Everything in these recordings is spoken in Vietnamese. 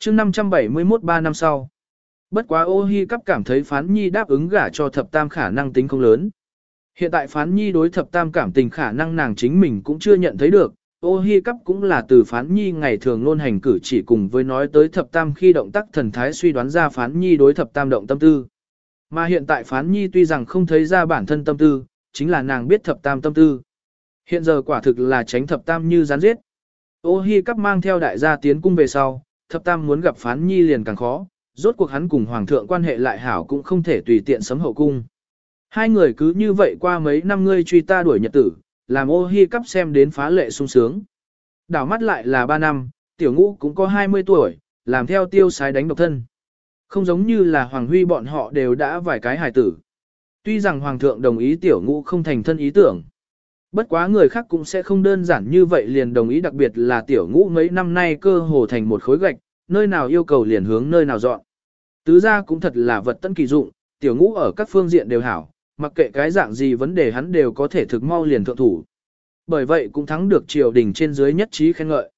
chương 571 ba năm sau. Bất quá ô hi cắp cảm thấy phán nhi đáp ứng gả cho thập tam khả năng tính không lớn. Hiện tại phán nhi đối thập tam cảm tình khả năng nàng chính mình cũng chưa nhận thấy được, ô hi cắp cũng là từ phán nhi ngày thường luôn hành cử chỉ cùng với nói tới thập tam khi động tác thần thái suy đoán ra phán nhi đối thập tam động tâm tư. Mà hiện tại phán nhi tuy rằng không thấy ra bản thân tâm tư, chính là nàng biết thập tam tâm tư. Hiện giờ quả thực là tránh thập tam như gián giết. Ô hi cắp mang theo đại gia tiến cung về sau, thập tam muốn gặp phán nhi liền càng khó, rốt cuộc hắn cùng hoàng thượng quan hệ lại hảo cũng không thể tùy tiện sấm hậu cung. Hai người cứ như vậy qua mấy năm ngươi truy ta đuổi nhật tử, làm ô hi cắp xem đến phá lệ sung sướng. Đảo mắt lại là ba năm, tiểu ngũ cũng có 20 tuổi, làm theo tiêu sái đánh độc thân. Không giống như là Hoàng Huy bọn họ đều đã vài cái hài tử. Tuy rằng Hoàng thượng đồng ý tiểu ngũ không thành thân ý tưởng. Bất quá người khác cũng sẽ không đơn giản như vậy liền đồng ý đặc biệt là tiểu ngũ mấy năm nay cơ hồ thành một khối gạch, nơi nào yêu cầu liền hướng nơi nào dọn. Tứ ra cũng thật là vật tân kỳ dụng, tiểu ngũ ở các phương diện đều hảo, mặc kệ cái dạng gì vấn đề hắn đều có thể thực mau liền thượng thủ. Bởi vậy cũng thắng được triều đình trên dưới nhất trí khen ngợi.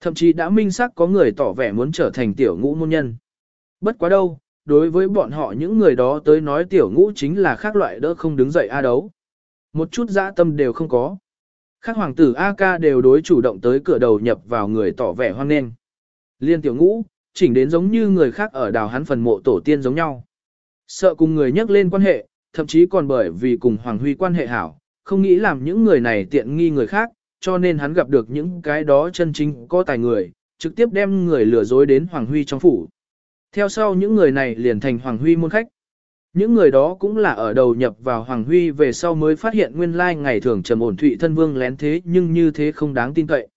Thậm chí đã minh xác có người tỏ vẻ muốn trở thành tiểu ngũ môn nhân. Bất quá đâu, đối với bọn họ những người đó tới nói tiểu ngũ chính là khác loại đỡ không đứng dậy a đấu. Một chút dã tâm đều không có. các hoàng tử A ca đều đối chủ động tới cửa đầu nhập vào người tỏ vẻ hoan nghênh. Liên tiểu ngũ, chỉnh đến giống như người khác ở đào hắn phần mộ tổ tiên giống nhau. Sợ cùng người nhắc lên quan hệ, thậm chí còn bởi vì cùng Hoàng Huy quan hệ hảo, không nghĩ làm những người này tiện nghi người khác, cho nên hắn gặp được những cái đó chân chính có tài người, trực tiếp đem người lừa dối đến Hoàng Huy trong phủ. Theo sau những người này liền thành Hoàng Huy môn khách. Những người đó cũng là ở đầu nhập vào Hoàng Huy về sau mới phát hiện nguyên lai ngày thường trầm ổn thụy thân vương lén thế nhưng như thế không đáng tin cậy.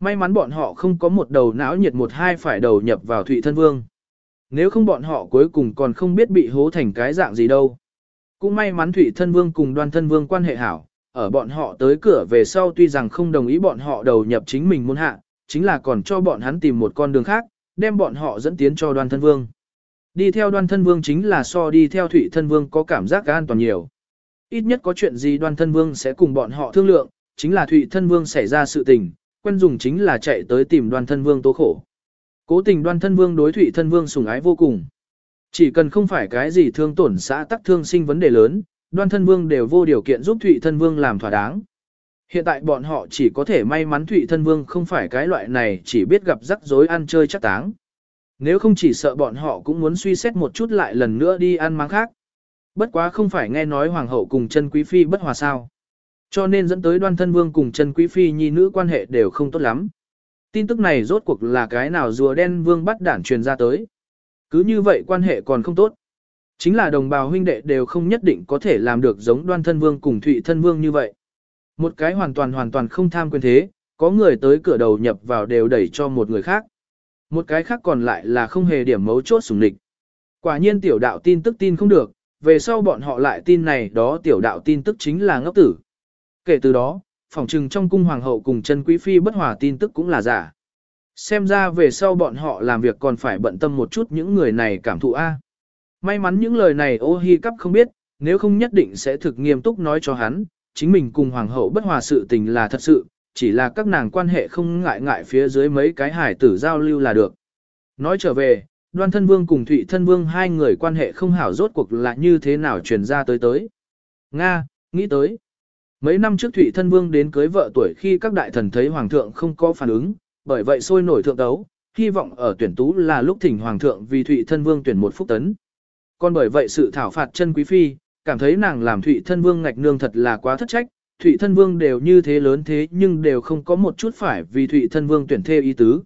May mắn bọn họ không có một đầu não nhiệt một hai phải đầu nhập vào thụy thân vương. Nếu không bọn họ cuối cùng còn không biết bị hố thành cái dạng gì đâu. Cũng may mắn thụy thân vương cùng đoan thân vương quan hệ hảo, ở bọn họ tới cửa về sau tuy rằng không đồng ý bọn họ đầu nhập chính mình môn hạ, chính là còn cho bọn hắn tìm một con đường khác, đem bọn họ dẫn tiến cho đoan thân vương. Đi theo đoan thân vương chính là so đi theo thủy thân vương có cảm giác an toàn nhiều. Ít nhất có chuyện gì đoan thân vương sẽ cùng bọn họ thương lượng, chính là thủy thân vương xảy ra sự tình, quen dùng chính là chạy tới tìm đoan thân vương tố khổ. Cố tình đoan thân vương đối thủy thân vương sủng ái vô cùng. Chỉ cần không phải cái gì thương tổn xã tắc thương sinh vấn đề lớn, đoan thân vương đều vô điều kiện giúp thủy thân vương làm thỏa đáng. Hiện tại bọn họ chỉ có thể may mắn thủy thân vương không phải cái loại này chỉ biết gặp rắc rối ăn chơi chắc táng. Nếu không chỉ sợ bọn họ cũng muốn suy xét một chút lại lần nữa đi ăn máng khác. Bất quá không phải nghe nói hoàng hậu cùng chân quý phi bất hòa sao. Cho nên dẫn tới đoan thân vương cùng chân quý phi nhi nữ quan hệ đều không tốt lắm. Tin tức này rốt cuộc là cái nào rùa đen vương bắt đản truyền ra tới. Cứ như vậy quan hệ còn không tốt. Chính là đồng bào huynh đệ đều không nhất định có thể làm được giống đoan thân vương cùng thụy thân vương như vậy. Một cái hoàn toàn hoàn toàn không tham quyền thế, có người tới cửa đầu nhập vào đều đẩy cho một người khác. Một cái khác còn lại là không hề điểm mấu chốt sủng địch. Quả nhiên tiểu đạo tin tức tin không được, về sau bọn họ lại tin này đó tiểu đạo tin tức chính là ngốc tử. Kể từ đó, phỏng trừng trong cung hoàng hậu cùng chân quý phi bất hòa tin tức cũng là giả. Xem ra về sau bọn họ làm việc còn phải bận tâm một chút những người này cảm thụ A. May mắn những lời này ô hi cắp không biết, nếu không nhất định sẽ thực nghiêm túc nói cho hắn, chính mình cùng hoàng hậu bất hòa sự tình là thật sự, chỉ là các nàng quan hệ không ngại ngại phía dưới mấy cái hải tử giao lưu là được. Nói trở về, đoan thân vương cùng thụy thân vương hai người quan hệ không hảo rốt cuộc là như thế nào truyền ra tới tới. Nga, nghĩ tới. Mấy năm trước thụy thân vương đến cưới vợ tuổi khi các đại thần thấy hoàng thượng không có phản ứng, bởi vậy sôi nổi thượng đấu, hy vọng ở tuyển tú là lúc thỉnh hoàng thượng vì thụy thân vương tuyển một phúc tấn. Còn bởi vậy sự thảo phạt chân quý phi, cảm thấy nàng làm thụy thân vương ngạch nương thật là quá thất trách, thụy thân vương đều như thế lớn thế nhưng đều không có một chút phải vì thụy thân vương tuyển thê ý tứ.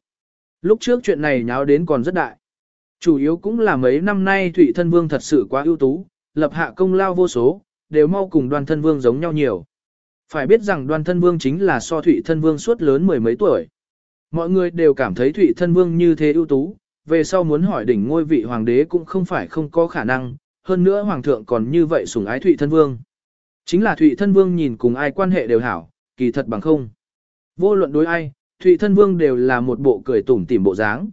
Lúc trước chuyện này nháo đến còn rất đại. Chủ yếu cũng là mấy năm nay thụy thân vương thật sự quá ưu tú, lập hạ công lao vô số, đều mau cùng đoan thân vương giống nhau nhiều. Phải biết rằng đoan thân vương chính là so thụy thân vương suốt lớn mười mấy tuổi. Mọi người đều cảm thấy thụy thân vương như thế ưu tú, về sau muốn hỏi đỉnh ngôi vị hoàng đế cũng không phải không có khả năng, hơn nữa hoàng thượng còn như vậy sủng ái thụy thân vương. Chính là thụy thân vương nhìn cùng ai quan hệ đều hảo, kỳ thật bằng không. Vô luận đối ai, thụy thân vương đều là một bộ cười tủm tỉm bộ dáng.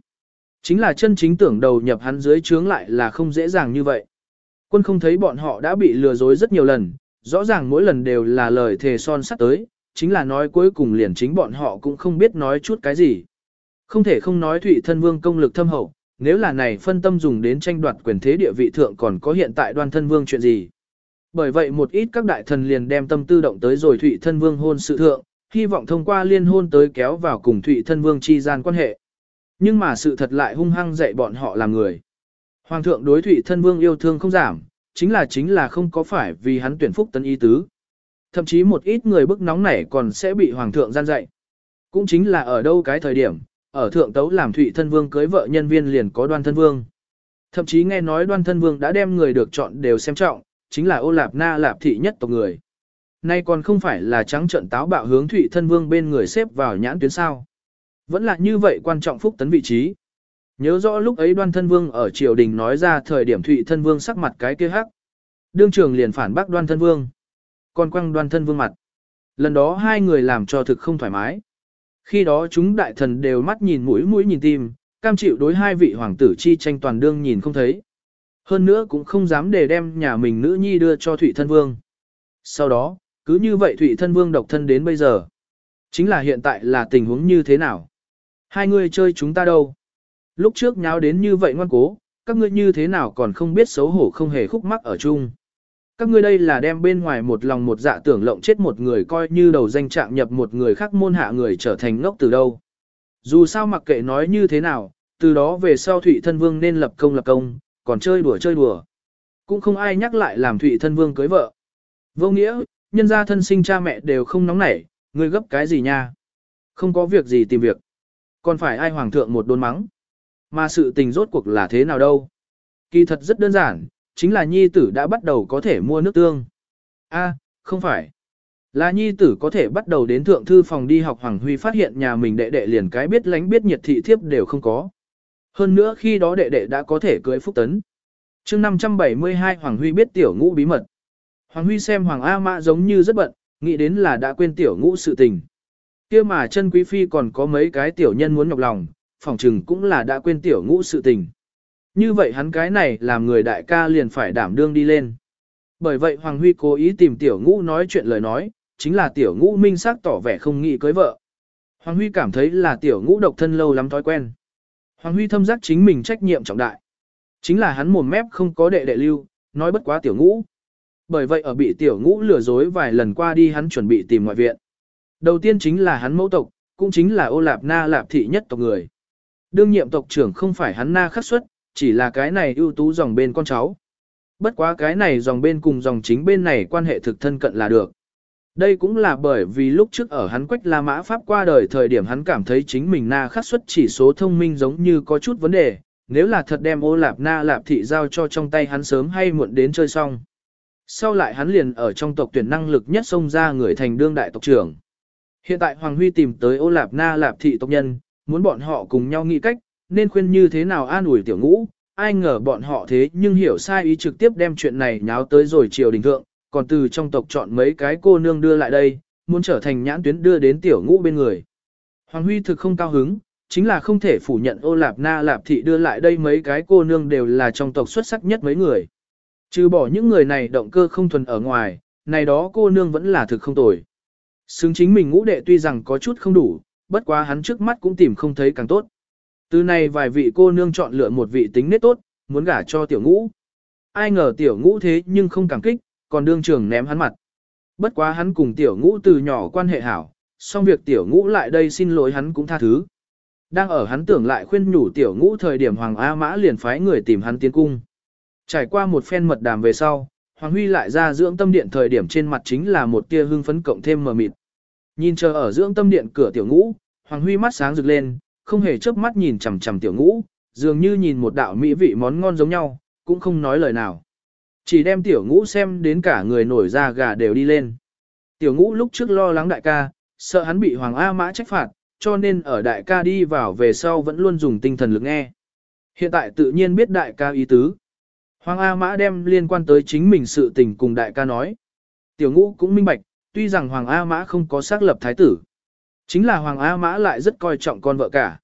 Chính là chân chính tưởng đầu nhập hắn dưới trướng lại là không dễ dàng như vậy. Quân không thấy bọn họ đã bị lừa dối rất nhiều lần, rõ ràng mỗi lần đều là lời thề son sắt tới, chính là nói cuối cùng liền chính bọn họ cũng không biết nói chút cái gì. Không thể không nói Thụy Thân Vương công lực thâm hậu, nếu là này phân tâm dùng đến tranh đoạt quyền thế địa vị thượng còn có hiện tại đoan thân vương chuyện gì. Bởi vậy một ít các đại thần liền đem tâm tư động tới rồi Thụy Thân Vương hôn sự thượng, hy vọng thông qua liên hôn tới kéo vào cùng Thụy Thân Vương chi gian quan hệ. Nhưng mà sự thật lại hung hăng dạy bọn họ làm người. Hoàng thượng đối Thụy Thân Vương yêu thương không giảm, chính là chính là không có phải vì hắn tuyển phúc tân y tứ. Thậm chí một ít người bức nóng nảy còn sẽ bị Hoàng thượng gian dạy. Cũng chính là ở đâu cái thời điểm, ở thượng tấu làm Thụy Thân Vương cưới vợ nhân viên liền có đoan thân vương. Thậm chí nghe nói đoan thân vương đã đem người được chọn đều xem trọng, chính là ô lạp na lạp thị nhất tộc người. Nay còn không phải là trắng trận táo bạo hướng Thụy Thân Vương bên người xếp vào nhãn tuyến sao. Vẫn là như vậy quan trọng phúc tấn vị trí. Nhớ rõ lúc ấy đoan thân vương ở triều đình nói ra thời điểm Thụy Thân Vương sắc mặt cái kia hắc. Đương trường liền phản bác đoan thân vương. Còn quăng đoan thân vương mặt. Lần đó hai người làm cho thực không thoải mái. Khi đó chúng đại thần đều mắt nhìn mũi mũi nhìn tim, cam chịu đối hai vị hoàng tử chi tranh toàn đương nhìn không thấy. Hơn nữa cũng không dám để đem nhà mình nữ nhi đưa cho Thụy Thân Vương. Sau đó, cứ như vậy Thụy Thân Vương độc thân đến bây giờ. Chính là hiện tại là tình huống như thế nào? Hai người chơi chúng ta đâu? Lúc trước nháo đến như vậy ngoan cố, các ngươi như thế nào còn không biết xấu hổ không hề khúc mắc ở chung. Các ngươi đây là đem bên ngoài một lòng một dạ tưởng lộng chết một người coi như đầu danh trạng nhập một người khác môn hạ người trở thành ngốc từ đâu. Dù sao mặc kệ nói như thế nào, từ đó về sau Thụy Thân Vương nên lập công lập công, còn chơi đùa chơi đùa. Cũng không ai nhắc lại làm Thụy Thân Vương cưới vợ. Vô nghĩa, nhân gia thân sinh cha mẹ đều không nóng nảy, ngươi gấp cái gì nha. Không có việc gì tìm việc. Còn phải ai hoàng thượng một đôn mắng. Mà sự tình rốt cuộc là thế nào đâu. Kỳ thật rất đơn giản, chính là nhi tử đã bắt đầu có thể mua nước tương. A, không phải. Là nhi tử có thể bắt đầu đến thượng thư phòng đi học Hoàng Huy phát hiện nhà mình đệ đệ liền cái biết lánh biết nhiệt thị thiếp đều không có. Hơn nữa khi đó đệ đệ đã có thể cưới phúc tấn. chương 572 Hoàng Huy biết tiểu ngũ bí mật. Hoàng Huy xem Hoàng A Mã giống như rất bận, nghĩ đến là đã quên tiểu ngũ sự tình. kia mà chân quý phi còn có mấy cái tiểu nhân muốn nhọc lòng, phòng trừng cũng là đã quên tiểu ngũ sự tình. Như vậy hắn cái này làm người đại ca liền phải đảm đương đi lên. Bởi vậy Hoàng Huy cố ý tìm tiểu ngũ nói chuyện lời nói, chính là tiểu ngũ minh xác tỏ vẻ không nghĩ cưới vợ. Hoàng Huy cảm thấy là tiểu ngũ độc thân lâu lắm thói quen. Hoàng Huy thâm giác chính mình trách nhiệm trọng đại. Chính là hắn mồm mép không có đệ đệ lưu, nói bất quá tiểu ngũ. Bởi vậy ở bị tiểu ngũ lừa dối vài lần qua đi hắn chuẩn bị tìm ngoại viện. Đầu tiên chính là hắn mẫu tộc, cũng chính là ô lạp na lạp thị nhất tộc người. Đương nhiệm tộc trưởng không phải hắn na khắc xuất, chỉ là cái này ưu tú dòng bên con cháu. Bất quá cái này dòng bên cùng dòng chính bên này quan hệ thực thân cận là được. Đây cũng là bởi vì lúc trước ở hắn quách La Mã Pháp qua đời thời điểm hắn cảm thấy chính mình na khắc xuất chỉ số thông minh giống như có chút vấn đề, nếu là thật đem ô lạp na lạp thị giao cho trong tay hắn sớm hay muộn đến chơi xong. Sau lại hắn liền ở trong tộc tuyển năng lực nhất xông ra người thành đương đại tộc trưởng. Hiện tại Hoàng Huy tìm tới ô lạp na lạp thị tộc nhân, muốn bọn họ cùng nhau nghĩ cách, nên khuyên như thế nào an ủi tiểu ngũ, ai ngờ bọn họ thế nhưng hiểu sai ý trực tiếp đem chuyện này nháo tới rồi triều đình thượng, còn từ trong tộc chọn mấy cái cô nương đưa lại đây, muốn trở thành nhãn tuyến đưa đến tiểu ngũ bên người. Hoàng Huy thực không cao hứng, chính là không thể phủ nhận ô lạp na lạp thị đưa lại đây mấy cái cô nương đều là trong tộc xuất sắc nhất mấy người. Trừ bỏ những người này động cơ không thuần ở ngoài, này đó cô nương vẫn là thực không tồi. Xứng chính mình ngũ đệ tuy rằng có chút không đủ, bất quá hắn trước mắt cũng tìm không thấy càng tốt. Từ này vài vị cô nương chọn lựa một vị tính nết tốt, muốn gả cho tiểu ngũ. Ai ngờ tiểu ngũ thế nhưng không cảm kích, còn đương trường ném hắn mặt. Bất quá hắn cùng tiểu ngũ từ nhỏ quan hệ hảo, xong việc tiểu ngũ lại đây xin lỗi hắn cũng tha thứ. Đang ở hắn tưởng lại khuyên nhủ tiểu ngũ thời điểm Hoàng A Mã liền phái người tìm hắn tiến cung. Trải qua một phen mật đàm về sau, Hoàng Huy lại ra dưỡng tâm điện thời điểm trên mặt chính là một tia hưng phấn cộng thêm mờ mịt. Nhìn chờ ở dưỡng tâm điện cửa tiểu ngũ, Hoàng Huy mắt sáng rực lên, không hề chớp mắt nhìn chằm chằm tiểu ngũ, dường như nhìn một đạo mỹ vị món ngon giống nhau, cũng không nói lời nào. Chỉ đem tiểu ngũ xem đến cả người nổi da gà đều đi lên. Tiểu ngũ lúc trước lo lắng đại ca, sợ hắn bị Hoàng A Mã trách phạt, cho nên ở đại ca đi vào về sau vẫn luôn dùng tinh thần lực nghe. Hiện tại tự nhiên biết đại ca ý tứ. Hoàng A Mã đem liên quan tới chính mình sự tình cùng đại ca nói. Tiểu ngũ cũng minh bạch, tuy rằng Hoàng A Mã không có xác lập thái tử. Chính là Hoàng A Mã lại rất coi trọng con vợ cả.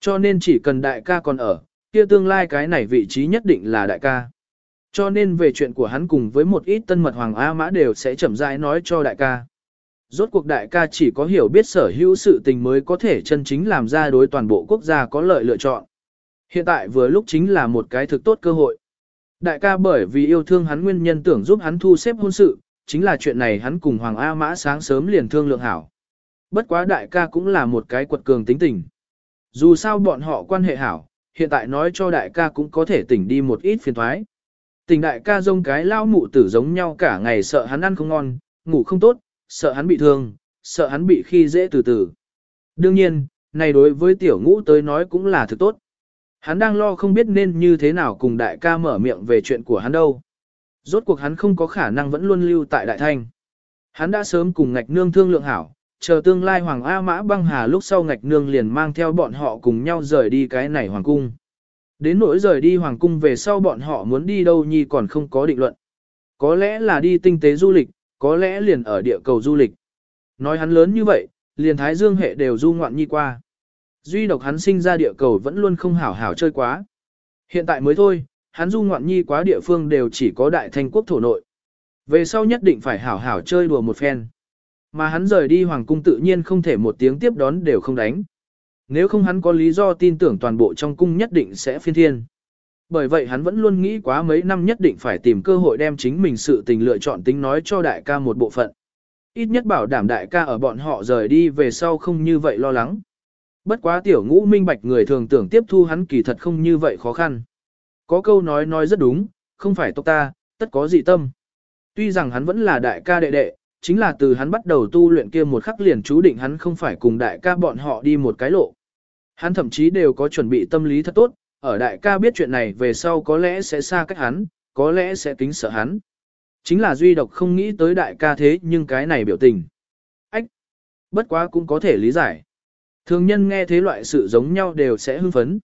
Cho nên chỉ cần đại ca còn ở, kia tương lai cái này vị trí nhất định là đại ca. Cho nên về chuyện của hắn cùng với một ít tân mật Hoàng A Mã đều sẽ chậm rãi nói cho đại ca. rốt cuộc đại ca chỉ có hiểu biết sở hữu sự tình mới có thể chân chính làm ra đối toàn bộ quốc gia có lợi lựa chọn. Hiện tại vừa lúc chính là một cái thực tốt cơ hội. Đại ca bởi vì yêu thương hắn nguyên nhân tưởng giúp hắn thu xếp hôn sự, chính là chuyện này hắn cùng Hoàng A Mã sáng sớm liền thương lượng hảo. Bất quá đại ca cũng là một cái quật cường tính tình. Dù sao bọn họ quan hệ hảo, hiện tại nói cho đại ca cũng có thể tỉnh đi một ít phiền thoái. Tình đại ca dông cái lao mụ tử giống nhau cả ngày sợ hắn ăn không ngon, ngủ không tốt, sợ hắn bị thương, sợ hắn bị khi dễ từ từ. Đương nhiên, này đối với tiểu ngũ tới nói cũng là thứ tốt. Hắn đang lo không biết nên như thế nào cùng đại ca mở miệng về chuyện của hắn đâu. Rốt cuộc hắn không có khả năng vẫn luôn lưu tại đại thanh. Hắn đã sớm cùng ngạch nương thương lượng hảo, chờ tương lai Hoàng A Mã băng hà lúc sau ngạch nương liền mang theo bọn họ cùng nhau rời đi cái này Hoàng Cung. Đến nỗi rời đi Hoàng Cung về sau bọn họ muốn đi đâu nhi còn không có định luận. Có lẽ là đi tinh tế du lịch, có lẽ liền ở địa cầu du lịch. Nói hắn lớn như vậy, liền Thái Dương hệ đều du ngoạn nhi qua. Duy độc hắn sinh ra địa cầu vẫn luôn không hảo hảo chơi quá. Hiện tại mới thôi, hắn du ngoạn nhi quá địa phương đều chỉ có đại thanh quốc thổ nội. Về sau nhất định phải hảo hảo chơi đùa một phen. Mà hắn rời đi hoàng cung tự nhiên không thể một tiếng tiếp đón đều không đánh. Nếu không hắn có lý do tin tưởng toàn bộ trong cung nhất định sẽ phiên thiên. Bởi vậy hắn vẫn luôn nghĩ quá mấy năm nhất định phải tìm cơ hội đem chính mình sự tình lựa chọn tính nói cho đại ca một bộ phận. Ít nhất bảo đảm đại ca ở bọn họ rời đi về sau không như vậy lo lắng. Bất quá tiểu ngũ minh bạch người thường tưởng tiếp thu hắn kỳ thật không như vậy khó khăn. Có câu nói nói rất đúng, không phải tộc ta, tất có dị tâm. Tuy rằng hắn vẫn là đại ca đệ đệ, chính là từ hắn bắt đầu tu luyện kia một khắc liền chú định hắn không phải cùng đại ca bọn họ đi một cái lộ. Hắn thậm chí đều có chuẩn bị tâm lý thật tốt, ở đại ca biết chuyện này về sau có lẽ sẽ xa cách hắn, có lẽ sẽ kính sợ hắn. Chính là duy độc không nghĩ tới đại ca thế nhưng cái này biểu tình. Ách! Bất quá cũng có thể lý giải. Thường nhân nghe thế loại sự giống nhau đều sẽ hưng phấn.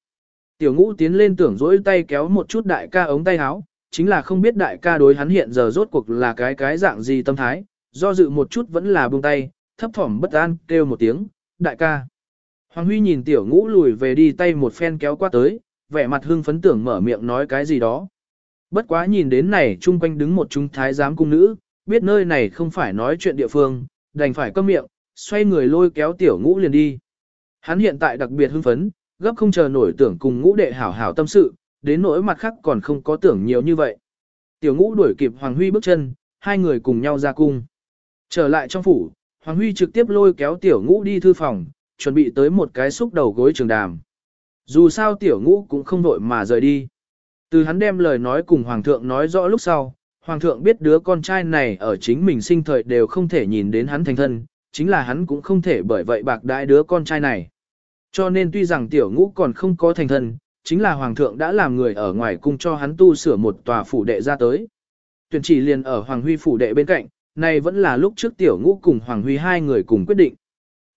Tiểu ngũ tiến lên tưởng rỗi tay kéo một chút đại ca ống tay áo, chính là không biết đại ca đối hắn hiện giờ rốt cuộc là cái cái dạng gì tâm thái, do dự một chút vẫn là buông tay, thấp thỏm bất an, kêu một tiếng, đại ca. Hoàng Huy nhìn tiểu ngũ lùi về đi tay một phen kéo qua tới, vẻ mặt hưng phấn tưởng mở miệng nói cái gì đó. Bất quá nhìn đến này chung quanh đứng một chúng thái giám cung nữ, biết nơi này không phải nói chuyện địa phương, đành phải câm miệng, xoay người lôi kéo tiểu ngũ liền đi. Hắn hiện tại đặc biệt hưng phấn, gấp không chờ nổi tưởng cùng ngũ đệ hảo hảo tâm sự, đến nỗi mặt khác còn không có tưởng nhiều như vậy. Tiểu ngũ đuổi kịp Hoàng Huy bước chân, hai người cùng nhau ra cung. Trở lại trong phủ, Hoàng Huy trực tiếp lôi kéo tiểu ngũ đi thư phòng, chuẩn bị tới một cái xúc đầu gối trường đàm. Dù sao tiểu ngũ cũng không vội mà rời đi. Từ hắn đem lời nói cùng Hoàng thượng nói rõ lúc sau, Hoàng thượng biết đứa con trai này ở chính mình sinh thời đều không thể nhìn đến hắn thành thân, chính là hắn cũng không thể bởi vậy bạc đãi đứa con trai này. Cho nên tuy rằng tiểu ngũ còn không có thành thân, chính là Hoàng thượng đã làm người ở ngoài cung cho hắn tu sửa một tòa phủ đệ ra tới. Tuyển chỉ liền ở Hoàng Huy phủ đệ bên cạnh, này vẫn là lúc trước tiểu ngũ cùng Hoàng Huy hai người cùng quyết định.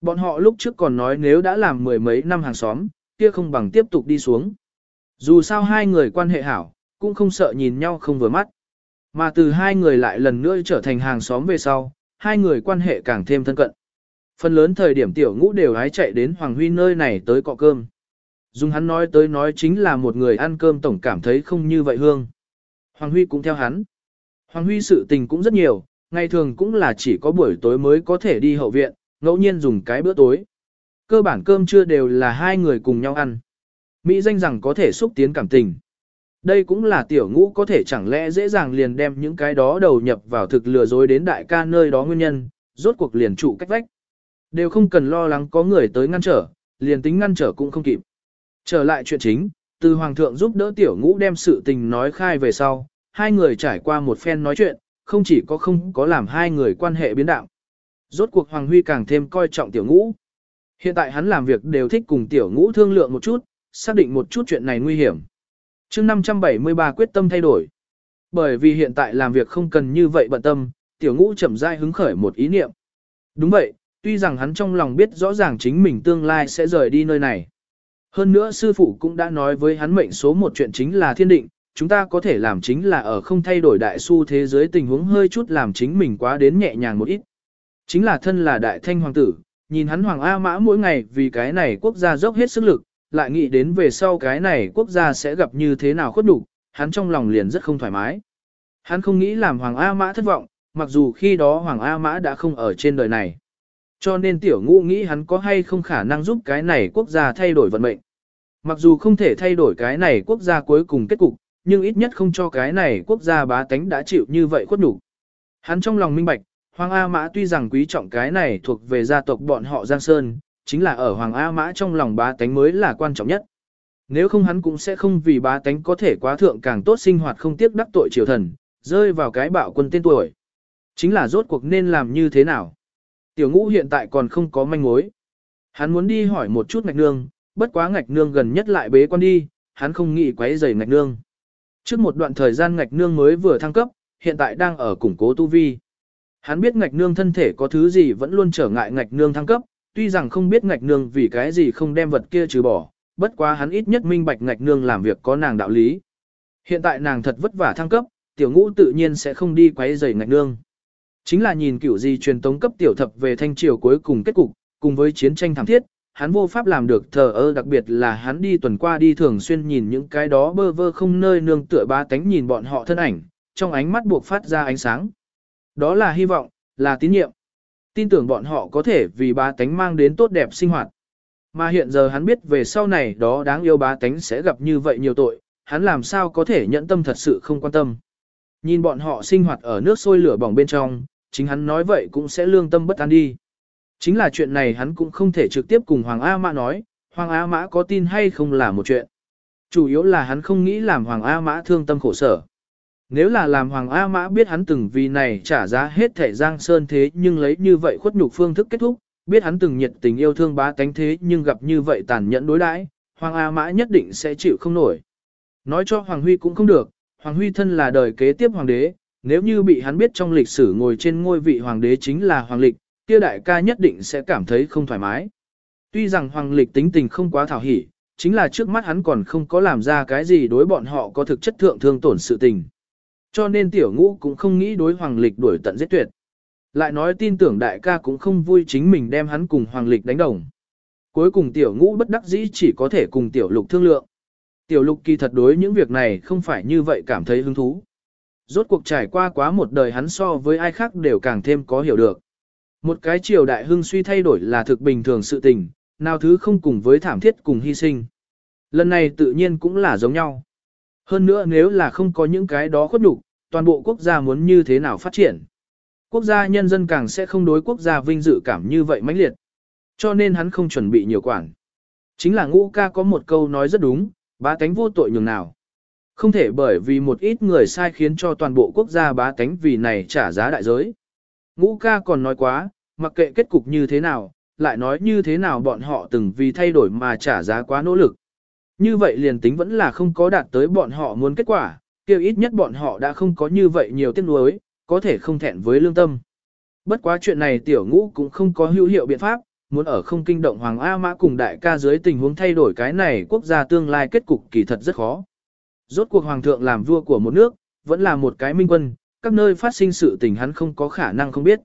Bọn họ lúc trước còn nói nếu đã làm mười mấy năm hàng xóm, kia không bằng tiếp tục đi xuống. Dù sao hai người quan hệ hảo, cũng không sợ nhìn nhau không vừa mắt. Mà từ hai người lại lần nữa trở thành hàng xóm về sau, hai người quan hệ càng thêm thân cận. Phần lớn thời điểm tiểu ngũ đều hái chạy đến Hoàng Huy nơi này tới cọ cơm. Dùng hắn nói tới nói chính là một người ăn cơm tổng cảm thấy không như vậy hương. Hoàng Huy cũng theo hắn. Hoàng Huy sự tình cũng rất nhiều, ngày thường cũng là chỉ có buổi tối mới có thể đi hậu viện, ngẫu nhiên dùng cái bữa tối. Cơ bản cơm trưa đều là hai người cùng nhau ăn. Mỹ danh rằng có thể xúc tiến cảm tình. Đây cũng là tiểu ngũ có thể chẳng lẽ dễ dàng liền đem những cái đó đầu nhập vào thực lừa dối đến đại ca nơi đó nguyên nhân, rốt cuộc liền trụ cách vách. Đều không cần lo lắng có người tới ngăn trở, liền tính ngăn trở cũng không kịp. Trở lại chuyện chính, từ hoàng thượng giúp đỡ tiểu ngũ đem sự tình nói khai về sau, hai người trải qua một phen nói chuyện, không chỉ có không có làm hai người quan hệ biến đạo. Rốt cuộc Hoàng Huy càng thêm coi trọng tiểu ngũ. Hiện tại hắn làm việc đều thích cùng tiểu ngũ thương lượng một chút, xác định một chút chuyện này nguy hiểm. chương 573 quyết tâm thay đổi. Bởi vì hiện tại làm việc không cần như vậy bận tâm, tiểu ngũ chậm rãi hứng khởi một ý niệm. Đúng vậy, tuy rằng hắn trong lòng biết rõ ràng chính mình tương lai sẽ rời đi nơi này. Hơn nữa sư phụ cũng đã nói với hắn mệnh số một chuyện chính là thiên định, chúng ta có thể làm chính là ở không thay đổi đại su thế giới tình huống hơi chút làm chính mình quá đến nhẹ nhàng một ít. Chính là thân là đại thanh hoàng tử, nhìn hắn hoàng A mã mỗi ngày vì cái này quốc gia dốc hết sức lực, lại nghĩ đến về sau cái này quốc gia sẽ gặp như thế nào khuất đủ, hắn trong lòng liền rất không thoải mái. Hắn không nghĩ làm hoàng A mã thất vọng, mặc dù khi đó Hoàng A Mã đã không ở trên đời này. Cho nên tiểu ngũ nghĩ hắn có hay không khả năng giúp cái này quốc gia thay đổi vận mệnh. Mặc dù không thể thay đổi cái này quốc gia cuối cùng kết cục, nhưng ít nhất không cho cái này quốc gia bá tánh đã chịu như vậy khuất nhục. Hắn trong lòng minh bạch, Hoàng A Mã tuy rằng quý trọng cái này thuộc về gia tộc bọn họ Giang Sơn, chính là ở Hoàng A Mã trong lòng bá tánh mới là quan trọng nhất. Nếu không hắn cũng sẽ không vì bá tánh có thể quá thượng càng tốt sinh hoạt không tiếc đắc tội triều thần, rơi vào cái bạo quân tên tuổi. Chính là rốt cuộc nên làm như thế nào. Tiểu ngũ hiện tại còn không có manh mối. Hắn muốn đi hỏi một chút ngạch nương, bất quá ngạch nương gần nhất lại bế quan đi, hắn không nghĩ quấy rầy ngạch nương. Trước một đoạn thời gian ngạch nương mới vừa thăng cấp, hiện tại đang ở củng cố tu vi. Hắn biết ngạch nương thân thể có thứ gì vẫn luôn trở ngại ngạch nương thăng cấp, tuy rằng không biết ngạch nương vì cái gì không đem vật kia trừ bỏ, bất quá hắn ít nhất minh bạch ngạch nương làm việc có nàng đạo lý. Hiện tại nàng thật vất vả thăng cấp, tiểu ngũ tự nhiên sẽ không đi quấy rầy ngạch nương. Chính là nhìn kiểu gì truyền tống cấp tiểu thập về thanh triều cuối cùng kết cục, cùng với chiến tranh thảm thiết, hắn vô pháp làm được thờ ơ đặc biệt là hắn đi tuần qua đi thường xuyên nhìn những cái đó bơ vơ không nơi nương tựa ba tánh nhìn bọn họ thân ảnh, trong ánh mắt buộc phát ra ánh sáng. Đó là hy vọng, là tín nhiệm. Tin tưởng bọn họ có thể vì ba tánh mang đến tốt đẹp sinh hoạt. Mà hiện giờ hắn biết về sau này đó đáng yêu ba tánh sẽ gặp như vậy nhiều tội, hắn làm sao có thể nhẫn tâm thật sự không quan tâm. Nhìn bọn họ sinh hoạt ở nước sôi lửa bỏng bên trong, chính hắn nói vậy cũng sẽ lương tâm bất an đi. Chính là chuyện này hắn cũng không thể trực tiếp cùng Hoàng A Mã nói, Hoàng A Mã có tin hay không là một chuyện. Chủ yếu là hắn không nghĩ làm Hoàng A Mã thương tâm khổ sở. Nếu là làm Hoàng A Mã biết hắn từng vì này trả giá hết thể giang sơn thế nhưng lấy như vậy khuất nhục phương thức kết thúc, biết hắn từng nhiệt tình yêu thương bá tánh thế nhưng gặp như vậy tàn nhẫn đối đãi, Hoàng A Mã nhất định sẽ chịu không nổi. Nói cho Hoàng Huy cũng không được, Hoàng Huy thân là đời kế tiếp hoàng đế, nếu như bị hắn biết trong lịch sử ngồi trên ngôi vị hoàng đế chính là hoàng lịch, kia đại ca nhất định sẽ cảm thấy không thoải mái. Tuy rằng hoàng lịch tính tình không quá thảo hỉ, chính là trước mắt hắn còn không có làm ra cái gì đối bọn họ có thực chất thượng thương tổn sự tình. Cho nên tiểu ngũ cũng không nghĩ đối hoàng lịch đuổi tận giết tuyệt. Lại nói tin tưởng đại ca cũng không vui chính mình đem hắn cùng hoàng lịch đánh đồng. Cuối cùng tiểu ngũ bất đắc dĩ chỉ có thể cùng tiểu lục thương lượng. Tiểu lục kỳ thật đối những việc này không phải như vậy cảm thấy hứng thú. Rốt cuộc trải qua quá một đời hắn so với ai khác đều càng thêm có hiểu được. Một cái triều đại hưng suy thay đổi là thực bình thường sự tình, nào thứ không cùng với thảm thiết cùng hy sinh. Lần này tự nhiên cũng là giống nhau. Hơn nữa nếu là không có những cái đó khuất nhục, toàn bộ quốc gia muốn như thế nào phát triển. Quốc gia nhân dân càng sẽ không đối quốc gia vinh dự cảm như vậy mãnh liệt. Cho nên hắn không chuẩn bị nhiều quản. Chính là ngũ ca có một câu nói rất đúng, bá tánh vô tội nhường nào. Không thể bởi vì một ít người sai khiến cho toàn bộ quốc gia bá tánh vì này trả giá đại giới. Ngũ ca còn nói quá, mặc kệ kết cục như thế nào, lại nói như thế nào bọn họ từng vì thay đổi mà trả giá quá nỗ lực. Như vậy liền tính vẫn là không có đạt tới bọn họ muốn kết quả, kêu ít nhất bọn họ đã không có như vậy nhiều tiếc nuối, có thể không thẹn với lương tâm. Bất quá chuyện này tiểu ngũ cũng không có hữu hiệu biện pháp, muốn ở không kinh động Hoàng A Mã cùng đại ca dưới tình huống thay đổi cái này quốc gia tương lai kết cục kỳ thật rất khó. Rốt cuộc Hoàng thượng làm vua của một nước, vẫn là một cái minh quân, các nơi phát sinh sự tình hắn không có khả năng không biết.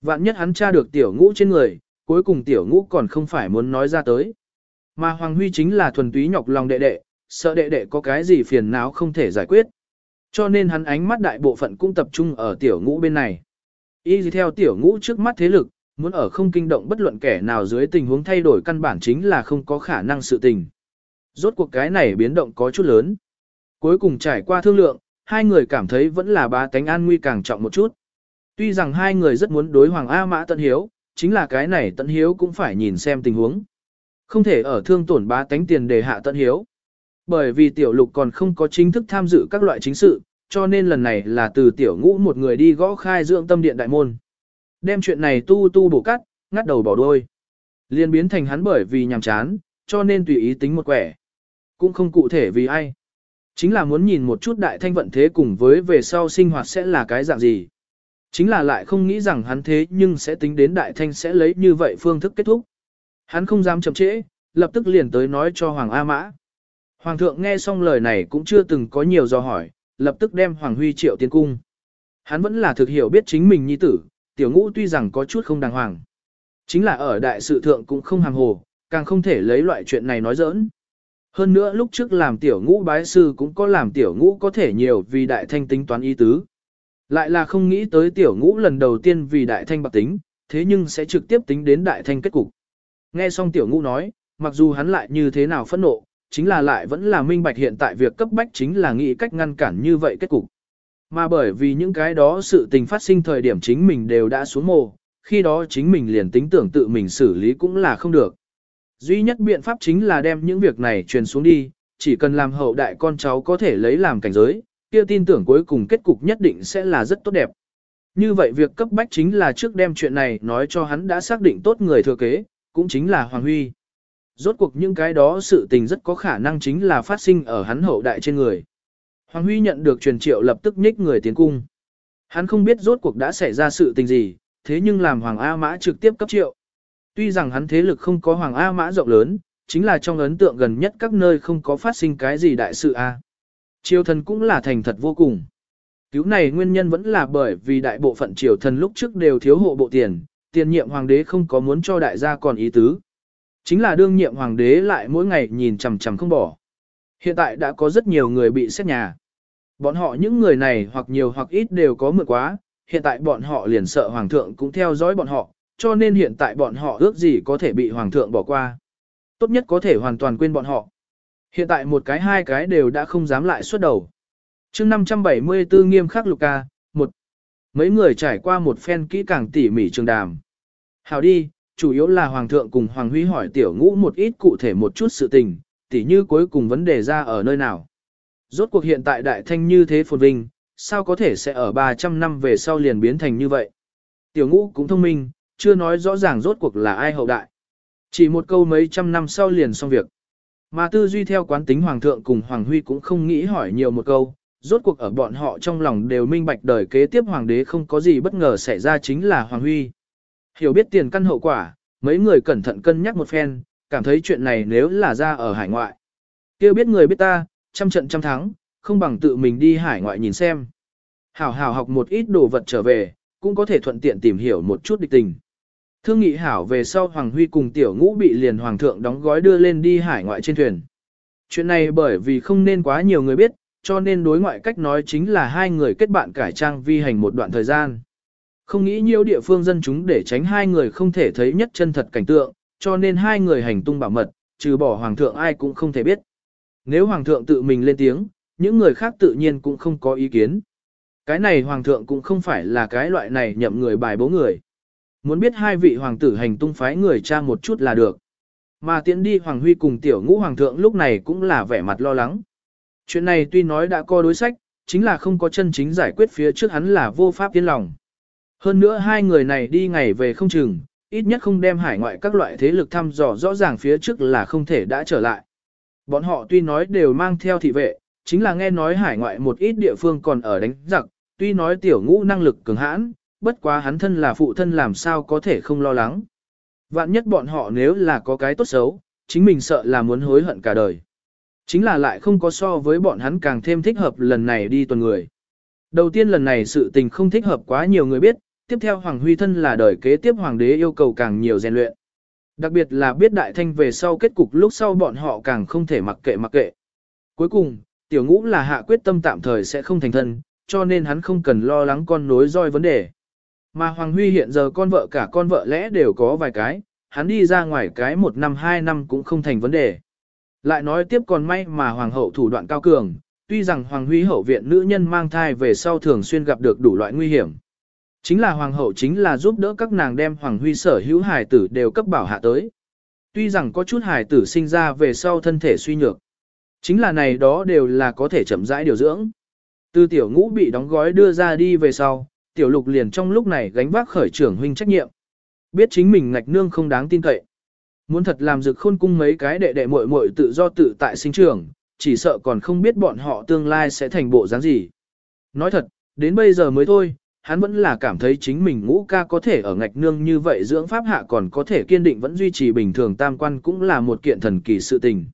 Vạn nhất hắn tra được tiểu ngũ trên người, cuối cùng tiểu ngũ còn không phải muốn nói ra tới. Mà Hoàng Huy chính là thuần túy nhọc lòng đệ đệ, sợ đệ đệ có cái gì phiền não không thể giải quyết. Cho nên hắn ánh mắt đại bộ phận cũng tập trung ở tiểu ngũ bên này. Y gì theo tiểu ngũ trước mắt thế lực, muốn ở không kinh động bất luận kẻ nào dưới tình huống thay đổi căn bản chính là không có khả năng sự tình. Rốt cuộc cái này biến động có chút lớn. Cuối cùng trải qua thương lượng, hai người cảm thấy vẫn là bá tánh an nguy càng trọng một chút. Tuy rằng hai người rất muốn đối Hoàng A Mã Tận Hiếu, chính là cái này Tận Hiếu cũng phải nhìn xem tình huống. Không thể ở thương tổn bá tánh tiền để hạ Tận Hiếu. Bởi vì tiểu lục còn không có chính thức tham dự các loại chính sự, cho nên lần này là từ tiểu ngũ một người đi gõ khai dưỡng tâm điện đại môn. Đem chuyện này tu tu bổ cắt, ngắt đầu bỏ đôi. Liên biến thành hắn bởi vì nhàm chán, cho nên tùy ý tính một quẻ. Cũng không cụ thể vì ai. Chính là muốn nhìn một chút đại thanh vận thế cùng với về sau sinh hoạt sẽ là cái dạng gì. Chính là lại không nghĩ rằng hắn thế nhưng sẽ tính đến đại thanh sẽ lấy như vậy phương thức kết thúc. Hắn không dám chậm trễ, lập tức liền tới nói cho Hoàng A Mã. Hoàng thượng nghe xong lời này cũng chưa từng có nhiều do hỏi, lập tức đem Hoàng Huy triệu tiến cung. Hắn vẫn là thực hiểu biết chính mình nhi tử, tiểu ngũ tuy rằng có chút không đàng hoàng. Chính là ở đại sự thượng cũng không hàng hồ, càng không thể lấy loại chuyện này nói giỡn. Hơn nữa lúc trước làm tiểu ngũ bái sư cũng có làm tiểu ngũ có thể nhiều vì đại thanh tính toán ý tứ. Lại là không nghĩ tới tiểu ngũ lần đầu tiên vì đại thanh bạc tính, thế nhưng sẽ trực tiếp tính đến đại thanh kết cục. Nghe xong tiểu ngũ nói, mặc dù hắn lại như thế nào phẫn nộ, chính là lại vẫn là minh bạch hiện tại việc cấp bách chính là nghĩ cách ngăn cản như vậy kết cục. Mà bởi vì những cái đó sự tình phát sinh thời điểm chính mình đều đã xuống mồ, khi đó chính mình liền tính tưởng tự mình xử lý cũng là không được. Duy nhất biện pháp chính là đem những việc này truyền xuống đi, chỉ cần làm hậu đại con cháu có thể lấy làm cảnh giới, kia tin tưởng cuối cùng kết cục nhất định sẽ là rất tốt đẹp. Như vậy việc cấp bách chính là trước đem chuyện này nói cho hắn đã xác định tốt người thừa kế, cũng chính là Hoàng Huy. Rốt cuộc những cái đó sự tình rất có khả năng chính là phát sinh ở hắn hậu đại trên người. Hoàng Huy nhận được truyền triệu lập tức nhích người tiến cung. Hắn không biết rốt cuộc đã xảy ra sự tình gì, thế nhưng làm Hoàng A Mã trực tiếp cấp triệu. Tuy rằng hắn thế lực không có Hoàng A Mã rộng lớn, chính là trong ấn tượng gần nhất các nơi không có phát sinh cái gì đại sự A. Triều thần cũng là thành thật vô cùng. Cứu này nguyên nhân vẫn là bởi vì đại bộ phận triều thần lúc trước đều thiếu hộ bộ tiền, tiền nhiệm hoàng đế không có muốn cho đại gia còn ý tứ. Chính là đương nhiệm hoàng đế lại mỗi ngày nhìn chằm chằm không bỏ. Hiện tại đã có rất nhiều người bị xét nhà. Bọn họ những người này hoặc nhiều hoặc ít đều có mượn quá, hiện tại bọn họ liền sợ hoàng thượng cũng theo dõi bọn họ, cho nên hiện tại bọn họ ước gì có thể bị hoàng thượng bỏ qua. Tốt nhất có thể hoàn toàn quên bọn họ. Hiện tại một cái hai cái đều đã không dám lại xuất đầu. chương 574 nghiêm khắc lục ca, một. Mấy người trải qua một phen kỹ càng tỉ mỉ trường đàm. Hào đi, chủ yếu là Hoàng thượng cùng Hoàng Huy hỏi tiểu ngũ một ít cụ thể một chút sự tình, tỉ như cuối cùng vấn đề ra ở nơi nào. Rốt cuộc hiện tại đại thanh như thế phồn vinh, sao có thể sẽ ở 300 năm về sau liền biến thành như vậy. Tiểu ngũ cũng thông minh, chưa nói rõ ràng rốt cuộc là ai hậu đại. Chỉ một câu mấy trăm năm sau liền xong việc. Mà tư duy theo quán tính Hoàng thượng cùng Hoàng Huy cũng không nghĩ hỏi nhiều một câu, rốt cuộc ở bọn họ trong lòng đều minh bạch đời kế tiếp Hoàng đế không có gì bất ngờ xảy ra chính là Hoàng Huy. Hiểu biết tiền căn hậu quả, mấy người cẩn thận cân nhắc một phen, cảm thấy chuyện này nếu là ra ở hải ngoại. kêu biết người biết ta, trăm trận trăm thắng, không bằng tự mình đi hải ngoại nhìn xem. Hảo hảo học một ít đồ vật trở về, cũng có thể thuận tiện tìm hiểu một chút địch tình. Thương nghị hảo về sau Hoàng Huy cùng tiểu ngũ bị liền Hoàng thượng đóng gói đưa lên đi hải ngoại trên thuyền. Chuyện này bởi vì không nên quá nhiều người biết, cho nên đối ngoại cách nói chính là hai người kết bạn cải trang vi hành một đoạn thời gian. Không nghĩ nhiều địa phương dân chúng để tránh hai người không thể thấy nhất chân thật cảnh tượng, cho nên hai người hành tung bảo mật, trừ bỏ hoàng thượng ai cũng không thể biết. Nếu hoàng thượng tự mình lên tiếng, những người khác tự nhiên cũng không có ý kiến. Cái này hoàng thượng cũng không phải là cái loại này nhậm người bài bố người. Muốn biết hai vị hoàng tử hành tung phái người cha một chút là được. Mà tiến đi Hoàng Huy cùng tiểu ngũ hoàng thượng lúc này cũng là vẻ mặt lo lắng. Chuyện này tuy nói đã có đối sách, chính là không có chân chính giải quyết phía trước hắn là vô pháp tiến lòng. Hơn nữa hai người này đi ngày về không chừng, ít nhất không đem hải ngoại các loại thế lực thăm dò rõ ràng phía trước là không thể đã trở lại. Bọn họ tuy nói đều mang theo thị vệ, chính là nghe nói hải ngoại một ít địa phương còn ở đánh giặc, tuy nói tiểu ngũ năng lực cường hãn, bất quá hắn thân là phụ thân làm sao có thể không lo lắng. Vạn nhất bọn họ nếu là có cái tốt xấu, chính mình sợ là muốn hối hận cả đời. Chính là lại không có so với bọn hắn càng thêm thích hợp lần này đi tuần người. Đầu tiên lần này sự tình không thích hợp quá nhiều người biết, tiếp theo Hoàng Huy thân là đời kế tiếp Hoàng đế yêu cầu càng nhiều rèn luyện. Đặc biệt là biết đại thanh về sau kết cục lúc sau bọn họ càng không thể mặc kệ mặc kệ. Cuối cùng, tiểu ngũ là hạ quyết tâm tạm thời sẽ không thành thân, cho nên hắn không cần lo lắng con nối roi vấn đề. Mà Hoàng Huy hiện giờ con vợ cả con vợ lẽ đều có vài cái, hắn đi ra ngoài cái một năm hai năm cũng không thành vấn đề. Lại nói tiếp còn may mà Hoàng hậu thủ đoạn cao cường, tuy rằng Hoàng Huy hậu viện nữ nhân mang thai về sau thường xuyên gặp được đủ loại nguy hiểm. Chính là Hoàng hậu chính là giúp đỡ các nàng đem Hoàng Huy sở hữu hài tử đều cấp bảo hạ tới. Tuy rằng có chút hài tử sinh ra về sau thân thể suy nhược. Chính là này đó đều là có thể chậm rãi điều dưỡng. Từ tiểu ngũ bị đóng gói đưa ra đi về sau, tiểu lục liền trong lúc này gánh vác khởi trưởng huynh trách nhiệm. Biết chính mình ngạch nương không đáng tin cậy. Muốn thật làm rực khôn cung mấy cái đệ đệ muội muội tự do tự tại sinh trưởng, chỉ sợ còn không biết bọn họ tương lai sẽ thành bộ dáng gì. Nói thật, đến bây giờ mới thôi, hắn vẫn là cảm thấy chính mình ngũ ca có thể ở ngạch nương như vậy dưỡng pháp hạ còn có thể kiên định vẫn duy trì bình thường tam quan cũng là một kiện thần kỳ sự tình.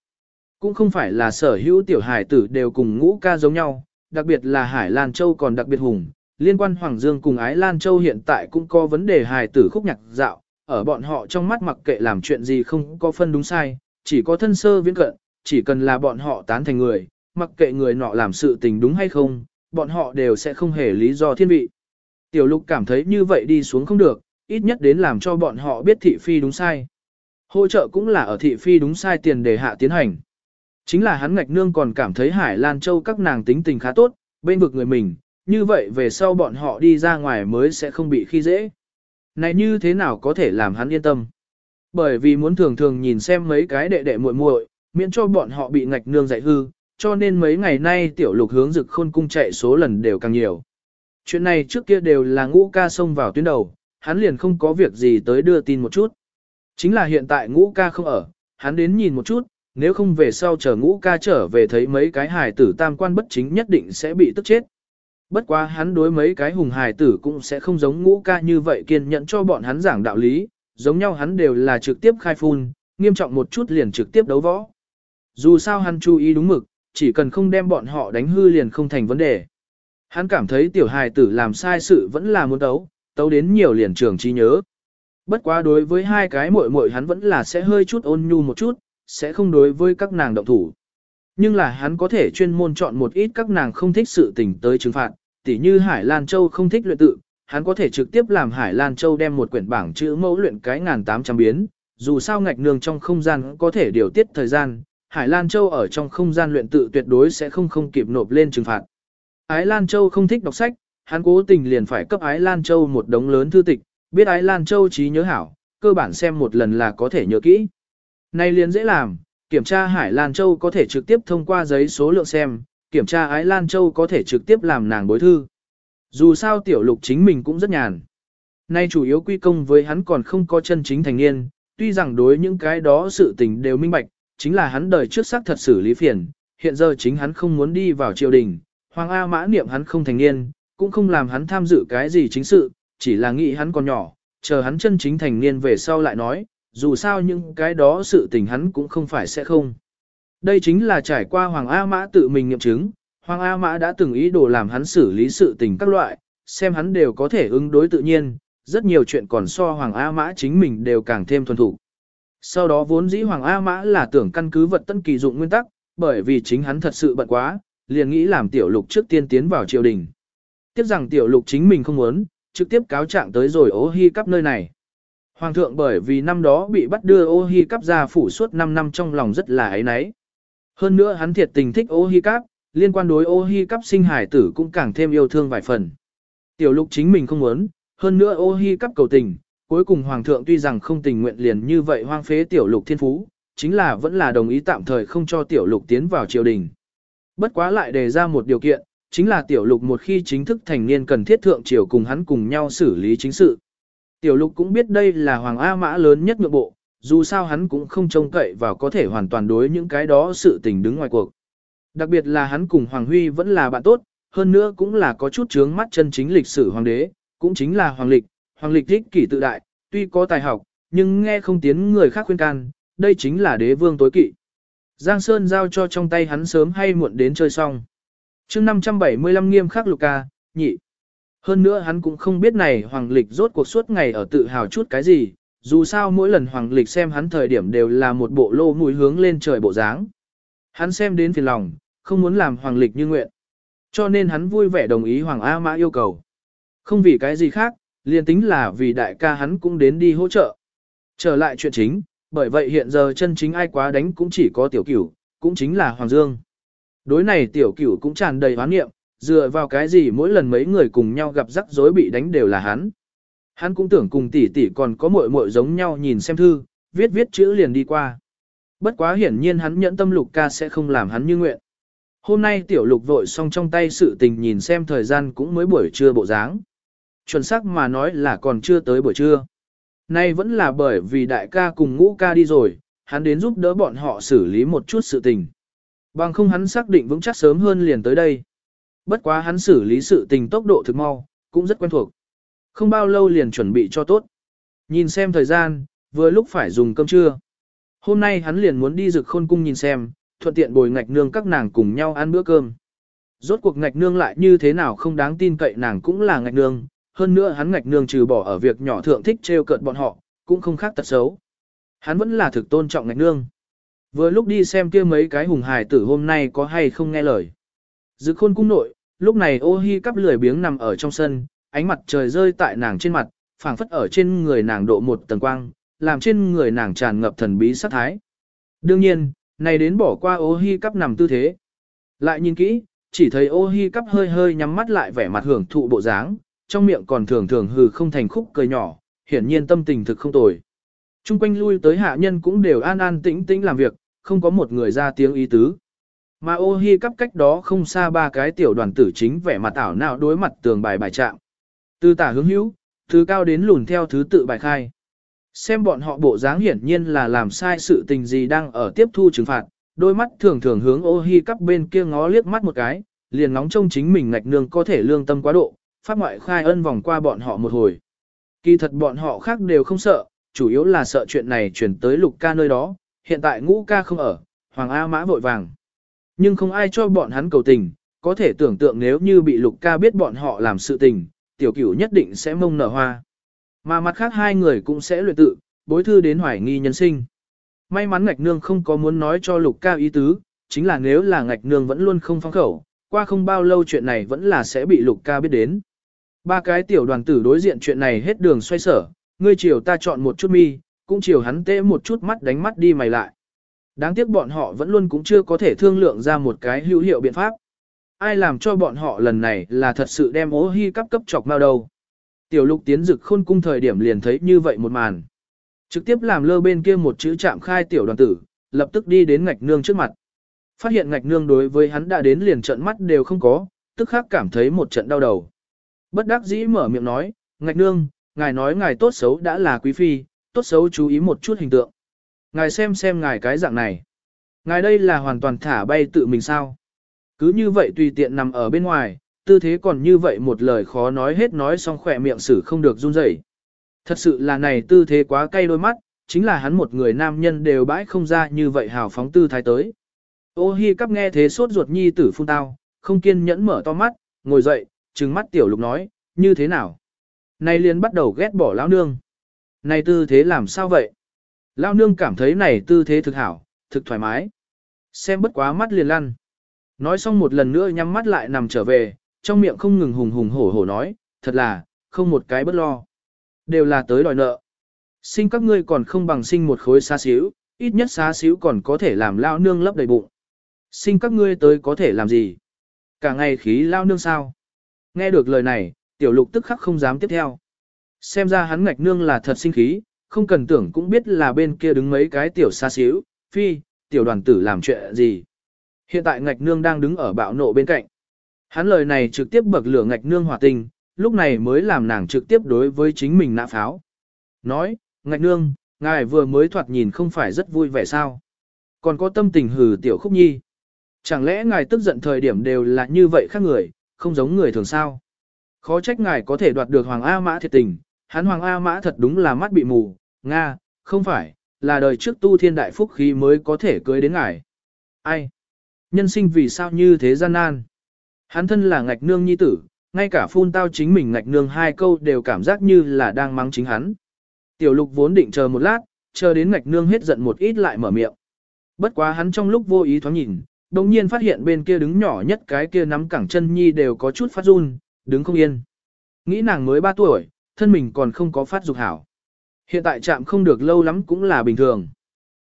Cũng không phải là sở hữu tiểu hải tử đều cùng ngũ ca giống nhau, đặc biệt là Hải Lan Châu còn đặc biệt hùng, liên quan Hoàng Dương cùng Ái Lan Châu hiện tại cũng có vấn đề hài tử khúc nhạc dạo, ở bọn họ trong mắt mặc kệ làm chuyện gì không có phân đúng sai, chỉ có thân sơ viễn cận, chỉ cần là bọn họ tán thành người, mặc kệ người nọ làm sự tình đúng hay không, bọn họ đều sẽ không hề lý do thiên vị. Tiểu lục cảm thấy như vậy đi xuống không được, ít nhất đến làm cho bọn họ biết thị phi đúng sai. Hỗ trợ cũng là ở thị phi đúng sai tiền đề hạ tiến hành. Chính là hắn ngạch nương còn cảm thấy Hải Lan Châu các nàng tính tình khá tốt, bên vực người mình, như vậy về sau bọn họ đi ra ngoài mới sẽ không bị khi dễ. Này như thế nào có thể làm hắn yên tâm? Bởi vì muốn thường thường nhìn xem mấy cái đệ đệ muội muội, miễn cho bọn họ bị ngạch nương dạy hư, cho nên mấy ngày nay tiểu lục hướng dực khôn cung chạy số lần đều càng nhiều. Chuyện này trước kia đều là ngũ ca xông vào tuyến đầu, hắn liền không có việc gì tới đưa tin một chút. Chính là hiện tại ngũ ca không ở, hắn đến nhìn một chút, nếu không về sau chờ ngũ ca trở về thấy mấy cái hài tử tam quan bất chính nhất định sẽ bị tức chết. Bất quá hắn đối mấy cái hùng hài tử cũng sẽ không giống ngũ ca như vậy kiên nhẫn cho bọn hắn giảng đạo lý, giống nhau hắn đều là trực tiếp khai phun, nghiêm trọng một chút liền trực tiếp đấu võ. Dù sao hắn chú ý đúng mực, chỉ cần không đem bọn họ đánh hư liền không thành vấn đề. Hắn cảm thấy tiểu hài tử làm sai sự vẫn là muốn đấu, tấu đến nhiều liền trường trí nhớ. Bất quá đối với hai cái muội muội hắn vẫn là sẽ hơi chút ôn nhu một chút, sẽ không đối với các nàng động thủ. Nhưng là hắn có thể chuyên môn chọn một ít các nàng không thích sự tình tới trừng phạt, tỉ như Hải Lan Châu không thích luyện tự, hắn có thể trực tiếp làm Hải Lan Châu đem một quyển bảng chữ mẫu luyện cái ngàn tám trăm biến, dù sao ngạch nương trong không gian có thể điều tiết thời gian, Hải Lan Châu ở trong không gian luyện tự tuyệt đối sẽ không không kịp nộp lên trừng phạt. Ái Lan Châu không thích đọc sách, hắn cố tình liền phải cấp Ái Lan Châu một đống lớn thư tịch, biết Ái Lan Châu trí nhớ hảo, cơ bản xem một lần là có thể nhớ kỹ. Này liền dễ làm, kiểm tra Hải Lan Châu có thể trực tiếp thông qua giấy số lượng xem, kiểm tra Ái Lan Châu có thể trực tiếp làm nàng bối thư. Dù sao tiểu lục chính mình cũng rất nhàn. Nay chủ yếu quy công với hắn còn không có chân chính thành niên, tuy rằng đối những cái đó sự tình đều minh bạch, chính là hắn đời trước xác thật xử lý phiền, hiện giờ chính hắn không muốn đi vào triều đình, Hoàng A mã niệm hắn không thành niên, cũng không làm hắn tham dự cái gì chính sự, chỉ là nghĩ hắn còn nhỏ, chờ hắn chân chính thành niên về sau lại nói, dù sao những cái đó sự tình hắn cũng không phải sẽ không. Đây chính là trải qua Hoàng A Mã tự mình nghiệm chứng, Hoàng A Mã đã từng ý đồ làm hắn xử lý sự tình các loại, xem hắn đều có thể ứng đối tự nhiên, rất nhiều chuyện còn so Hoàng A Mã chính mình đều càng thêm thuần thủ. Sau đó vốn dĩ Hoàng A Mã là tưởng căn cứ vật tân kỳ dụng nguyên tắc, bởi vì chính hắn thật sự bận quá, liền nghĩ làm tiểu lục trước tiên tiến vào triều đình. Tiếp rằng tiểu lục chính mình không muốn, trực tiếp cáo trạng tới rồi ố hy cắp nơi này. Hoàng thượng bởi vì năm đó bị bắt đưa ô hi cắp ra phủ suốt 5 năm trong lòng rất là ấy nấy. Hơn nữa hắn thiệt tình thích ô hi cắp, liên quan đối ô hi cắp sinh hải tử cũng càng thêm yêu thương vài phần. Tiểu lục chính mình không muốn, hơn nữa ô hi cắp cầu tình, cuối cùng hoàng thượng tuy rằng không tình nguyện liền như vậy hoang phế tiểu lục thiên phú, chính là vẫn là đồng ý tạm thời không cho tiểu lục tiến vào triều đình. Bất quá lại đề ra một điều kiện, chính là tiểu lục một khi chính thức thành niên cần thiết thượng triều cùng hắn cùng nhau xử lý chính sự. Tiểu lục cũng biết đây là Hoàng A Mã lớn nhất ngược bộ, dù sao hắn cũng không trông cậy vào có thể hoàn toàn đối những cái đó sự tình đứng ngoài cuộc. Đặc biệt là hắn cùng Hoàng Huy vẫn là bạn tốt, hơn nữa cũng là có chút chướng mắt chân chính lịch sử hoàng đế, cũng chính là hoàng lịch, hoàng lịch thích kỷ tự đại, tuy có tài học, nhưng nghe không tiến người khác khuyên can, đây chính là đế vương tối kỵ. Giang Sơn giao cho trong tay hắn sớm hay muộn đến chơi xong. chương 575 nghiêm khắc lục ca, nhị. Hơn nữa hắn cũng không biết này Hoàng Lịch rốt cuộc suốt ngày ở tự hào chút cái gì, dù sao mỗi lần Hoàng Lịch xem hắn thời điểm đều là một bộ lô mũi hướng lên trời bộ dáng. Hắn xem đến phiền lòng, không muốn làm Hoàng Lịch như nguyện. Cho nên hắn vui vẻ đồng ý Hoàng A Mã yêu cầu. Không vì cái gì khác, liền tính là vì đại ca hắn cũng đến đi hỗ trợ. Trở lại chuyện chính, bởi vậy hiện giờ chân chính ai quá đánh cũng chỉ có tiểu cửu, cũng chính là Hoàng Dương. Đối này tiểu cửu cũng tràn đầy hoán nghiệm, dựa vào cái gì mỗi lần mấy người cùng nhau gặp rắc rối bị đánh đều là hắn. Hắn cũng tưởng cùng tỷ tỷ còn có muội muội giống nhau nhìn xem thư, viết viết chữ liền đi qua. Bất quá hiển nhiên hắn nhẫn tâm lục ca sẽ không làm hắn như nguyện. Hôm nay tiểu lục vội xong trong tay sự tình nhìn xem thời gian cũng mới buổi trưa bộ dáng. Chuẩn xác mà nói là còn chưa tới buổi trưa. Nay vẫn là bởi vì đại ca cùng ngũ ca đi rồi, hắn đến giúp đỡ bọn họ xử lý một chút sự tình. Bằng không hắn xác định vững chắc sớm hơn liền tới đây. Bất quá hắn xử lý sự tình tốc độ thực mau, cũng rất quen thuộc. Không bao lâu liền chuẩn bị cho tốt. Nhìn xem thời gian, vừa lúc phải dùng cơm trưa. Hôm nay hắn liền muốn đi rực khôn cung nhìn xem, thuận tiện bồi ngạch nương các nàng cùng nhau ăn bữa cơm. Rốt cuộc ngạch nương lại như thế nào không đáng tin cậy nàng cũng là ngạch nương, hơn nữa hắn ngạch nương trừ bỏ ở việc nhỏ thượng thích trêu cợt bọn họ, cũng không khác tật xấu. Hắn vẫn là thực tôn trọng ngạch nương. Vừa lúc đi xem kia mấy cái hùng hài tử hôm nay có hay không nghe lời. Dự khôn cung nội, lúc này ô hi cắp lười biếng nằm ở trong sân, ánh mặt trời rơi tại nàng trên mặt, phảng phất ở trên người nàng độ một tầng quang, làm trên người nàng tràn ngập thần bí sát thái. Đương nhiên, này đến bỏ qua ô hi cắp nằm tư thế. Lại nhìn kỹ, chỉ thấy ô hi cắp hơi hơi nhắm mắt lại vẻ mặt hưởng thụ bộ dáng, trong miệng còn thường thường hừ không thành khúc cười nhỏ, hiển nhiên tâm tình thực không tồi. Trung quanh lui tới hạ nhân cũng đều an an tĩnh tĩnh làm việc, không có một người ra tiếng ý tứ. Mà ô hi cắp cách đó không xa ba cái tiểu đoàn tử chính vẻ mặt ảo nào đối mặt tường bài bài trạng. Từ tả hướng hữu, từ cao đến lùn theo thứ tự bài khai. Xem bọn họ bộ dáng hiển nhiên là làm sai sự tình gì đang ở tiếp thu trừng phạt, đôi mắt thường thường hướng ô hi cắp bên kia ngó liếc mắt một cái, liền ngóng trông chính mình ngạch nương có thể lương tâm quá độ, phát ngoại khai ân vòng qua bọn họ một hồi. Kỳ thật bọn họ khác đều không sợ, chủ yếu là sợ chuyện này chuyển tới lục ca nơi đó, hiện tại ngũ ca không ở, hoàng A mã vội vàng. Nhưng không ai cho bọn hắn cầu tình, có thể tưởng tượng nếu như bị lục ca biết bọn họ làm sự tình, tiểu cửu nhất định sẽ mông nở hoa. Mà mặt khác hai người cũng sẽ luyện tự, bối thư đến hoài nghi nhân sinh. May mắn ngạch nương không có muốn nói cho lục ca ý tứ, chính là nếu là ngạch nương vẫn luôn không phong khẩu, qua không bao lâu chuyện này vẫn là sẽ bị lục ca biết đến. Ba cái tiểu đoàn tử đối diện chuyện này hết đường xoay sở, ngươi chiều ta chọn một chút mi, cũng chiều hắn tễ một chút mắt đánh mắt đi mày lại. Đáng tiếc bọn họ vẫn luôn cũng chưa có thể thương lượng ra một cái hữu hiệu biện pháp. Ai làm cho bọn họ lần này là thật sự đem ố hy cấp cấp chọc mau đầu. Tiểu lục tiến dực khôn cung thời điểm liền thấy như vậy một màn. Trực tiếp làm lơ bên kia một chữ chạm khai tiểu đoàn tử, lập tức đi đến ngạch nương trước mặt. Phát hiện ngạch nương đối với hắn đã đến liền trận mắt đều không có, tức khắc cảm thấy một trận đau đầu. Bất đắc dĩ mở miệng nói, ngạch nương, ngài nói ngài tốt xấu đã là quý phi, tốt xấu chú ý một chút hình tượng. Ngài xem xem ngài cái dạng này. Ngài đây là hoàn toàn thả bay tự mình sao. Cứ như vậy tùy tiện nằm ở bên ngoài, tư thế còn như vậy một lời khó nói hết nói xong khỏe miệng xử không được run rẩy. Thật sự là này tư thế quá cay đôi mắt, chính là hắn một người nam nhân đều bãi không ra như vậy hào phóng tư thái tới. Ô hi cắp nghe thế sốt ruột nhi tử phun tao, không kiên nhẫn mở to mắt, ngồi dậy, trừng mắt tiểu lục nói, như thế nào? Này liền bắt đầu ghét bỏ lão nương. Này tư thế làm sao vậy? Lão nương cảm thấy này tư thế thực hảo, thực thoải mái. Xem bất quá mắt liền lăn. Nói xong một lần nữa nhắm mắt lại nằm trở về, trong miệng không ngừng hùng hùng hổ hổ nói, thật là, không một cái bất lo. Đều là tới đòi nợ. Sinh các ngươi còn không bằng sinh một khối xa xíu, ít nhất xa xíu còn có thể làm lao nương lấp đầy bụng. Sinh các ngươi tới có thể làm gì? Cả ngày khí lao nương sao? Nghe được lời này, tiểu lục tức khắc không dám tiếp theo. Xem ra hắn ngạch nương là thật sinh khí, không cần tưởng cũng biết là bên kia đứng mấy cái tiểu xa xíu, phi, tiểu đoàn tử làm chuyện gì. Hiện tại ngạch nương đang đứng ở bạo nộ bên cạnh. Hắn lời này trực tiếp bậc lửa ngạch nương hỏa tình, lúc này mới làm nàng trực tiếp đối với chính mình nã pháo. Nói, ngạch nương, ngài vừa mới thoạt nhìn không phải rất vui vẻ sao. Còn có tâm tình hừ tiểu khúc nhi. Chẳng lẽ ngài tức giận thời điểm đều là như vậy khác người, không giống người thường sao? Khó trách ngài có thể đoạt được Hoàng A Mã thiệt tình, hắn Hoàng A Mã thật đúng là mắt bị mù, Nga, không phải, là đời trước tu thiên đại phúc khí mới có thể cưới đến ngài. Ai? Nhân sinh vì sao như thế gian nan? Hắn thân là ngạch nương nhi tử, ngay cả phun tao chính mình ngạch nương hai câu đều cảm giác như là đang mắng chính hắn. Tiểu lục vốn định chờ một lát, chờ đến ngạch nương hết giận một ít lại mở miệng. Bất quá hắn trong lúc vô ý thoáng nhìn, đồng nhiên phát hiện bên kia đứng nhỏ nhất cái kia nắm cẳng chân nhi đều có chút phát run, đứng không yên. Nghĩ nàng mới 3 tuổi, thân mình còn không có phát dục hảo. Hiện tại chạm không được lâu lắm cũng là bình thường.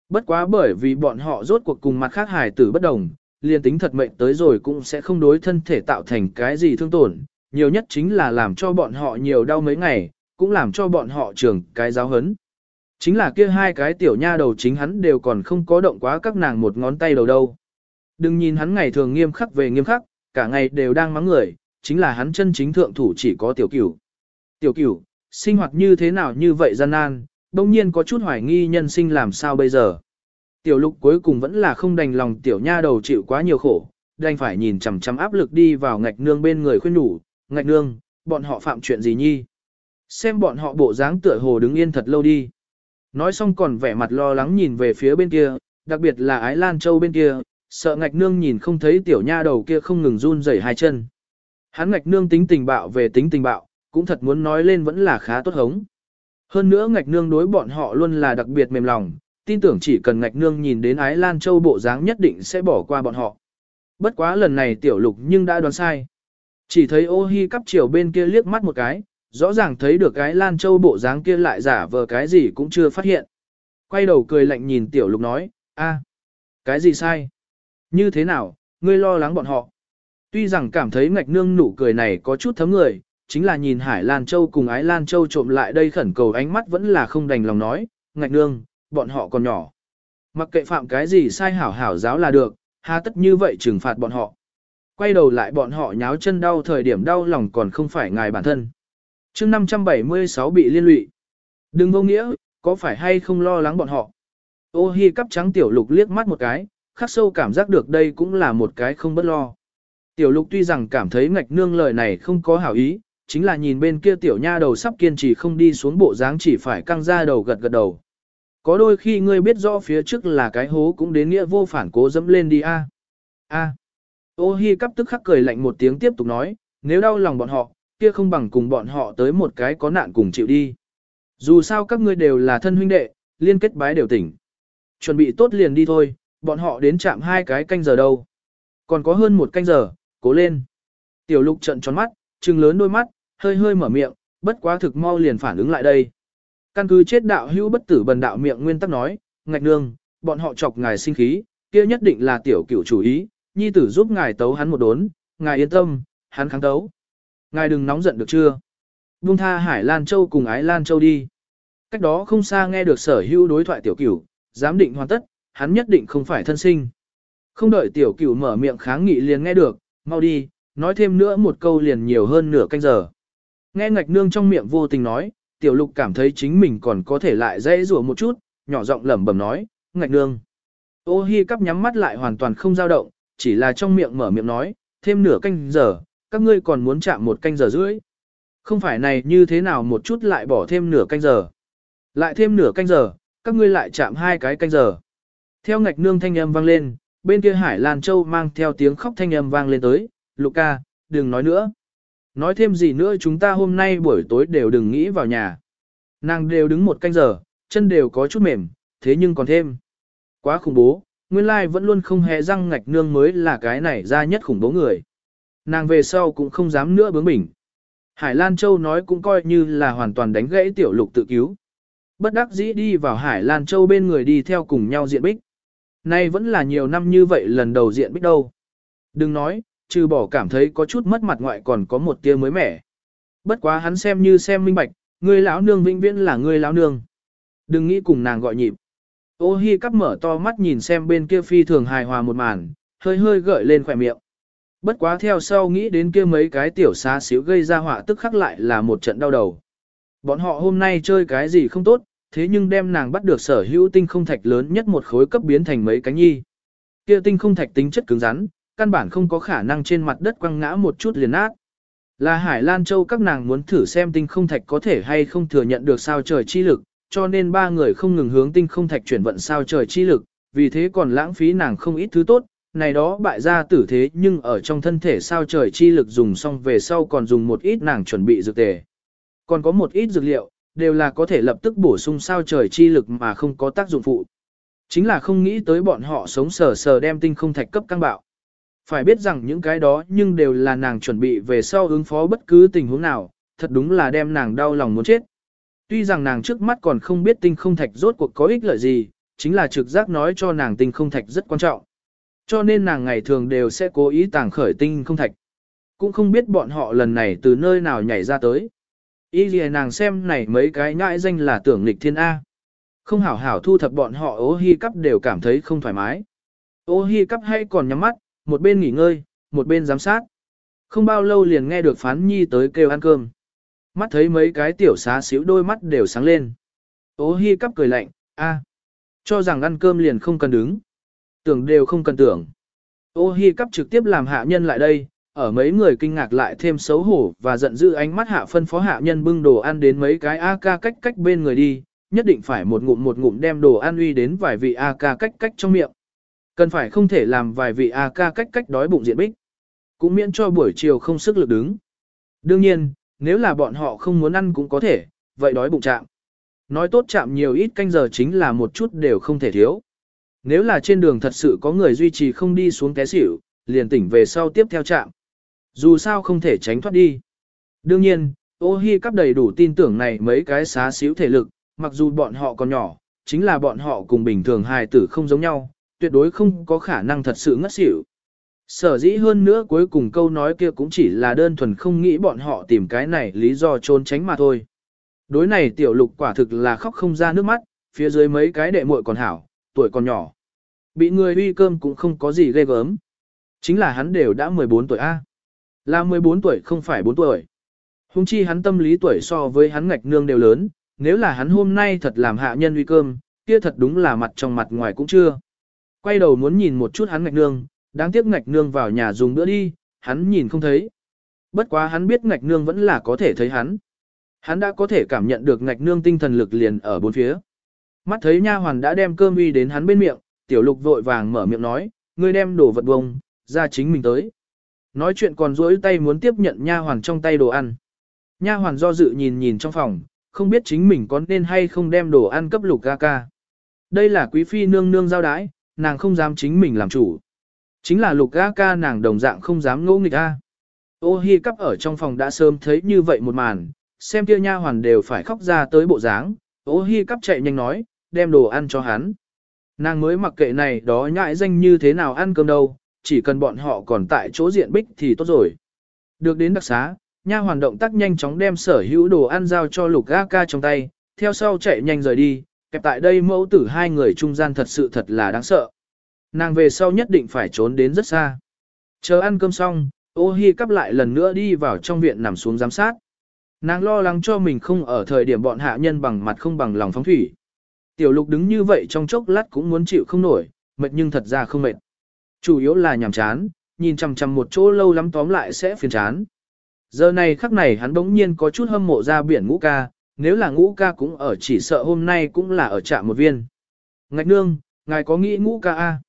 Bất quá bởi vì bọn họ rốt cuộc cùng mặt khác hài tử bất đồng, liền tính thật mệnh tới rồi cũng sẽ không đối thân thể tạo thành cái gì thương tổn, nhiều nhất chính là làm cho bọn họ nhiều đau mấy ngày, cũng làm cho bọn họ trưởng cái giáo hấn. Chính là kia hai cái tiểu nha đầu chính hắn đều còn không có động quá các nàng một ngón tay đầu đâu. Đừng nhìn hắn ngày thường nghiêm khắc về nghiêm khắc, cả ngày đều đang mắng người, chính là hắn chân chính thượng thủ chỉ có tiểu cửu. Tiểu cửu, sinh hoạt như thế nào như vậy gian nan, đông nhiên có chút hoài nghi nhân sinh làm sao bây giờ. Tiểu lục cuối cùng vẫn là không đành lòng tiểu nha đầu chịu quá nhiều khổ, đành phải nhìn chằm chằm áp lực đi vào ngạch nương bên người khuyên nhủ, ngạch nương, bọn họ phạm chuyện gì nhi. Xem bọn họ bộ dáng tựa hồ đứng yên thật lâu đi. Nói xong còn vẻ mặt lo lắng nhìn về phía bên kia, đặc biệt là ái lan châu bên kia, sợ ngạch nương nhìn không thấy tiểu nha đầu kia không ngừng run rẩy hai chân. Hắn ngạch nương tính tình bạo về tính tình bạo, cũng thật muốn nói lên vẫn là khá tốt hống. Hơn nữa ngạch nương đối bọn họ luôn là đặc biệt mềm lòng, tin tưởng chỉ cần ngạch nương nhìn đến ái lan châu bộ dáng nhất định sẽ bỏ qua bọn họ. Bất quá lần này tiểu lục nhưng đã đoán sai. Chỉ thấy ô hi cắp chiều bên kia liếc mắt một cái, rõ ràng thấy được cái Lan Châu bộ dáng kia lại giả vờ cái gì cũng chưa phát hiện. Quay đầu cười lạnh nhìn tiểu lục nói, a, cái gì sai? Như thế nào, ngươi lo lắng bọn họ? Tuy rằng cảm thấy ngạch nương nụ cười này có chút thấm người, chính là nhìn Hải Lan Châu cùng Ái Lan Châu trộm lại đây khẩn cầu ánh mắt vẫn là không đành lòng nói, ngạch nương, bọn họ còn nhỏ. Mặc kệ phạm cái gì sai hảo hảo giáo là được, hà tất như vậy trừng phạt bọn họ. Quay đầu lại bọn họ nháo chân đau thời điểm đau lòng còn không phải ngài bản thân. chương 576 bị liên lụy. Đừng vô nghĩa, có phải hay không lo lắng bọn họ. Ô hi cắp trắng tiểu lục liếc mắt một cái, khắc sâu cảm giác được đây cũng là một cái không bất lo. Tiểu lục tuy rằng cảm thấy ngạch nương lời này không có hảo ý, chính là nhìn bên kia tiểu nha đầu sắp kiên trì không đi xuống bộ dáng chỉ phải căng ra đầu gật gật đầu. Có đôi khi ngươi biết rõ phía trước là cái hố cũng đến nghĩa vô phản cố dẫm lên đi a. A. Ô hi cắp tức khắc cười lạnh một tiếng tiếp tục nói, nếu đau lòng bọn họ, kia không bằng cùng bọn họ tới một cái có nạn cùng chịu đi. Dù sao các ngươi đều là thân huynh đệ, liên kết bái đều tỉnh. Chuẩn bị tốt liền đi thôi, bọn họ đến chạm hai cái canh giờ đâu. Còn có hơn một canh giờ, cố lên. Tiểu lục trận tròn mắt, trừng lớn đôi mắt, hơi hơi mở miệng, bất quá thực mau liền phản ứng lại đây. Căn cứ chết đạo hữu bất tử bần đạo miệng nguyên tắc nói, ngạch nương, bọn họ chọc ngài sinh khí, kia nhất định là tiểu cửu chủ ý, nhi tử giúp ngài tấu hắn một đốn, ngài yên tâm, hắn kháng tấu. Ngài đừng nóng giận được chưa? Buông tha Hải Lan Châu cùng Ái Lan Châu đi. Cách đó không xa nghe được sở hữu đối thoại tiểu cửu, giám định hoàn tất, hắn nhất định không phải thân sinh. Không đợi tiểu cửu mở miệng kháng nghị liền nghe được, mau đi, nói thêm nữa một câu liền nhiều hơn nửa canh giờ. Nghe ngạch nương trong miệng vô tình nói, tiểu lục cảm thấy chính mình còn có thể lại dễ rủa một chút, nhỏ giọng lẩm bẩm nói, ngạch nương. Ô hi cắp nhắm mắt lại hoàn toàn không dao động, chỉ là trong miệng mở miệng nói, thêm nửa canh giờ, các ngươi còn muốn chạm một canh giờ rưỡi. Không phải này như thế nào một chút lại bỏ thêm nửa canh giờ. Lại thêm nửa canh giờ, các ngươi lại chạm hai cái canh giờ. Theo ngạch nương thanh âm vang lên, bên kia Hải Lan Châu mang theo tiếng khóc thanh âm vang lên tới, Luca, đừng nói nữa. Nói thêm gì nữa chúng ta hôm nay buổi tối đều đừng nghĩ vào nhà. Nàng đều đứng một canh giờ, chân đều có chút mềm, thế nhưng còn thêm. Quá khủng bố, nguyên lai vẫn luôn không hề răng ngạch nương mới là cái này ra nhất khủng bố người. Nàng về sau cũng không dám nữa bướng bỉnh. Hải Lan Châu nói cũng coi như là hoàn toàn đánh gãy tiểu lục tự cứu. Bất đắc dĩ đi vào Hải Lan Châu bên người đi theo cùng nhau diện bích. Nay vẫn là nhiều năm như vậy lần đầu diện bích đâu. Đừng nói, trừ bỏ cảm thấy có chút mất mặt ngoại còn có một tia mới mẻ. Bất quá hắn xem như xem minh bạch, người lão nương vĩnh viễn là người lão nương. Đừng nghĩ cùng nàng gọi nhịp. Ô hi cắp mở to mắt nhìn xem bên kia phi thường hài hòa một màn, hơi hơi gợi lên khỏe miệng. Bất quá theo sau nghĩ đến kia mấy cái tiểu xá xíu gây ra họa tức khắc lại là một trận đau đầu. Bọn họ hôm nay chơi cái gì không tốt, thế nhưng đem nàng bắt được sở hữu tinh không thạch lớn nhất một khối cấp biến thành mấy cánh nhi. Kia tinh không thạch tính chất cứng rắn, căn bản không có khả năng trên mặt đất quăng ngã một chút liền nát. Là Hải Lan Châu các nàng muốn thử xem tinh không thạch có thể hay không thừa nhận được sao trời chi lực, cho nên ba người không ngừng hướng tinh không thạch chuyển vận sao trời chi lực, vì thế còn lãng phí nàng không ít thứ tốt, này đó bại ra tử thế nhưng ở trong thân thể sao trời chi lực dùng xong về sau còn dùng một ít nàng chuẩn bị dược tề. Còn có một ít dược liệu, đều là có thể lập tức bổ sung sao trời chi lực mà không có tác dụng phụ. Chính là không nghĩ tới bọn họ sống sờ sờ đem tinh không thạch cấp căng bạo. Phải biết rằng những cái đó nhưng đều là nàng chuẩn bị về sau ứng phó bất cứ tình huống nào, thật đúng là đem nàng đau lòng muốn chết. Tuy rằng nàng trước mắt còn không biết tinh không thạch rốt cuộc có ích lợi gì, chính là trực giác nói cho nàng tinh không thạch rất quan trọng. Cho nên nàng ngày thường đều sẽ cố ý tàng khởi tinh không thạch. Cũng không biết bọn họ lần này từ nơi nào nhảy ra tới. Ý gì nàng xem này mấy cái ngãi danh là tưởng lịch thiên A. Không hảo hảo thu thập bọn họ ô hi cắp đều cảm thấy không thoải mái. Ô hi cắp hay còn nhắm mắt, một bên nghỉ ngơi, một bên giám sát. Không bao lâu liền nghe được phán nhi tới kêu ăn cơm. Mắt thấy mấy cái tiểu xá xíu đôi mắt đều sáng lên. Ô hi cắp cười lạnh, a, cho rằng ăn cơm liền không cần đứng. Tưởng đều không cần tưởng. Ô hi cắp trực tiếp làm hạ nhân lại đây, ở mấy người kinh ngạc lại thêm xấu hổ và giận dữ ánh mắt hạ phân phó hạ nhân bưng đồ ăn đến mấy cái AK cách cách bên người đi, nhất định phải một ngụm một ngụm đem đồ ăn uy đến vài vị AK cách cách trong miệng. Cần phải không thể làm vài vị a ca cách cách đói bụng diện bích. Cũng miễn cho buổi chiều không sức lực đứng. Đương nhiên, nếu là bọn họ không muốn ăn cũng có thể, vậy đói bụng chạm. Nói tốt chạm nhiều ít canh giờ chính là một chút đều không thể thiếu. Nếu là trên đường thật sự có người duy trì không đi xuống té xỉu, liền tỉnh về sau tiếp theo chạm. Dù sao không thể tránh thoát đi. Đương nhiên, ô hi cắp đầy đủ tin tưởng này mấy cái xá xíu thể lực, mặc dù bọn họ còn nhỏ, chính là bọn họ cùng bình thường hài tử không giống nhau, tuyệt đối không có khả năng thật sự ngất xỉu. Sở dĩ hơn nữa cuối cùng câu nói kia cũng chỉ là đơn thuần không nghĩ bọn họ tìm cái này lý do trốn tránh mà thôi. Đối này tiểu lục quả thực là khóc không ra nước mắt, phía dưới mấy cái đệ muội còn hảo, tuổi còn nhỏ. Bị người uy cơm cũng không có gì ghê gớm. Chính là hắn đều đã 14 tuổi A. Là 14 tuổi không phải 4 tuổi. Hùng chi hắn tâm lý tuổi so với hắn ngạch nương đều lớn, nếu là hắn hôm nay thật làm hạ nhân uy cơm, kia thật đúng là mặt trong mặt ngoài cũng chưa. Quay đầu muốn nhìn một chút hắn ngạch nương, đáng tiếc ngạch nương vào nhà dùng bữa đi, hắn nhìn không thấy. Bất quá hắn biết ngạch nương vẫn là có thể thấy hắn. Hắn đã có thể cảm nhận được ngạch nương tinh thần lực liền ở bốn phía. Mắt thấy nha hoàn đã đem cơm uy đến hắn bên miệng, tiểu lục vội vàng mở miệng nói, ngươi đem đồ vật bông, ra chính mình tới. Nói chuyện còn duỗi tay muốn tiếp nhận nha hoàn trong tay đồ ăn. Nha hoàn do dự nhìn nhìn trong phòng, không biết chính mình có nên hay không đem đồ ăn cấp lục ca ca. Đây là quý phi nương nương giao đái, nàng không dám chính mình làm chủ. Chính là lục A ca nàng đồng dạng không dám ngỗ nghịch a. Ô hi cắp ở trong phòng đã sớm thấy như vậy một màn, xem kia nha hoàn đều phải khóc ra tới bộ dáng, ô hi cắp chạy nhanh nói, đem đồ ăn cho hắn. Nàng mới mặc kệ này đó nhãi danh như thế nào ăn cơm đâu, chỉ cần bọn họ còn tại chỗ diện bích thì tốt rồi. Được đến đặc xá, nha hoàn động tác nhanh chóng đem sở hữu đồ ăn giao cho lục A ca trong tay, theo sau chạy nhanh rời đi, kẹp tại đây mẫu tử hai người trung gian thật sự thật là đáng sợ. Nàng về sau nhất định phải trốn đến rất xa. Chờ ăn cơm xong, ô hi cắp lại lần nữa đi vào trong viện nằm xuống giám sát. Nàng lo lắng cho mình không ở thời điểm bọn hạ nhân bằng mặt không bằng lòng phóng thủy. Tiểu lục đứng như vậy trong chốc lát cũng muốn chịu không nổi, mệt nhưng thật ra không mệt. Chủ yếu là nhàm chán, nhìn chằm chằm một chỗ lâu lắm tóm lại sẽ phiền chán. Giờ này khắc này hắn bỗng nhiên có chút hâm mộ ra biển ngũ ca, nếu là ngũ ca cũng ở chỉ sợ hôm nay cũng là ở trạm một viên. Ngạch nương, ngài có nghĩ ngũ ca a?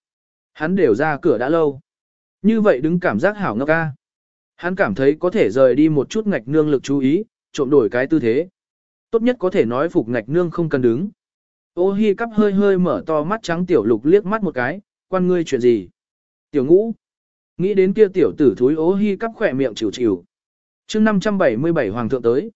Hắn đều ra cửa đã lâu. Như vậy đứng cảm giác hảo ngốc ca. Hắn cảm thấy có thể rời đi một chút ngạch nương lực chú ý, trộm đổi cái tư thế. Tốt nhất có thể nói phục ngạch nương không cần đứng. Ô hi cắp hơi hơi mở to mắt trắng tiểu lục liếc mắt một cái, quan ngươi chuyện gì? Tiểu ngũ. Nghĩ đến kia tiểu tử thúi ô hi cắp khỏe miệng chịu chịu. mươi 577 hoàng thượng tới.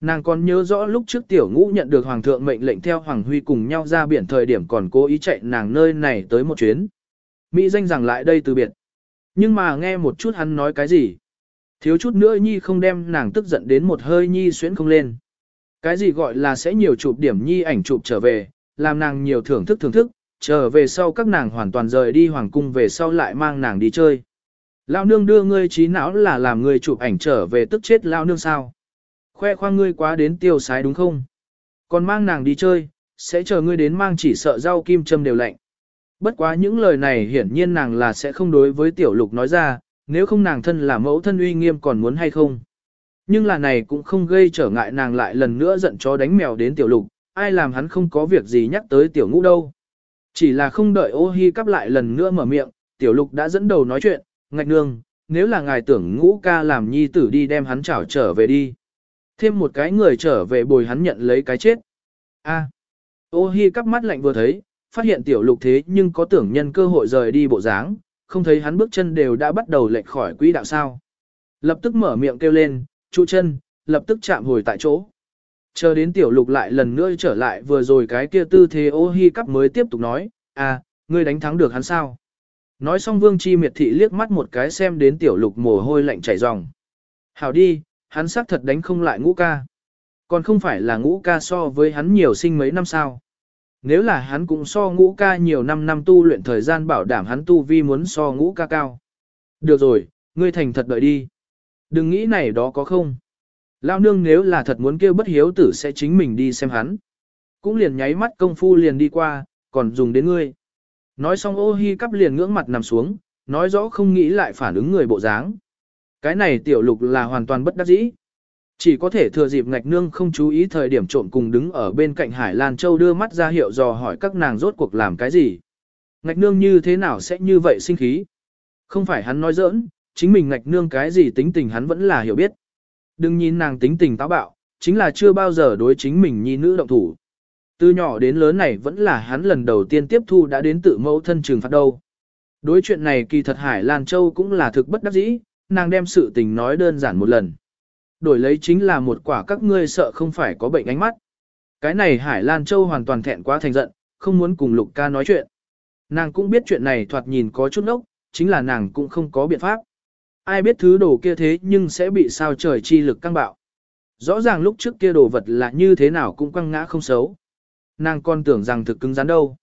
Nàng còn nhớ rõ lúc trước tiểu ngũ nhận được hoàng thượng mệnh lệnh theo hoàng huy cùng nhau ra biển thời điểm còn cố ý chạy nàng nơi này tới một chuyến. Mỹ danh rằng lại đây từ biệt. Nhưng mà nghe một chút hắn nói cái gì. Thiếu chút nữa nhi không đem nàng tức giận đến một hơi nhi xuyến không lên. Cái gì gọi là sẽ nhiều chụp điểm nhi ảnh chụp trở về, làm nàng nhiều thưởng thức thưởng thức, trở về sau các nàng hoàn toàn rời đi hoàng cung về sau lại mang nàng đi chơi. Lao nương đưa ngươi trí não là làm ngươi chụp ảnh trở về tức chết lao nương sao. Khoe khoang ngươi quá đến tiêu sái đúng không? Còn mang nàng đi chơi, sẽ chờ ngươi đến mang chỉ sợ rau kim châm đều lạnh. Bất quá những lời này hiển nhiên nàng là sẽ không đối với tiểu lục nói ra, nếu không nàng thân là mẫu thân uy nghiêm còn muốn hay không. Nhưng là này cũng không gây trở ngại nàng lại lần nữa giận chó đánh mèo đến tiểu lục, ai làm hắn không có việc gì nhắc tới tiểu ngũ đâu. Chỉ là không đợi ô hi cắp lại lần nữa mở miệng, tiểu lục đã dẫn đầu nói chuyện, ngạch nương, nếu là ngài tưởng ngũ ca làm nhi tử đi đem hắn chảo trở về đi. Thêm một cái người trở về bồi hắn nhận lấy cái chết. A. ô hi cắp mắt lạnh vừa thấy, phát hiện tiểu lục thế nhưng có tưởng nhân cơ hội rời đi bộ dáng, không thấy hắn bước chân đều đã bắt đầu lệch khỏi quỹ đạo sao. Lập tức mở miệng kêu lên, trụ chân, lập tức chạm hồi tại chỗ. Chờ đến tiểu lục lại lần nữa trở lại vừa rồi cái kia tư thế ô hi cắp mới tiếp tục nói, à, ngươi đánh thắng được hắn sao? Nói xong vương chi miệt thị liếc mắt một cái xem đến tiểu lục mồ hôi lạnh chảy ròng. Hảo đi, hắn xác thật đánh không lại ngũ ca. Còn không phải là ngũ ca so với hắn nhiều sinh mấy năm sao. Nếu là hắn cũng so ngũ ca nhiều năm năm tu luyện thời gian bảo đảm hắn tu vi muốn so ngũ ca cao. Được rồi, ngươi thành thật đợi đi. Đừng nghĩ này đó có không. Lao nương nếu là thật muốn kêu bất hiếu tử sẽ chính mình đi xem hắn. Cũng liền nháy mắt công phu liền đi qua, còn dùng đến ngươi. Nói xong ô hi cắp liền ngưỡng mặt nằm xuống, nói rõ không nghĩ lại phản ứng người bộ dáng. Cái này tiểu lục là hoàn toàn bất đắc dĩ. Chỉ có thể thừa dịp ngạch nương không chú ý thời điểm trộn cùng đứng ở bên cạnh Hải Lan Châu đưa mắt ra hiệu dò hỏi các nàng rốt cuộc làm cái gì. Ngạch nương như thế nào sẽ như vậy sinh khí. Không phải hắn nói giỡn, chính mình ngạch nương cái gì tính tình hắn vẫn là hiểu biết. Đừng nhìn nàng tính tình táo bạo, chính là chưa bao giờ đối chính mình nhi nữ động thủ. Từ nhỏ đến lớn này vẫn là hắn lần đầu tiên tiếp thu đã đến tự mẫu thân trường phạt đâu. Đối chuyện này kỳ thật Hải Lan Châu cũng là thực bất đắc dĩ, nàng đem sự tình nói đơn giản một lần. Đổi lấy chính là một quả các ngươi sợ không phải có bệnh ánh mắt. Cái này Hải Lan Châu hoàn toàn thẹn quá thành giận, không muốn cùng Lục ca nói chuyện. Nàng cũng biết chuyện này thoạt nhìn có chút nốc, chính là nàng cũng không có biện pháp. Ai biết thứ đồ kia thế nhưng sẽ bị sao trời chi lực căng bạo. Rõ ràng lúc trước kia đồ vật là như thế nào cũng quăng ngã không xấu. Nàng còn tưởng rằng thực cứng rắn đâu.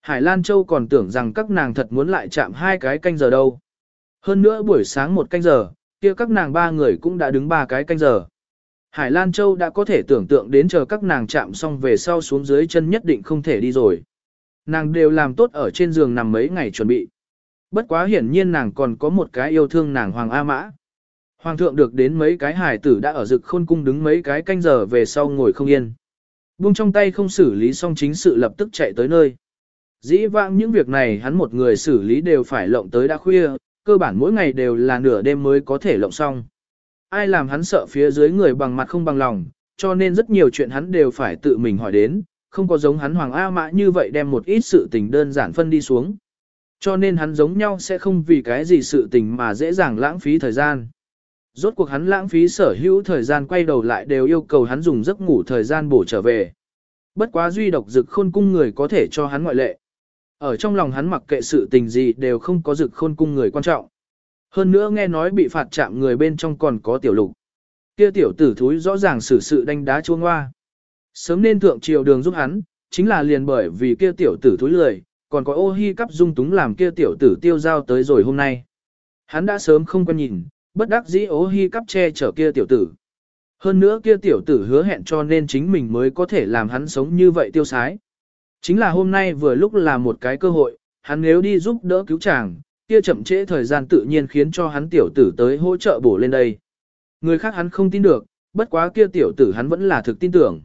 Hải Lan Châu còn tưởng rằng các nàng thật muốn lại chạm hai cái canh giờ đâu. Hơn nữa buổi sáng một canh giờ, kia các nàng ba người cũng đã đứng ba cái canh giờ. Hải Lan Châu đã có thể tưởng tượng đến chờ các nàng chạm xong về sau xuống dưới chân nhất định không thể đi rồi. Nàng đều làm tốt ở trên giường nằm mấy ngày chuẩn bị. Bất quá hiển nhiên nàng còn có một cái yêu thương nàng Hoàng A Mã. Hoàng thượng được đến mấy cái hải tử đã ở rực khôn cung đứng mấy cái canh giờ về sau ngồi không yên. Buông trong tay không xử lý xong chính sự lập tức chạy tới nơi. Dĩ vãng những việc này hắn một người xử lý đều phải lộng tới đã khuya, cơ bản mỗi ngày đều là nửa đêm mới có thể lộng xong. Ai làm hắn sợ phía dưới người bằng mặt không bằng lòng, cho nên rất nhiều chuyện hắn đều phải tự mình hỏi đến, không có giống hắn Hoàng A Mã như vậy đem một ít sự tình đơn giản phân đi xuống. Cho nên hắn giống nhau sẽ không vì cái gì sự tình mà dễ dàng lãng phí thời gian. Rốt cuộc hắn lãng phí sở hữu thời gian quay đầu lại đều yêu cầu hắn dùng giấc ngủ thời gian bổ trở về. Bất quá duy độc dực khôn cung người có thể cho hắn ngoại lệ. Ở trong lòng hắn mặc kệ sự tình gì đều không có dực khôn cung người quan trọng. Hơn nữa nghe nói bị phạt chạm người bên trong còn có tiểu lục. Kia tiểu tử thúi rõ ràng xử sự đánh đá chuông hoa. Sớm nên thượng triều đường giúp hắn, chính là liền bởi vì kia tiểu tử thúi lười, còn có ô hi cắp dung túng làm kia tiểu tử tiêu giao tới rồi hôm nay. Hắn đã sớm không quan nhìn, bất đắc dĩ ô hi cắp che chở kia tiểu tử. Hơn nữa kia tiểu tử hứa hẹn cho nên chính mình mới có thể làm hắn sống như vậy tiêu sái. Chính là hôm nay vừa lúc là một cái cơ hội, hắn nếu đi giúp đỡ cứu chàng, kia chậm trễ thời gian tự nhiên khiến cho hắn tiểu tử tới hỗ trợ bổ lên đây. Người khác hắn không tin được, bất quá kia tiểu tử hắn vẫn là thực tin tưởng.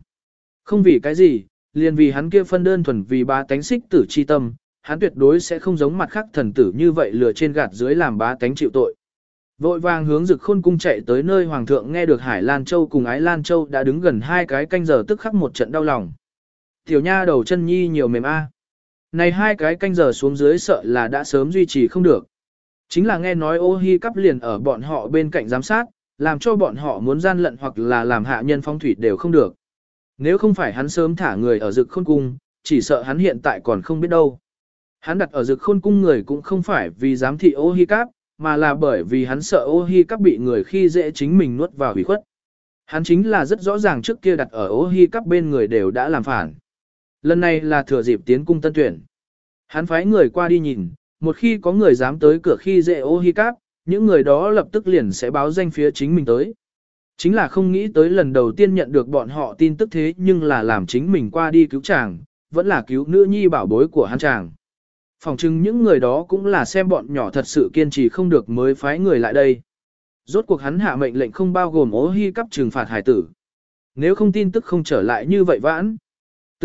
Không vì cái gì, liền vì hắn kia phân đơn thuần vì bá tánh xích tử chi tâm, hắn tuyệt đối sẽ không giống mặt khác thần tử như vậy lừa trên gạt dưới làm bá tánh chịu tội. Vội vàng hướng rực khôn cung chạy tới nơi hoàng thượng nghe được Hải Lan Châu cùng Ái Lan Châu đã đứng gần hai cái canh giờ tức khắc một trận đau lòng. Tiểu nha đầu chân nhi nhiều mềm a. Này hai cái canh giờ xuống dưới sợ là đã sớm duy trì không được. Chính là nghe nói ô hi cắp liền ở bọn họ bên cạnh giám sát, làm cho bọn họ muốn gian lận hoặc là làm hạ nhân phong thủy đều không được. Nếu không phải hắn sớm thả người ở rực khôn cung, chỉ sợ hắn hiện tại còn không biết đâu. Hắn đặt ở rực khôn cung người cũng không phải vì giám thị ô hi cắp, mà là bởi vì hắn sợ ô hi cắp bị người khi dễ chính mình nuốt vào hủy khuất. Hắn chính là rất rõ ràng trước kia đặt ở ô hi cắp bên người đều đã làm phản. Lần này là thừa dịp tiến cung tân tuyển. Hắn phái người qua đi nhìn, một khi có người dám tới cửa khi dễ ô hi cáp, những người đó lập tức liền sẽ báo danh phía chính mình tới. Chính là không nghĩ tới lần đầu tiên nhận được bọn họ tin tức thế nhưng là làm chính mình qua đi cứu chàng, vẫn là cứu nữ nhi bảo bối của hắn chàng. Phòng chừng những người đó cũng là xem bọn nhỏ thật sự kiên trì không được mới phái người lại đây. Rốt cuộc hắn hạ mệnh lệnh không bao gồm ố hy cấp trừng phạt hải tử. Nếu không tin tức không trở lại như vậy vãn.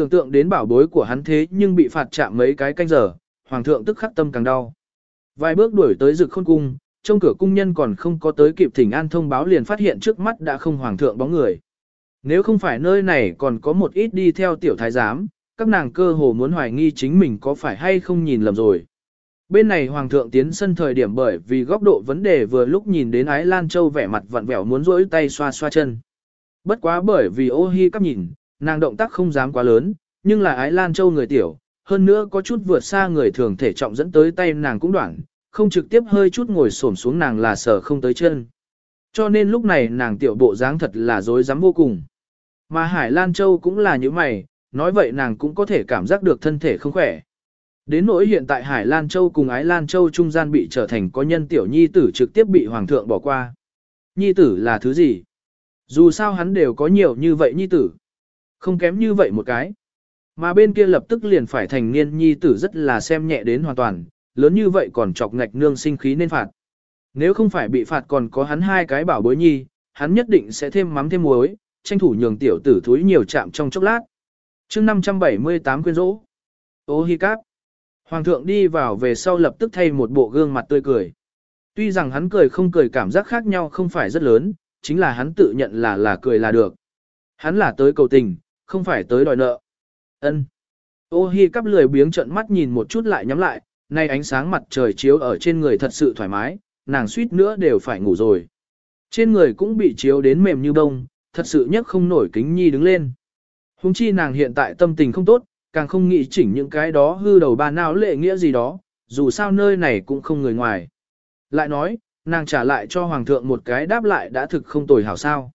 Tưởng tượng đến bảo bối của hắn thế nhưng bị phạt chạm mấy cái canh giờ, hoàng thượng tức khắc tâm càng đau. Vài bước đuổi tới rực khôn cung, trong cửa cung nhân còn không có tới kịp thỉnh an thông báo liền phát hiện trước mắt đã không hoàng thượng bóng người. Nếu không phải nơi này còn có một ít đi theo tiểu thái giám, các nàng cơ hồ muốn hoài nghi chính mình có phải hay không nhìn lầm rồi. Bên này Hoàng thượng tiến sân thời điểm bởi vì góc độ vấn đề vừa lúc nhìn đến Ái Lan Châu vẻ mặt vặn vẹo muốn rỗi tay xoa xoa chân. Bất quá bởi vì ô hi cắp nhìn, nàng động tác không dám quá lớn, nhưng là Ái Lan Châu người tiểu, hơn nữa có chút vượt xa người thường thể trọng dẫn tới tay nàng cũng đoạn, không trực tiếp hơi chút ngồi xổm xuống nàng là sở không tới chân. Cho nên lúc này nàng tiểu bộ dáng thật là dối dám vô cùng. Mà Hải Lan Châu cũng là như mày, nói vậy nàng cũng có thể cảm giác được thân thể không khỏe. Đến nỗi hiện tại Hải Lan Châu cùng Ái Lan Châu trung gian bị trở thành có nhân tiểu nhi tử trực tiếp bị Hoàng thượng bỏ qua. Nhi tử là thứ gì? Dù sao hắn đều có nhiều như vậy nhi tử. Không kém như vậy một cái. Mà bên kia lập tức liền phải thành niên nhi tử rất là xem nhẹ đến hoàn toàn, lớn như vậy còn chọc ngạch nương sinh khí nên phạt. Nếu không phải bị phạt còn có hắn hai cái bảo bối nhi, hắn nhất định sẽ thêm mắm thêm muối, tranh thủ nhường tiểu tử thúi nhiều chạm trong chốc lát chương 578 quyên rỗ. Ô hi cáp. Hoàng thượng đi vào về sau lập tức thay một bộ gương mặt tươi cười. Tuy rằng hắn cười không cười cảm giác khác nhau không phải rất lớn, chính là hắn tự nhận là là cười là được. Hắn là tới cầu tình, không phải tới đòi nợ. Ân. Ô hi cắp lười biếng trợn mắt nhìn một chút lại nhắm lại, nay ánh sáng mặt trời chiếu ở trên người thật sự thoải mái, nàng suýt nữa đều phải ngủ rồi. Trên người cũng bị chiếu đến mềm như bông, thật sự nhất không nổi kính nhi đứng lên. Hùng chi nàng hiện tại tâm tình không tốt, càng không nghĩ chỉnh những cái đó hư đầu ba não lệ nghĩa gì đó, dù sao nơi này cũng không người ngoài. Lại nói, nàng trả lại cho hoàng thượng một cái đáp lại đã thực không tồi hảo sao.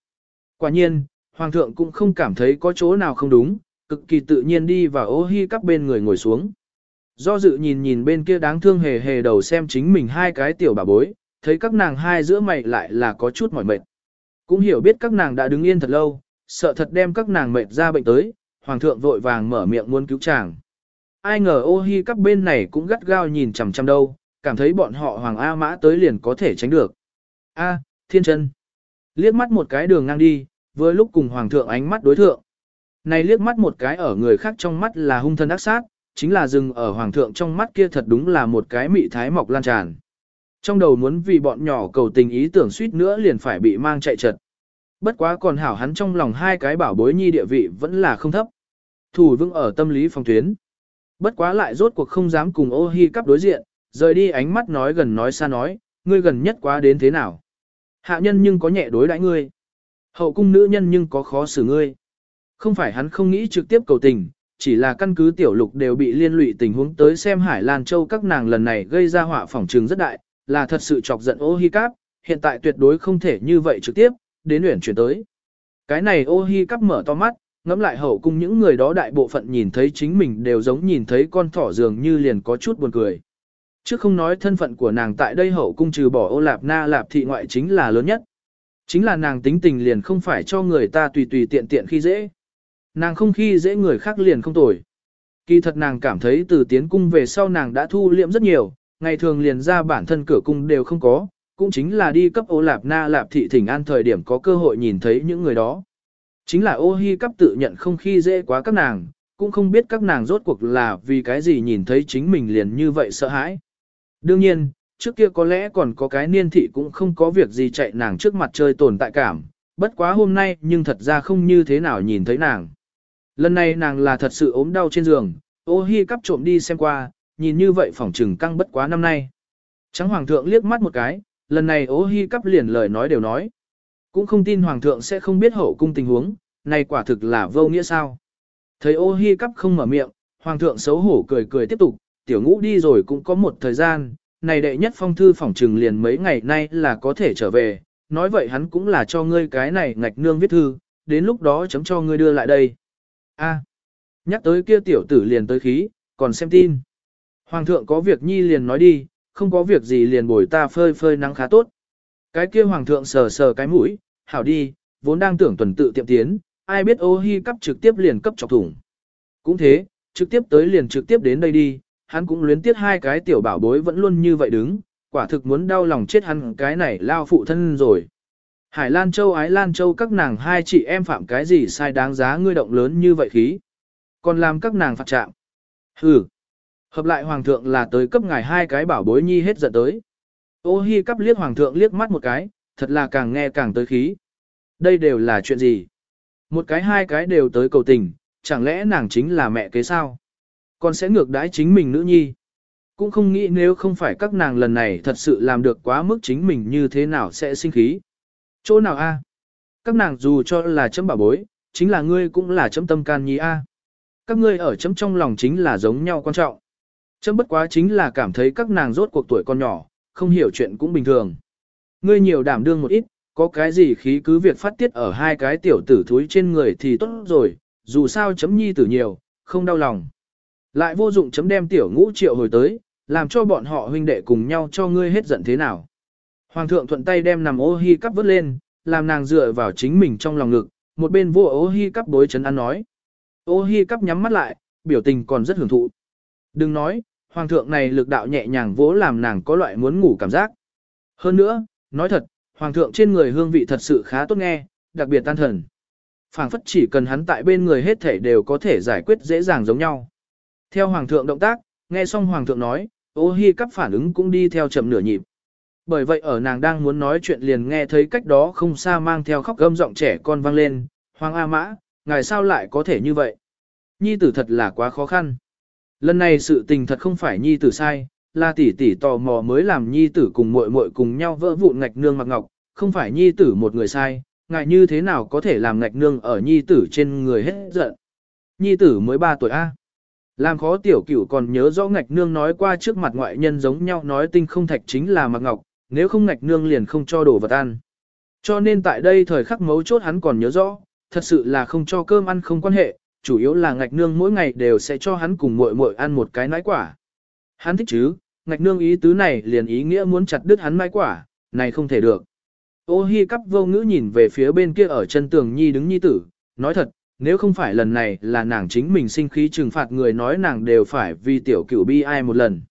Quả nhiên, hoàng thượng cũng không cảm thấy có chỗ nào không đúng, cực kỳ tự nhiên đi vào ô hi các bên người ngồi xuống. Do dự nhìn nhìn bên kia đáng thương hề hề đầu xem chính mình hai cái tiểu bà bối, thấy các nàng hai giữa mày lại là có chút mỏi mệt. Cũng hiểu biết các nàng đã đứng yên thật lâu, sợ thật đem các nàng mệt ra bệnh tới, hoàng thượng vội vàng mở miệng muốn cứu chàng. Ai ngờ ô hi các bên này cũng gắt gao nhìn chằm chằm đâu, cảm thấy bọn họ hoàng A mã tới liền có thể tránh được. A, thiên chân. Liếc mắt một cái đường ngang đi, vừa lúc cùng hoàng thượng ánh mắt đối thượng. Này liếc mắt một cái ở người khác trong mắt là hung thân ác sát, chính là dừng ở hoàng thượng trong mắt kia thật đúng là một cái mị thái mọc lan tràn. Trong đầu muốn vì bọn nhỏ cầu tình ý tưởng suýt nữa liền phải bị mang chạy trật. Bất quá còn hảo hắn trong lòng hai cái bảo bối nhi địa vị vẫn là không thấp. Thủ vững ở tâm lý phòng tuyến. Bất quá lại rốt cuộc không dám cùng ô hi cắp đối diện, rời đi ánh mắt nói gần nói xa nói, ngươi gần nhất quá đến thế nào. Hạ nhân nhưng có nhẹ đối đãi ngươi. Hậu cung nữ nhân nhưng có khó xử ngươi. Không phải hắn không nghĩ trực tiếp cầu tình, chỉ là căn cứ tiểu lục đều bị liên lụy tình huống tới xem Hải Lan Châu các nàng lần này gây ra họa phỏng trường rất đại, là thật sự chọc giận ô hi cáp, hiện tại tuyệt đối không thể như vậy trực tiếp, đến luyện chuyển tới. Cái này ô hi cáp mở to mắt, ngắm lại hậu cung những người đó đại bộ phận nhìn thấy chính mình đều giống nhìn thấy con thỏ dường như liền có chút buồn cười. Chứ không nói thân phận của nàng tại đây hậu cung trừ bỏ ô lạp na lạp thị ngoại chính là lớn nhất. Chính là nàng tính tình liền không phải cho người ta tùy tùy tiện tiện khi dễ. Nàng không khi dễ người khác liền không tồi. Kỳ thật nàng cảm thấy từ tiến cung về sau nàng đã thu liệm rất nhiều, ngày thường liền ra bản thân cửa cung đều không có, cũng chính là đi cấp ô lạp na lạp thị thỉnh an thời điểm có cơ hội nhìn thấy những người đó. Chính là ô hi cấp tự nhận không khi dễ quá các nàng, cũng không biết các nàng rốt cuộc là vì cái gì nhìn thấy chính mình liền như vậy sợ hãi. Đương nhiên, trước kia có lẽ còn có cái niên thị cũng không có việc gì chạy nàng trước mặt chơi tồn tại cảm, bất quá hôm nay nhưng thật ra không như thế nào nhìn thấy nàng. Lần này nàng là thật sự ốm đau trên giường, ô hi cắp trộm đi xem qua, nhìn như vậy phỏng trừng căng bất quá năm nay. Trắng hoàng thượng liếc mắt một cái, lần này ô hi cắp liền lời nói đều nói. Cũng không tin hoàng thượng sẽ không biết hậu cung tình huống, này quả thực là vô nghĩa sao. Thấy ô hi cắp không mở miệng, hoàng thượng xấu hổ cười cười tiếp tục, tiểu ngũ đi rồi cũng có một thời gian, này đệ nhất phong thư phỏng trừng liền mấy ngày nay là có thể trở về, nói vậy hắn cũng là cho ngươi cái này ngạch nương viết thư, đến lúc đó chấm cho ngươi đưa lại đây. A, nhắc tới kia tiểu tử liền tới khí, còn xem tin. Hoàng thượng có việc nhi liền nói đi, không có việc gì liền bồi ta phơi phơi nắng khá tốt. Cái kia hoàng thượng sờ sờ cái mũi, hảo đi, vốn đang tưởng tuần tự tiệm tiến, ai biết ô hi cấp trực tiếp liền cấp chọc thủng. Cũng thế, trực tiếp tới liền trực tiếp đến đây đi, hắn cũng luyến tiếc hai cái tiểu bảo bối vẫn luôn như vậy đứng, quả thực muốn đau lòng chết hắn cái này lao phụ thân rồi. Hải Lan Châu Ái Lan Châu các nàng hai chị em phạm cái gì sai đáng giá ngươi động lớn như vậy khí. Còn làm các nàng phạt trạng. Hừ. Hợp lại hoàng thượng là tới cấp ngài hai cái bảo bối nhi hết giận tới. Ô hi cắp liếc hoàng thượng liếc mắt một cái, thật là càng nghe càng tới khí. Đây đều là chuyện gì? Một cái hai cái đều tới cầu tình, chẳng lẽ nàng chính là mẹ kế sao? Còn sẽ ngược đãi chính mình nữ nhi. Cũng không nghĩ nếu không phải các nàng lần này thật sự làm được quá mức chính mình như thế nào sẽ sinh khí. Chỗ nào a? Các nàng dù cho là chấm bảo bối, chính là ngươi cũng là chấm tâm can nhi a. Các ngươi ở chấm trong lòng chính là giống nhau quan trọng. Chấm bất quá chính là cảm thấy các nàng rốt cuộc tuổi con nhỏ, không hiểu chuyện cũng bình thường. Ngươi nhiều đảm đương một ít, có cái gì khí cứ việc phát tiết ở hai cái tiểu tử thúi trên người thì tốt rồi, dù sao chấm nhi tử nhiều, không đau lòng. Lại vô dụng chấm đem tiểu ngũ triệu hồi tới, làm cho bọn họ huynh đệ cùng nhau cho ngươi hết giận thế nào. Hoàng thượng thuận tay đem nằm ô hi cắp vớt lên, làm nàng dựa vào chính mình trong lòng ngực, một bên vua ô hi cắp đối chấn ăn nói. Ô hi cắp nhắm mắt lại, biểu tình còn rất hưởng thụ. Đừng nói, hoàng thượng này lực đạo nhẹ nhàng vỗ làm nàng có loại muốn ngủ cảm giác. Hơn nữa, nói thật, hoàng thượng trên người hương vị thật sự khá tốt nghe, đặc biệt tan thần. phảng phất chỉ cần hắn tại bên người hết thể đều có thể giải quyết dễ dàng giống nhau. Theo hoàng thượng động tác, nghe xong hoàng thượng nói, ô hi cắp phản ứng cũng đi theo chậm nửa nhịp. Bởi vậy ở nàng đang muốn nói chuyện liền nghe thấy cách đó không xa mang theo khóc gâm giọng trẻ con vang lên, Hoàng A Mã, ngài sao lại có thể như vậy? Nhi tử thật là quá khó khăn. Lần này sự tình thật không phải nhi tử sai, là tỷ tỷ tò mò mới làm nhi tử cùng muội muội cùng nhau vỡ vụn ngạch nương mặc ngọc, không phải nhi tử một người sai, ngài như thế nào có thể làm ngạch nương ở nhi tử trên người hết giận. Nhi tử mới 3 tuổi A. Làm khó tiểu cửu còn nhớ rõ ngạch nương nói qua trước mặt ngoại nhân giống nhau nói tinh không thạch chính là mặc ngọc, nếu không ngạch nương liền không cho đồ vật ăn. Cho nên tại đây thời khắc mấu chốt hắn còn nhớ rõ, thật sự là không cho cơm ăn không quan hệ, chủ yếu là ngạch nương mỗi ngày đều sẽ cho hắn cùng muội muội ăn một cái nãi quả. Hắn thích chứ, ngạch nương ý tứ này liền ý nghĩa muốn chặt đứt hắn nãi quả, này không thể được. Ô hi cắp vô ngữ nhìn về phía bên kia ở chân tường nhi đứng nhi tử, nói thật, nếu không phải lần này là nàng chính mình sinh khí trừng phạt người nói nàng đều phải vì tiểu cửu bi ai một lần.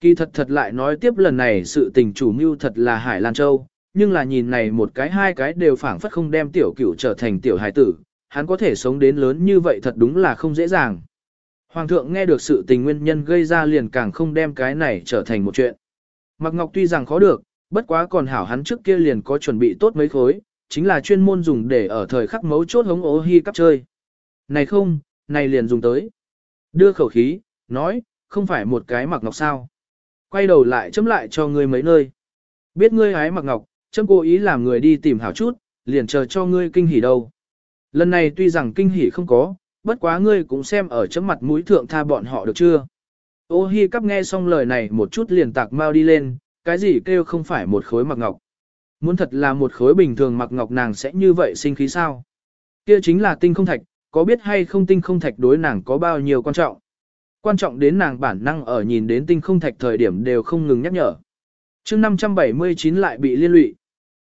Kỳ thật thật lại nói tiếp lần này sự tình chủ mưu thật là Hải Lan Châu, nhưng là nhìn này một cái hai cái đều phảng phất không đem tiểu cửu trở thành tiểu hải tử, hắn có thể sống đến lớn như vậy thật đúng là không dễ dàng. Hoàng thượng nghe được sự tình nguyên nhân gây ra liền càng không đem cái này trở thành một chuyện. Mặc Ngọc tuy rằng khó được, bất quá còn hảo hắn trước kia liền có chuẩn bị tốt mấy khối, chính là chuyên môn dùng để ở thời khắc mấu chốt hống ố hi cắp chơi. Này không, này liền dùng tới. Đưa khẩu khí, nói, không phải một cái mặc ngọc sao. Quay đầu lại chấm lại cho ngươi mấy nơi. Biết ngươi hái mặc ngọc, chấm cố ý làm người đi tìm hảo chút, liền chờ cho ngươi kinh hỉ đâu. Lần này tuy rằng kinh hỉ không có, bất quá ngươi cũng xem ở chấm mặt mũi thượng tha bọn họ được chưa. Ô hi cắp nghe xong lời này một chút liền tạc mau đi lên, cái gì kêu không phải một khối mặc ngọc. Muốn thật là một khối bình thường mặc ngọc nàng sẽ như vậy sinh khí sao? Kia chính là tinh không thạch, có biết hay không tinh không thạch đối nàng có bao nhiêu quan trọng? Quan trọng đến nàng bản năng ở nhìn đến tinh không thạch thời điểm đều không ngừng nhắc nhở. chương 579 lại bị liên lụy.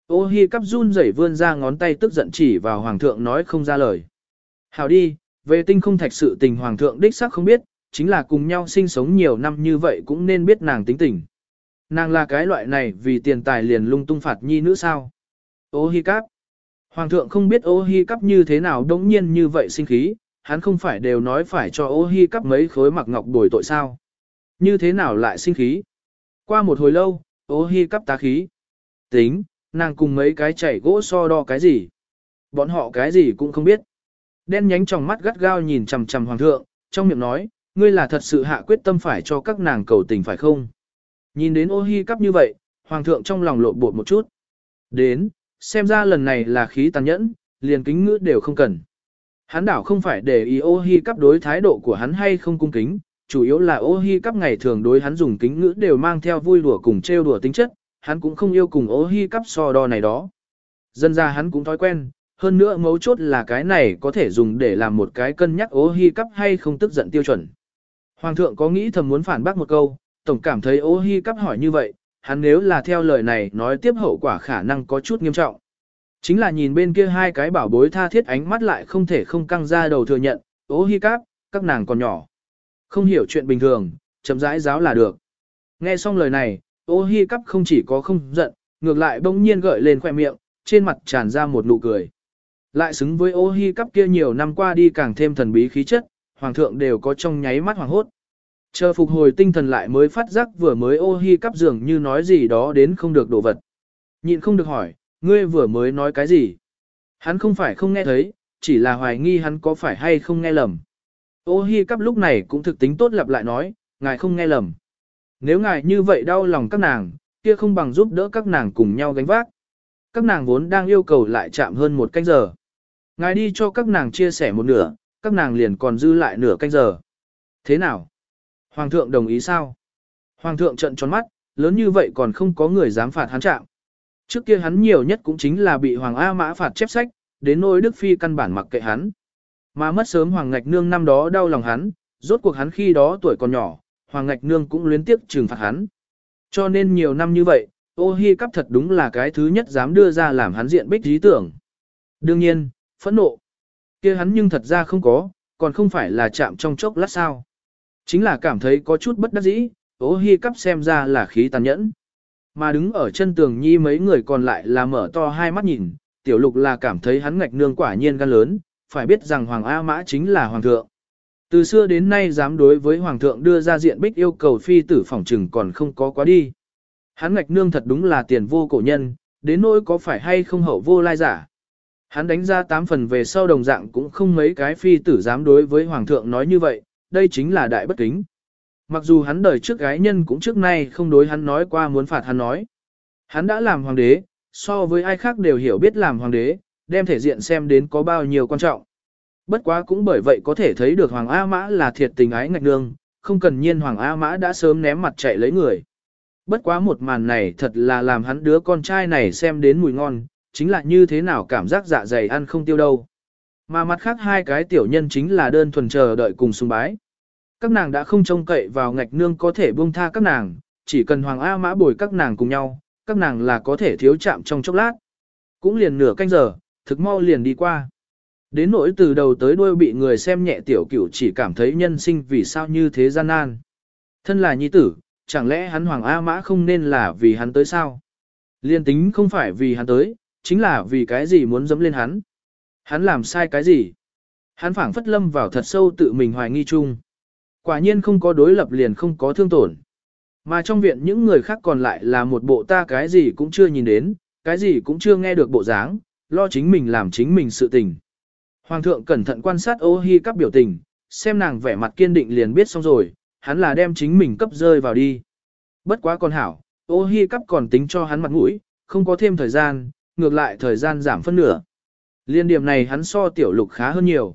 Ô hi cắp run rẩy vươn ra ngón tay tức giận chỉ vào hoàng thượng nói không ra lời. Hào đi, về tinh không thạch sự tình hoàng thượng đích xác không biết, chính là cùng nhau sinh sống nhiều năm như vậy cũng nên biết nàng tính tình. Nàng là cái loại này vì tiền tài liền lung tung phạt nhi nữ sao. Ô hi cắp. Hoàng thượng không biết ô hi cắp như thế nào đống nhiên như vậy sinh khí, hắn không phải đều nói phải cho ô hi cắp mấy khối mặc ngọc đổi tội sao. Như thế nào lại sinh khí. Qua một hồi lâu, ô hi cắp tá khí. Tính, nàng cùng mấy cái chảy gỗ so đo cái gì. Bọn họ cái gì cũng không biết. Đen nhánh trong mắt gắt gao nhìn chằm chằm hoàng thượng, trong miệng nói, ngươi là thật sự hạ quyết tâm phải cho các nàng cầu tình phải không? Nhìn đến ô hi cắp như vậy, hoàng thượng trong lòng lộn bột một chút. Đến, xem ra lần này là khí tàn nhẫn, liền kính ngữ đều không cần. Hắn đảo không phải để ý ô hi cắp đối thái độ của hắn hay không cung kính, chủ yếu là ô hi cắp ngày thường đối hắn dùng kính ngữ đều mang theo vui đùa cùng trêu đùa tính chất, hắn cũng không yêu cùng ô hi cắp so đo này đó. Dân ra hắn cũng thói quen, hơn nữa mấu chốt là cái này có thể dùng để làm một cái cân nhắc ô hi cắp hay không tức giận tiêu chuẩn. Hoàng thượng có nghĩ thầm muốn phản bác một câu, tổng cảm thấy ô hi cắp hỏi như vậy, hắn nếu là theo lời này nói tiếp hậu quả khả năng có chút nghiêm trọng. Chính là nhìn bên kia hai cái bảo bối tha thiết ánh mắt lại không thể không căng ra đầu thừa nhận, ô hi cắp, các nàng còn nhỏ. Không hiểu chuyện bình thường, chấm rãi giáo là được. Nghe xong lời này, ô hi cắp không chỉ có không giận, ngược lại bỗng nhiên gợi lên khoe miệng, trên mặt tràn ra một nụ cười. Lại xứng với ô hi cắp kia nhiều năm qua đi càng thêm thần bí khí chất, hoàng thượng đều có trong nháy mắt hoàng hốt. Chờ phục hồi tinh thần lại mới phát giác vừa mới ô hi cắp giường như nói gì đó đến không được đồ vật. Nhịn không được hỏi, ngươi vừa mới nói cái gì? Hắn không phải không nghe thấy, chỉ là hoài nghi hắn có phải hay không nghe lầm. Ô hi cắp lúc này cũng thực tính tốt lặp lại nói, ngài không nghe lầm. Nếu ngài như vậy đau lòng các nàng, kia không bằng giúp đỡ các nàng cùng nhau gánh vác. Các nàng vốn đang yêu cầu lại chạm hơn một canh giờ. Ngài đi cho các nàng chia sẻ một nửa, các nàng liền còn dư lại nửa canh giờ. Thế nào? Hoàng thượng đồng ý sao? Hoàng thượng trận tròn mắt, lớn như vậy còn không có người dám phạt hắn chạm. Trước kia hắn nhiều nhất cũng chính là bị Hoàng A Mã phạt chép sách, đến nỗi Đức Phi căn bản mặc kệ hắn. Mà mất sớm Hoàng Ngạch Nương năm đó đau lòng hắn, rốt cuộc hắn khi đó tuổi còn nhỏ, Hoàng Ngạch Nương cũng luyến tiếc trừng phạt hắn. Cho nên nhiều năm như vậy, ô hi cắp thật đúng là cái thứ nhất dám đưa ra làm hắn diện bích lý tưởng. Đương nhiên, phẫn nộ. kia hắn nhưng thật ra không có, còn không phải là chạm trong chốc lát sao. Chính là cảm thấy có chút bất đắc dĩ, ố hi cắp xem ra là khí tàn nhẫn. Mà đứng ở chân tường nhi mấy người còn lại là mở to hai mắt nhìn, tiểu lục là cảm thấy hắn ngạch nương quả nhiên gan lớn, phải biết rằng Hoàng A Mã chính là Hoàng thượng. Từ xưa đến nay dám đối với Hoàng thượng đưa ra diện bích yêu cầu phi tử phỏng trừng còn không có quá đi. Hắn ngạch nương thật đúng là tiền vô cổ nhân, đến nỗi có phải hay không hậu vô lai giả. Hắn đánh ra tám phần về sau đồng dạng cũng không mấy cái phi tử dám đối với Hoàng thượng nói như vậy, đây chính là đại bất kính. mặc dù hắn đời trước gái nhân cũng trước nay không đối hắn nói qua muốn phạt hắn nói. Hắn đã làm hoàng đế, so với ai khác đều hiểu biết làm hoàng đế, đem thể diện xem đến có bao nhiêu quan trọng. Bất quá cũng bởi vậy có thể thấy được Hoàng A Mã là thiệt tình ái ngạch nương, không cần nhiên Hoàng A Mã đã sớm ném mặt chạy lấy người. Bất quá một màn này thật là làm hắn đứa con trai này xem đến mùi ngon, chính là như thế nào cảm giác dạ dày ăn không tiêu đâu. Mà mặt khác hai cái tiểu nhân chính là đơn thuần chờ đợi cùng sùng bái. Các nàng đã không trông cậy vào ngạch nương có thể buông tha các nàng, chỉ cần Hoàng A Mã bồi các nàng cùng nhau, các nàng là có thể thiếu chạm trong chốc lát. Cũng liền nửa canh giờ, thực mau liền đi qua. Đến nỗi từ đầu tới đuôi bị người xem nhẹ tiểu cửu chỉ cảm thấy nhân sinh vì sao như thế gian nan. Thân là nhi tử, chẳng lẽ hắn Hoàng A Mã không nên là vì hắn tới sao? Liên tính không phải vì hắn tới, chính là vì cái gì muốn dẫm lên hắn. Hắn làm sai cái gì? Hắn phảng phất lâm vào thật sâu tự mình hoài nghi chung. Quả nhiên không có đối lập liền không có thương tổn. Mà trong viện những người khác còn lại là một bộ ta cái gì cũng chưa nhìn đến, cái gì cũng chưa nghe được bộ dáng, lo chính mình làm chính mình sự tình. Hoàng thượng cẩn thận quan sát ô hi các biểu tình, xem nàng vẻ mặt kiên định liền biết xong rồi, hắn là đem chính mình cấp rơi vào đi. Bất quá con hảo, ô hi cắp còn tính cho hắn mặt mũi, không có thêm thời gian, ngược lại thời gian giảm phân nửa. Liên điểm này hắn so tiểu lục khá hơn nhiều.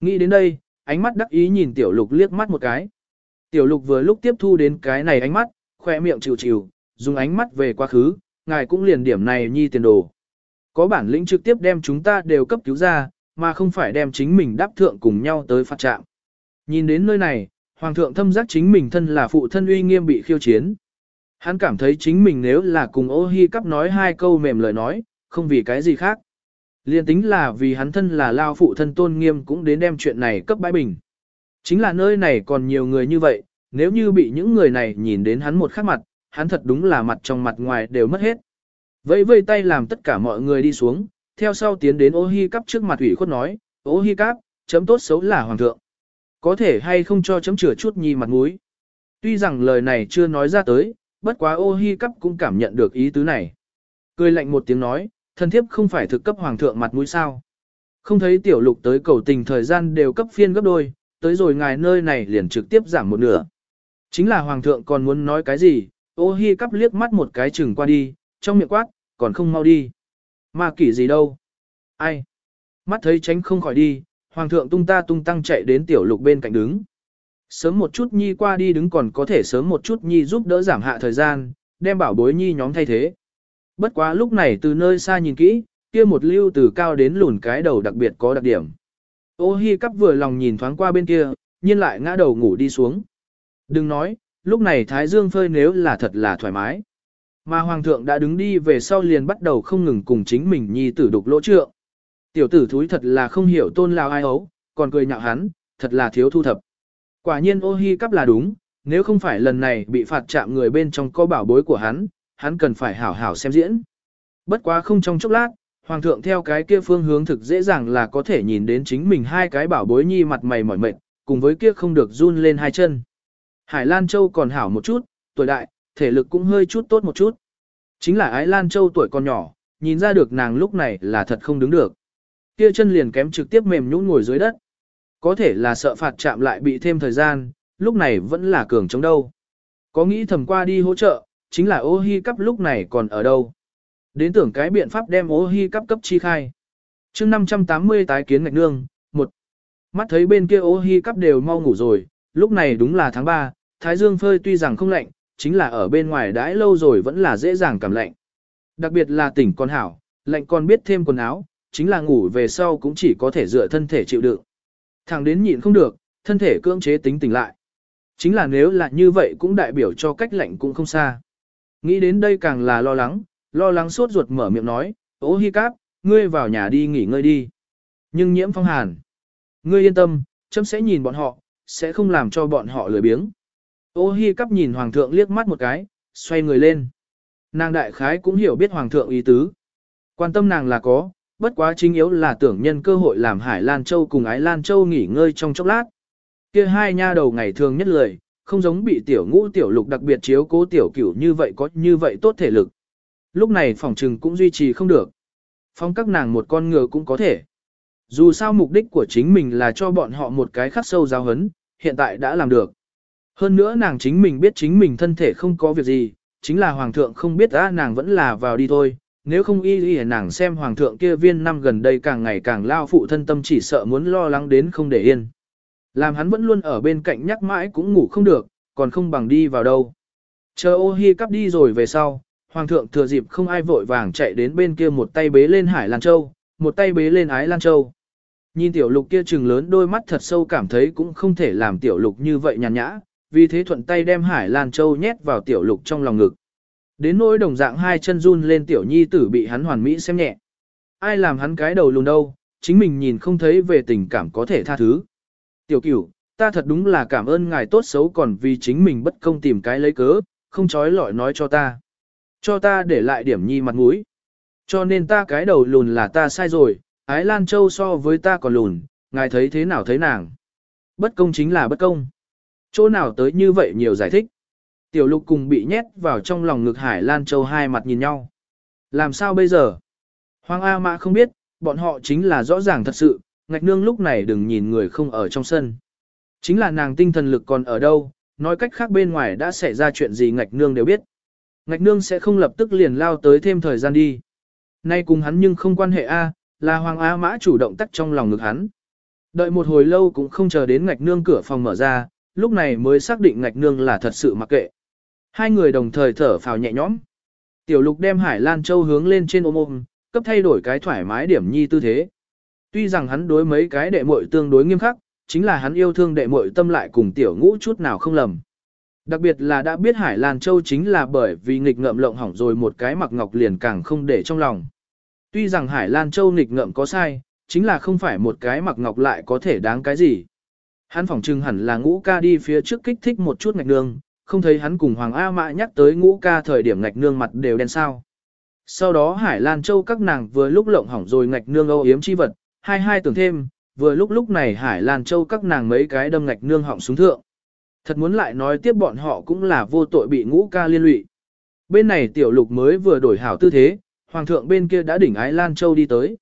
Nghĩ đến đây, ánh mắt đắc ý nhìn tiểu lục liếc mắt một cái. Tiểu lục vừa lúc tiếp thu đến cái này ánh mắt, khoe miệng chịu chịu, dùng ánh mắt về quá khứ, ngài cũng liền điểm này nhi tiền đồ. Có bản lĩnh trực tiếp đem chúng ta đều cấp cứu ra, mà không phải đem chính mình đáp thượng cùng nhau tới phạt trạng. Nhìn đến nơi này, Hoàng thượng thâm giác chính mình thân là phụ thân uy nghiêm bị khiêu chiến. Hắn cảm thấy chính mình nếu là cùng ô hi cắp nói hai câu mềm lời nói, không vì cái gì khác. Liên tính là vì hắn thân là lao phụ thân tôn nghiêm cũng đến đem chuyện này cấp bãi bình. Chính là nơi này còn nhiều người như vậy, nếu như bị những người này nhìn đến hắn một khắc mặt, hắn thật đúng là mặt trong mặt ngoài đều mất hết. Vẫy vây tay làm tất cả mọi người đi xuống, theo sau tiến đến ô hi cắp trước mặt ủy khuất nói, ô hi cắp, chấm tốt xấu là hoàng thượng. Có thể hay không cho chấm chữa chút nhi mặt mũi. Tuy rằng lời này chưa nói ra tới, bất quá ô hi cắp cũng cảm nhận được ý tứ này. Cười lạnh một tiếng nói, thần thiếp không phải thực cấp hoàng thượng mặt mũi sao. Không thấy tiểu lục tới cầu tình thời gian đều cấp phiên gấp đôi, tới rồi ngài nơi này liền trực tiếp giảm một nửa. Chính là hoàng thượng còn muốn nói cái gì, ô hi cắp liếc mắt một cái chừng qua đi, trong miệng quát, còn không mau đi. mà kỷ gì đâu? Ai? Mắt thấy tránh không khỏi đi, hoàng thượng tung ta tung tăng chạy đến tiểu lục bên cạnh đứng. Sớm một chút nhi qua đi đứng còn có thể sớm một chút nhi giúp đỡ giảm hạ thời gian, đem bảo bối nhi nhóm thay thế. Bất quá lúc này từ nơi xa nhìn kỹ, kia một lưu từ cao đến lùn cái đầu đặc biệt có đặc điểm. Ô hi cắp vừa lòng nhìn thoáng qua bên kia, nhiên lại ngã đầu ngủ đi xuống. Đừng nói, lúc này Thái Dương phơi nếu là thật là thoải mái. Mà Hoàng thượng đã đứng đi về sau liền bắt đầu không ngừng cùng chính mình nhi tử đục lỗ trượng. Tiểu tử thúi thật là không hiểu tôn lao ai ấu, còn cười nhạo hắn, thật là thiếu thu thập. Quả nhiên ô hi cắp là đúng, nếu không phải lần này bị phạt chạm người bên trong có bảo bối của hắn, hắn cần phải hảo hảo xem diễn. Bất quá không trong chốc lát, Hoàng thượng theo cái kia phương hướng thực dễ dàng là có thể nhìn đến chính mình hai cái bảo bối nhi mặt mày mỏi mệt, cùng với kia không được run lên hai chân. Hải Lan Châu còn hảo một chút, tuổi đại, thể lực cũng hơi chút tốt một chút. Chính là Ái Lan Châu tuổi còn nhỏ, nhìn ra được nàng lúc này là thật không đứng được. Kia chân liền kém trực tiếp mềm nhũn ngồi dưới đất. Có thể là sợ phạt chạm lại bị thêm thời gian, lúc này vẫn là cường chống đâu. Có nghĩ thầm qua đi hỗ trợ, chính là ô hi cắp lúc này còn ở đâu. Đến tưởng cái biện pháp đem ô hi cắp cấp chi khai. chương 580 tái kiến ngạch nương, một Mắt thấy bên kia ô hi cắp đều mau ngủ rồi, lúc này đúng là tháng 3, thái dương phơi tuy rằng không lạnh, chính là ở bên ngoài đãi lâu rồi vẫn là dễ dàng cảm lạnh. Đặc biệt là tỉnh con hảo, lạnh còn biết thêm quần áo, chính là ngủ về sau cũng chỉ có thể dựa thân thể chịu đựng. thằng đến nhịn không được, thân thể cưỡng chế tính tỉnh lại. Chính là nếu là như vậy cũng đại biểu cho cách lạnh cũng không xa. Nghĩ đến đây càng là lo lắng, lo lắng sốt ruột mở miệng nói, ố hi cáp, ngươi vào nhà đi nghỉ ngơi đi. Nhưng nhiễm phong hàn. Ngươi yên tâm, chấm sẽ nhìn bọn họ, sẽ không làm cho bọn họ lười biếng. Ô hi cắp nhìn hoàng thượng liếc mắt một cái, xoay người lên. Nàng đại khái cũng hiểu biết hoàng thượng ý tứ. Quan tâm nàng là có, bất quá chính yếu là tưởng nhân cơ hội làm Hải Lan Châu cùng Ái Lan Châu nghỉ ngơi trong chốc lát. Kia hai nha đầu ngày thường nhất lời, không giống bị tiểu ngũ tiểu lục đặc biệt chiếu cố tiểu cửu như vậy có như vậy tốt thể lực. Lúc này phòng trừng cũng duy trì không được. Phong các nàng một con ngựa cũng có thể. Dù sao mục đích của chính mình là cho bọn họ một cái khắc sâu giáo hấn, hiện tại đã làm được. Hơn nữa nàng chính mình biết chính mình thân thể không có việc gì, chính là hoàng thượng không biết ra nàng vẫn là vào đi thôi, nếu không y y nàng xem hoàng thượng kia viên năm gần đây càng ngày càng lao phụ thân tâm chỉ sợ muốn lo lắng đến không để yên. Làm hắn vẫn luôn ở bên cạnh nhắc mãi cũng ngủ không được, còn không bằng đi vào đâu. Chờ ô hi cắp đi rồi về sau, hoàng thượng thừa dịp không ai vội vàng chạy đến bên kia một tay bế lên Hải Lan Châu, một tay bế lên Ái Lan Châu. Nhìn tiểu lục kia trừng lớn đôi mắt thật sâu cảm thấy cũng không thể làm tiểu lục như vậy nhàn nhã, vì thế thuận tay đem Hải Lan Châu nhét vào tiểu lục trong lòng ngực. Đến nỗi đồng dạng hai chân run lên tiểu nhi tử bị hắn hoàn mỹ xem nhẹ. Ai làm hắn cái đầu lùn đâu, chính mình nhìn không thấy về tình cảm có thể tha thứ. Tiểu cửu, ta thật đúng là cảm ơn ngài tốt xấu còn vì chính mình bất công tìm cái lấy cớ, không chói lọi nói cho ta. Cho ta để lại điểm nhi mặt mũi. Cho nên ta cái đầu lùn là ta sai rồi, Ái Lan Châu so với ta còn lùn, ngài thấy thế nào thấy nàng. Bất công chính là bất công. Chỗ nào tới như vậy nhiều giải thích. Tiểu lục cùng bị nhét vào trong lòng ngực Hải Lan Châu hai mặt nhìn nhau. Làm sao bây giờ? Hoàng A Mã không biết, bọn họ chính là rõ ràng thật sự, ngạch nương lúc này đừng nhìn người không ở trong sân. Chính là nàng tinh thần lực còn ở đâu, nói cách khác bên ngoài đã xảy ra chuyện gì ngạch nương đều biết. Ngạch nương sẽ không lập tức liền lao tới thêm thời gian đi. Nay cùng hắn nhưng không quan hệ A, là Hoàng A Mã chủ động tắt trong lòng ngực hắn. Đợi một hồi lâu cũng không chờ đến ngạch nương cửa phòng mở ra, lúc này mới xác định ngạch nương là thật sự mặc kệ. Hai người đồng thời thở phào nhẹ nhõm. Tiểu lục đem Hải Lan Châu hướng lên trên ôm ôm, cấp thay đổi cái thoải mái điểm nhi tư thế. Tuy rằng hắn đối mấy cái đệ muội tương đối nghiêm khắc, chính là hắn yêu thương đệ muội tâm lại cùng tiểu ngũ chút nào không lầm. Đặc biệt là đã biết Hải Lan Châu chính là bởi vì nghịch ngợm lộng hỏng rồi một cái mặc ngọc liền càng không để trong lòng. Tuy rằng Hải Lan Châu nghịch ngợm có sai, chính là không phải một cái mặc ngọc lại có thể đáng cái gì. Hắn phỏng trừng hẳn là ngũ ca đi phía trước kích thích một chút ngạch nương, không thấy hắn cùng Hoàng A Mã nhắc tới ngũ ca thời điểm ngạch nương mặt đều đen sao. Sau đó Hải Lan Châu các nàng vừa lúc lộng hỏng rồi ngạch nương âu yếm chi vật, hai hai tưởng thêm, vừa lúc lúc này Hải Lan Châu các nàng mấy cái đâm ngạch nương họng xuống thượng. Thật muốn lại nói tiếp bọn họ cũng là vô tội bị ngũ ca liên lụy. Bên này tiểu lục mới vừa đổi hảo tư thế, Hoàng thượng bên kia đã đỉnh Ái Lan Châu đi tới.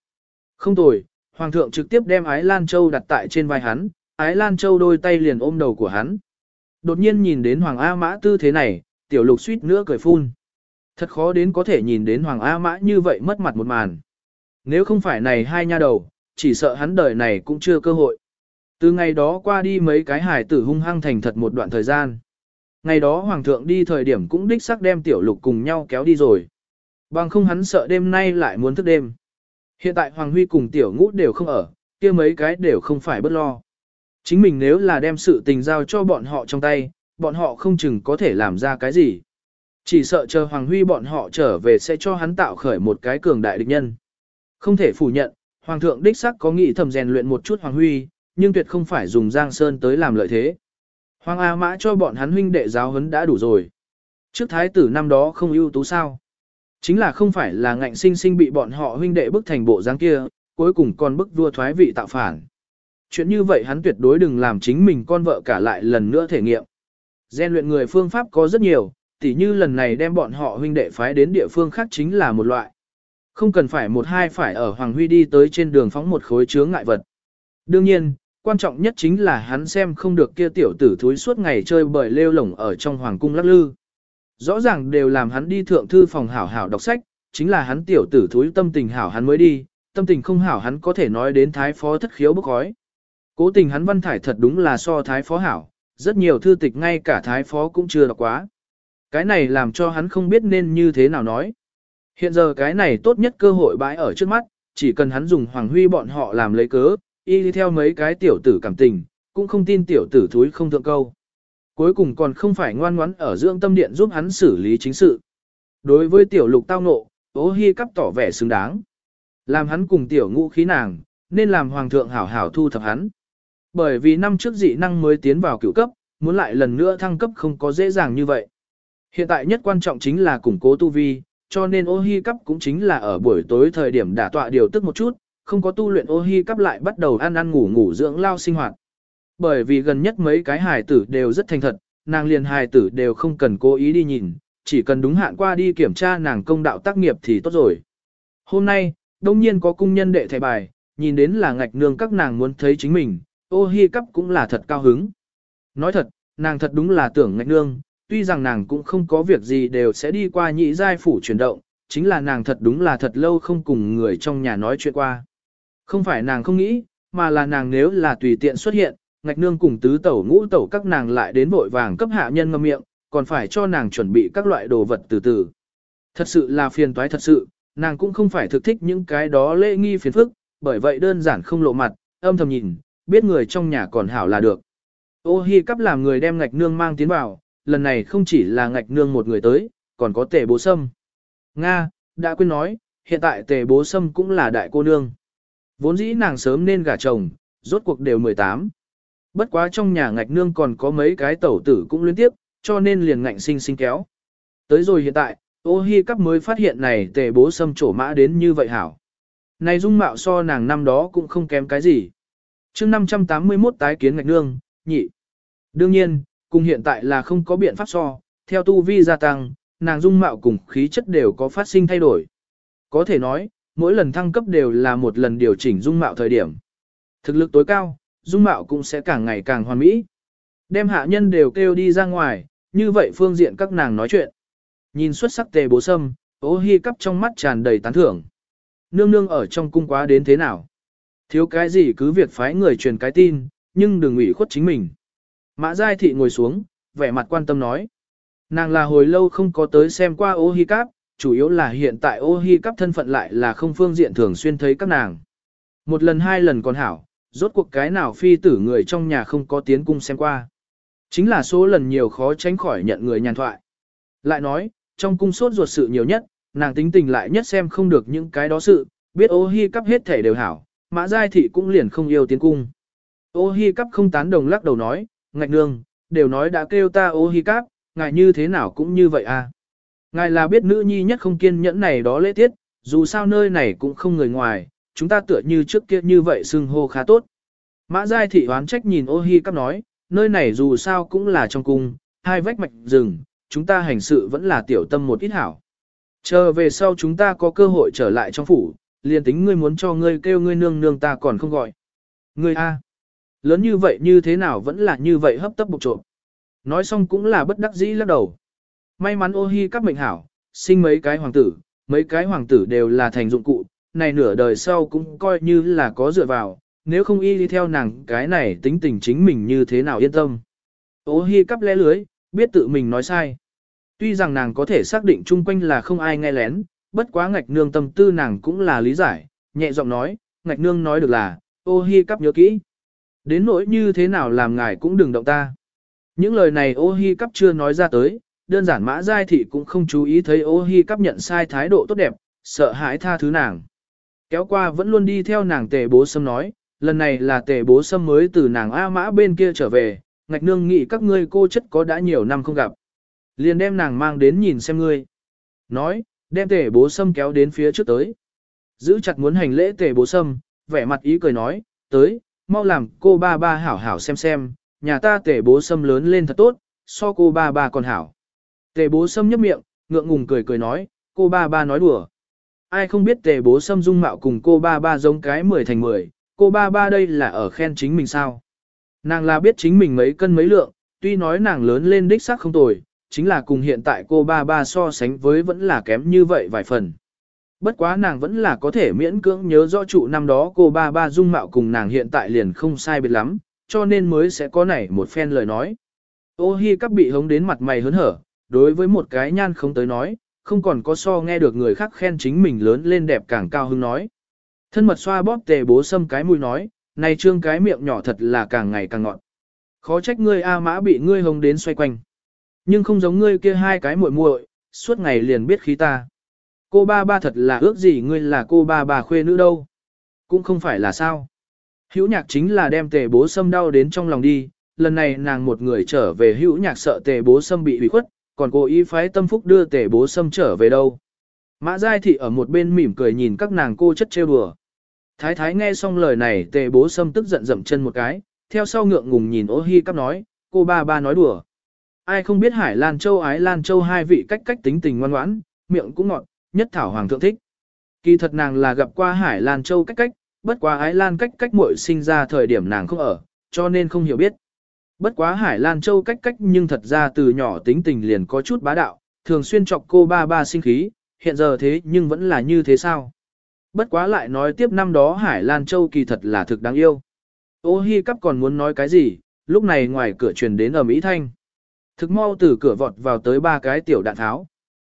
Không tồi, Hoàng thượng trực tiếp đem Ái Lan Châu đặt tại trên vai hắn, Ái Lan Châu đôi tay liền ôm đầu của hắn. Đột nhiên nhìn đến Hoàng A Mã tư thế này, tiểu lục suýt nữa cười phun. Thật khó đến có thể nhìn đến Hoàng A Mã như vậy mất mặt một màn. Nếu không phải này hai nha đầu, chỉ sợ hắn đời này cũng chưa cơ hội. Từ ngày đó qua đi mấy cái hải tử hung hăng thành thật một đoạn thời gian. Ngày đó Hoàng thượng đi thời điểm cũng đích sắc đem tiểu lục cùng nhau kéo đi rồi. Bằng không hắn sợ đêm nay lại muốn thức đêm. Hiện tại Hoàng Huy cùng tiểu ngũ đều không ở, kia mấy cái đều không phải bất lo. Chính mình nếu là đem sự tình giao cho bọn họ trong tay, bọn họ không chừng có thể làm ra cái gì. Chỉ sợ chờ Hoàng Huy bọn họ trở về sẽ cho hắn tạo khởi một cái cường đại địch nhân. Không thể phủ nhận, Hoàng thượng đích sắc có nghĩ thầm rèn luyện một chút Hoàng Huy, nhưng tuyệt không phải dùng Giang Sơn tới làm lợi thế. Hoàng A Mã cho bọn hắn huynh đệ giáo huấn đã đủ rồi. Trước thái tử năm đó không ưu tú sao. Chính là không phải là ngạnh sinh sinh bị bọn họ huynh đệ bức thành bộ dáng kia, cuối cùng còn bức vua thoái vị tạo phản. Chuyện như vậy hắn tuyệt đối đừng làm chính mình con vợ cả lại lần nữa thể nghiệm. Gen luyện người phương pháp có rất nhiều, tỉ như lần này đem bọn họ huynh đệ phái đến địa phương khác chính là một loại. Không cần phải một hai phải ở Hoàng Huy đi tới trên đường phóng một khối chướng ngại vật. Đương nhiên, quan trọng nhất chính là hắn xem không được kia tiểu tử thúi suốt ngày chơi bời lêu lổng ở trong hoàng cung lắc lư. Rõ ràng đều làm hắn đi thượng thư phòng hảo hảo đọc sách, chính là hắn tiểu tử thúi tâm tình hảo hắn mới đi, tâm tình không hảo hắn có thể nói đến thái phó thất khiếu bức khói. Cố tình hắn văn thải thật đúng là so thái phó hảo, rất nhiều thư tịch ngay cả thái phó cũng chưa đọc quá. Cái này làm cho hắn không biết nên như thế nào nói. Hiện giờ cái này tốt nhất cơ hội bãi ở trước mắt, chỉ cần hắn dùng Hoàng Huy bọn họ làm lấy cớ, y đi theo mấy cái tiểu tử cảm tình, cũng không tin tiểu tử thúi không thượng câu. Cuối cùng còn không phải ngoan ngoãn ở dưỡng tâm điện giúp hắn xử lý chính sự. Đối với tiểu lục tao nộ, ố hy cắp tỏ vẻ xứng đáng. Làm hắn cùng tiểu ngũ khí nàng, nên làm hoàng thượng hảo hảo thu thập hắn. Bởi vì năm trước dị năng mới tiến vào cửu cấp, muốn lại lần nữa thăng cấp không có dễ dàng như vậy. Hiện tại nhất quan trọng chính là củng cố tu vi, cho nên ô hi cắp cũng chính là ở buổi tối thời điểm đả tọa điều tức một chút, không có tu luyện ô hi cắp lại bắt đầu ăn ăn ngủ ngủ dưỡng lao sinh hoạt. Bởi vì gần nhất mấy cái hài tử đều rất thành thật, nàng liền hài tử đều không cần cố ý đi nhìn, chỉ cần đúng hạn qua đi kiểm tra nàng công đạo tác nghiệp thì tốt rồi. Hôm nay, đông nhiên có cung nhân đệ thẻ bài, nhìn đến là ngạch nương các nàng muốn thấy chính mình, ô hi cắp cũng là thật cao hứng. Nói thật, Nàng thật đúng là tưởng ngạch nương, tuy rằng nàng cũng không có việc gì đều sẽ đi qua nhị giai phủ chuyển động, chính là nàng thật đúng là thật lâu không cùng người trong nhà nói chuyện qua. Không phải nàng không nghĩ, mà là nàng nếu là tùy tiện xuất hiện, ngạch nương cùng tứ tẩu ngũ tẩu các nàng lại đến vội vàng cấp hạ nhân ngâm miệng, còn phải cho nàng chuẩn bị các loại đồ vật từ từ. Thật sự là phiền toái thật sự, nàng cũng không phải thực thích những cái đó lễ nghi phiền phức, bởi vậy đơn giản không lộ mặt, âm thầm nhìn, biết người trong nhà còn hảo là được. Ô hi cắp làm người đem ngạch nương mang tiến vào, lần này không chỉ là ngạch nương một người tới, còn có tề bố sâm. Nga, đã quên nói, hiện tại tề bố sâm cũng là đại cô nương. Vốn dĩ nàng sớm nên gả chồng, rốt cuộc đều 18. Bất quá trong nhà ngạch nương còn có mấy cái tẩu tử cũng liên tiếp, cho nên liền ngạnh sinh sinh kéo. Tới rồi hiện tại, ô hi cắp mới phát hiện này tề bố sâm trổ mã đến như vậy hảo. Này dung mạo so nàng năm đó cũng không kém cái gì. chương 581 tái kiến ngạch nương, nhị. Đương nhiên, cùng hiện tại là không có biện pháp so, theo tu vi gia tăng, nàng dung mạo cùng khí chất đều có phát sinh thay đổi. Có thể nói, mỗi lần thăng cấp đều là một lần điều chỉnh dung mạo thời điểm. Thực lực tối cao, dung mạo cũng sẽ càng ngày càng hoàn mỹ. Đem hạ nhân đều kêu đi ra ngoài, như vậy phương diện các nàng nói chuyện. Nhìn xuất sắc tề bố sâm, ố hi cắp trong mắt tràn đầy tán thưởng. Nương nương ở trong cung quá đến thế nào? Thiếu cái gì cứ việc phái người truyền cái tin, nhưng đừng ủy khuất chính mình. Mã Giai Thị ngồi xuống, vẻ mặt quan tâm nói. Nàng là hồi lâu không có tới xem qua ô hi cáp, chủ yếu là hiện tại ô hi cáp thân phận lại là không phương diện thường xuyên thấy các nàng. Một lần hai lần còn hảo, rốt cuộc cái nào phi tử người trong nhà không có tiến cung xem qua. Chính là số lần nhiều khó tránh khỏi nhận người nhàn thoại. Lại nói, trong cung sốt ruột sự nhiều nhất, nàng tính tình lại nhất xem không được những cái đó sự, biết ô hi cắp hết thể đều hảo, mã giai thị cũng liền không yêu tiến cung. Ô hi cắp không tán đồng lắc đầu nói, ngạch nương, đều nói đã kêu ta ô hi cáp, ngài như thế nào cũng như vậy à. Ngài là biết nữ nhi nhất không kiên nhẫn này đó lễ tiết, dù sao nơi này cũng không người ngoài, chúng ta tựa như trước kia như vậy xưng hô khá tốt. Mã Giai thị oán trách nhìn ô hi cáp nói, nơi này dù sao cũng là trong cung, hai vách mạch rừng, chúng ta hành sự vẫn là tiểu tâm một ít hảo. Chờ về sau chúng ta có cơ hội trở lại trong phủ, liền tính ngươi muốn cho ngươi kêu ngươi nương nương ta còn không gọi. Ngươi A. Lớn như vậy như thế nào vẫn là như vậy hấp tấp bục trộm. Nói xong cũng là bất đắc dĩ lắc đầu. May mắn ô hi các mệnh hảo, sinh mấy cái hoàng tử, mấy cái hoàng tử đều là thành dụng cụ, này nửa đời sau cũng coi như là có dựa vào, nếu không y đi theo nàng cái này tính tình chính mình như thế nào yên tâm. Ô hi cắp lẽ lưới, biết tự mình nói sai. Tuy rằng nàng có thể xác định chung quanh là không ai nghe lén, bất quá ngạch nương tâm tư nàng cũng là lý giải, nhẹ giọng nói, ngạch nương nói được là, ô hi cắp nhớ kỹ. Đến nỗi như thế nào làm ngài cũng đừng động ta. Những lời này ô hi cắp chưa nói ra tới, đơn giản mã giai thị cũng không chú ý thấy ô hi cắp nhận sai thái độ tốt đẹp, sợ hãi tha thứ nàng. Kéo qua vẫn luôn đi theo nàng tề bố sâm nói, lần này là tề bố sâm mới từ nàng A mã bên kia trở về, ngạch nương nghĩ các ngươi cô chất có đã nhiều năm không gặp. Liền đem nàng mang đến nhìn xem ngươi. Nói, đem tề bố sâm kéo đến phía trước tới. Giữ chặt muốn hành lễ tề bố sâm, vẻ mặt ý cười nói, tới, mau làm cô ba ba hảo hảo xem xem, nhà ta tề bố sâm lớn lên thật tốt, so cô ba ba còn hảo. Tề bố sâm nhấp miệng, ngượng ngùng cười cười nói, cô ba ba nói đùa. Ai không biết tề bố sâm dung mạo cùng cô ba ba giống cái mười thành mười, cô ba ba đây là ở khen chính mình sao. Nàng là biết chính mình mấy cân mấy lượng, tuy nói nàng lớn lên đích xác không tồi, chính là cùng hiện tại cô ba ba so sánh với vẫn là kém như vậy vài phần. Bất quá nàng vẫn là có thể miễn cưỡng nhớ rõ trụ năm đó cô ba ba dung mạo cùng nàng hiện tại liền không sai biệt lắm, cho nên mới sẽ có nảy một phen lời nói. Ô hi cắp bị hống đến mặt mày hớn hở, đối với một cái nhan không tới nói, không còn có so nghe được người khác khen chính mình lớn lên đẹp càng cao hứng nói. Thân mật xoa bóp tề bố xâm cái mũi nói, này trương cái miệng nhỏ thật là càng ngày càng ngọn. Khó trách ngươi A mã bị ngươi hống đến xoay quanh. Nhưng không giống ngươi kia hai cái muội muội, suốt ngày liền biết khí ta. Cô ba ba thật là ước gì ngươi là cô ba bà khuê nữ đâu. Cũng không phải là sao. Hữu nhạc chính là đem tề bố sâm đau đến trong lòng đi, lần này nàng một người trở về hữu nhạc sợ tề bố sâm bị hủy khuất, còn cô ý phái tâm phúc đưa tề bố sâm trở về đâu. Mã Giai Thị ở một bên mỉm cười nhìn các nàng cô chất trêu đùa. Thái thái nghe xong lời này tề bố sâm tức giận dậm chân một cái, theo sau ngượng ngùng nhìn ô hi cắp nói, cô ba ba nói đùa. Ai không biết Hải Lan Châu Ái Lan Châu hai vị cách cách tính tình ngoan ngoãn, miệng cũng ngọt, nhất thảo hoàng thượng thích. Kỳ thật nàng là gặp qua Hải Lan Châu cách cách, bất quá Ái Lan cách cách muội sinh ra thời điểm nàng không ở, cho nên không hiểu biết. Bất quá Hải Lan Châu cách cách nhưng thật ra từ nhỏ tính tình liền có chút bá đạo, thường xuyên chọc cô ba ba sinh khí, hiện giờ thế nhưng vẫn là như thế sao. Bất quá lại nói tiếp năm đó Hải Lan Châu kỳ thật là thực đáng yêu. Ô Hi cắp còn muốn nói cái gì, lúc này ngoài cửa truyền đến ở Mỹ Thanh. Thực mau từ cửa vọt vào tới ba cái tiểu đạn tháo.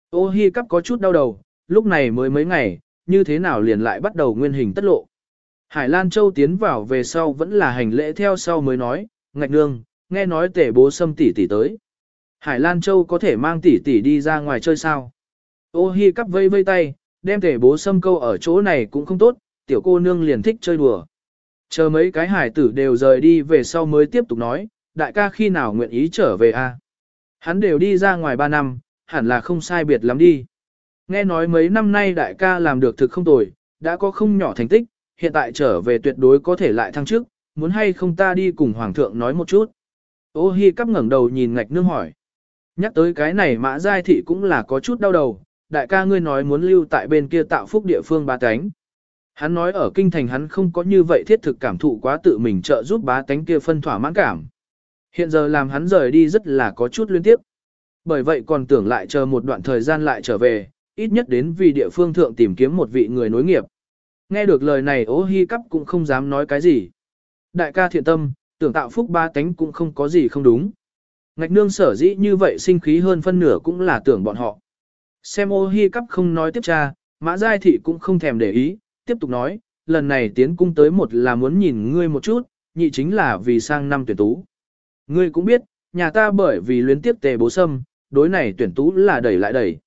Ô Hi cắp có chút đau đầu, lúc này mới mấy ngày, như thế nào liền lại bắt đầu nguyên hình tất lộ. Hải Lan Châu tiến vào về sau vẫn là hành lễ theo sau mới nói, ngạch nương, nghe nói tể bố xâm tỷ tỷ tới. Hải Lan Châu có thể mang tỷ tỷ đi ra ngoài chơi sao? Ô hi cắp vây vây tay, đem tể bố xâm câu ở chỗ này cũng không tốt, tiểu cô nương liền thích chơi đùa. Chờ mấy cái hải tử đều rời đi về sau mới tiếp tục nói, đại ca khi nào nguyện ý trở về a? Hắn đều đi ra ngoài 3 năm, hẳn là không sai biệt lắm đi. Nghe nói mấy năm nay đại ca làm được thực không tồi, đã có không nhỏ thành tích, hiện tại trở về tuyệt đối có thể lại thăng chức, muốn hay không ta đi cùng hoàng thượng nói một chút. Ô hi cắp ngẩng đầu nhìn ngạch nương hỏi. Nhắc tới cái này mã giai thị cũng là có chút đau đầu, đại ca ngươi nói muốn lưu tại bên kia tạo phúc địa phương ba cánh. Hắn nói ở kinh thành hắn không có như vậy thiết thực cảm thụ quá tự mình trợ giúp bá tánh kia phân thỏa mãn cảm. Hiện giờ làm hắn rời đi rất là có chút liên tiếp. Bởi vậy còn tưởng lại chờ một đoạn thời gian lại trở về, ít nhất đến vì địa phương thượng tìm kiếm một vị người nối nghiệp. Nghe được lời này ố hy cắp cũng không dám nói cái gì. Đại ca thiện tâm, tưởng tạo phúc ba tánh cũng không có gì không đúng. Ngạch nương sở dĩ như vậy sinh khí hơn phân nửa cũng là tưởng bọn họ. Xem ô hi cắp không nói tiếp cha, mã giai thị cũng không thèm để ý, tiếp tục nói, lần này tiến cung tới một là muốn nhìn ngươi một chút, nhị chính là vì sang năm tuyển tú. Ngươi cũng biết, nhà ta bởi vì luyến tiếp tề bố sâm, đối này tuyển tú là đẩy lại đẩy.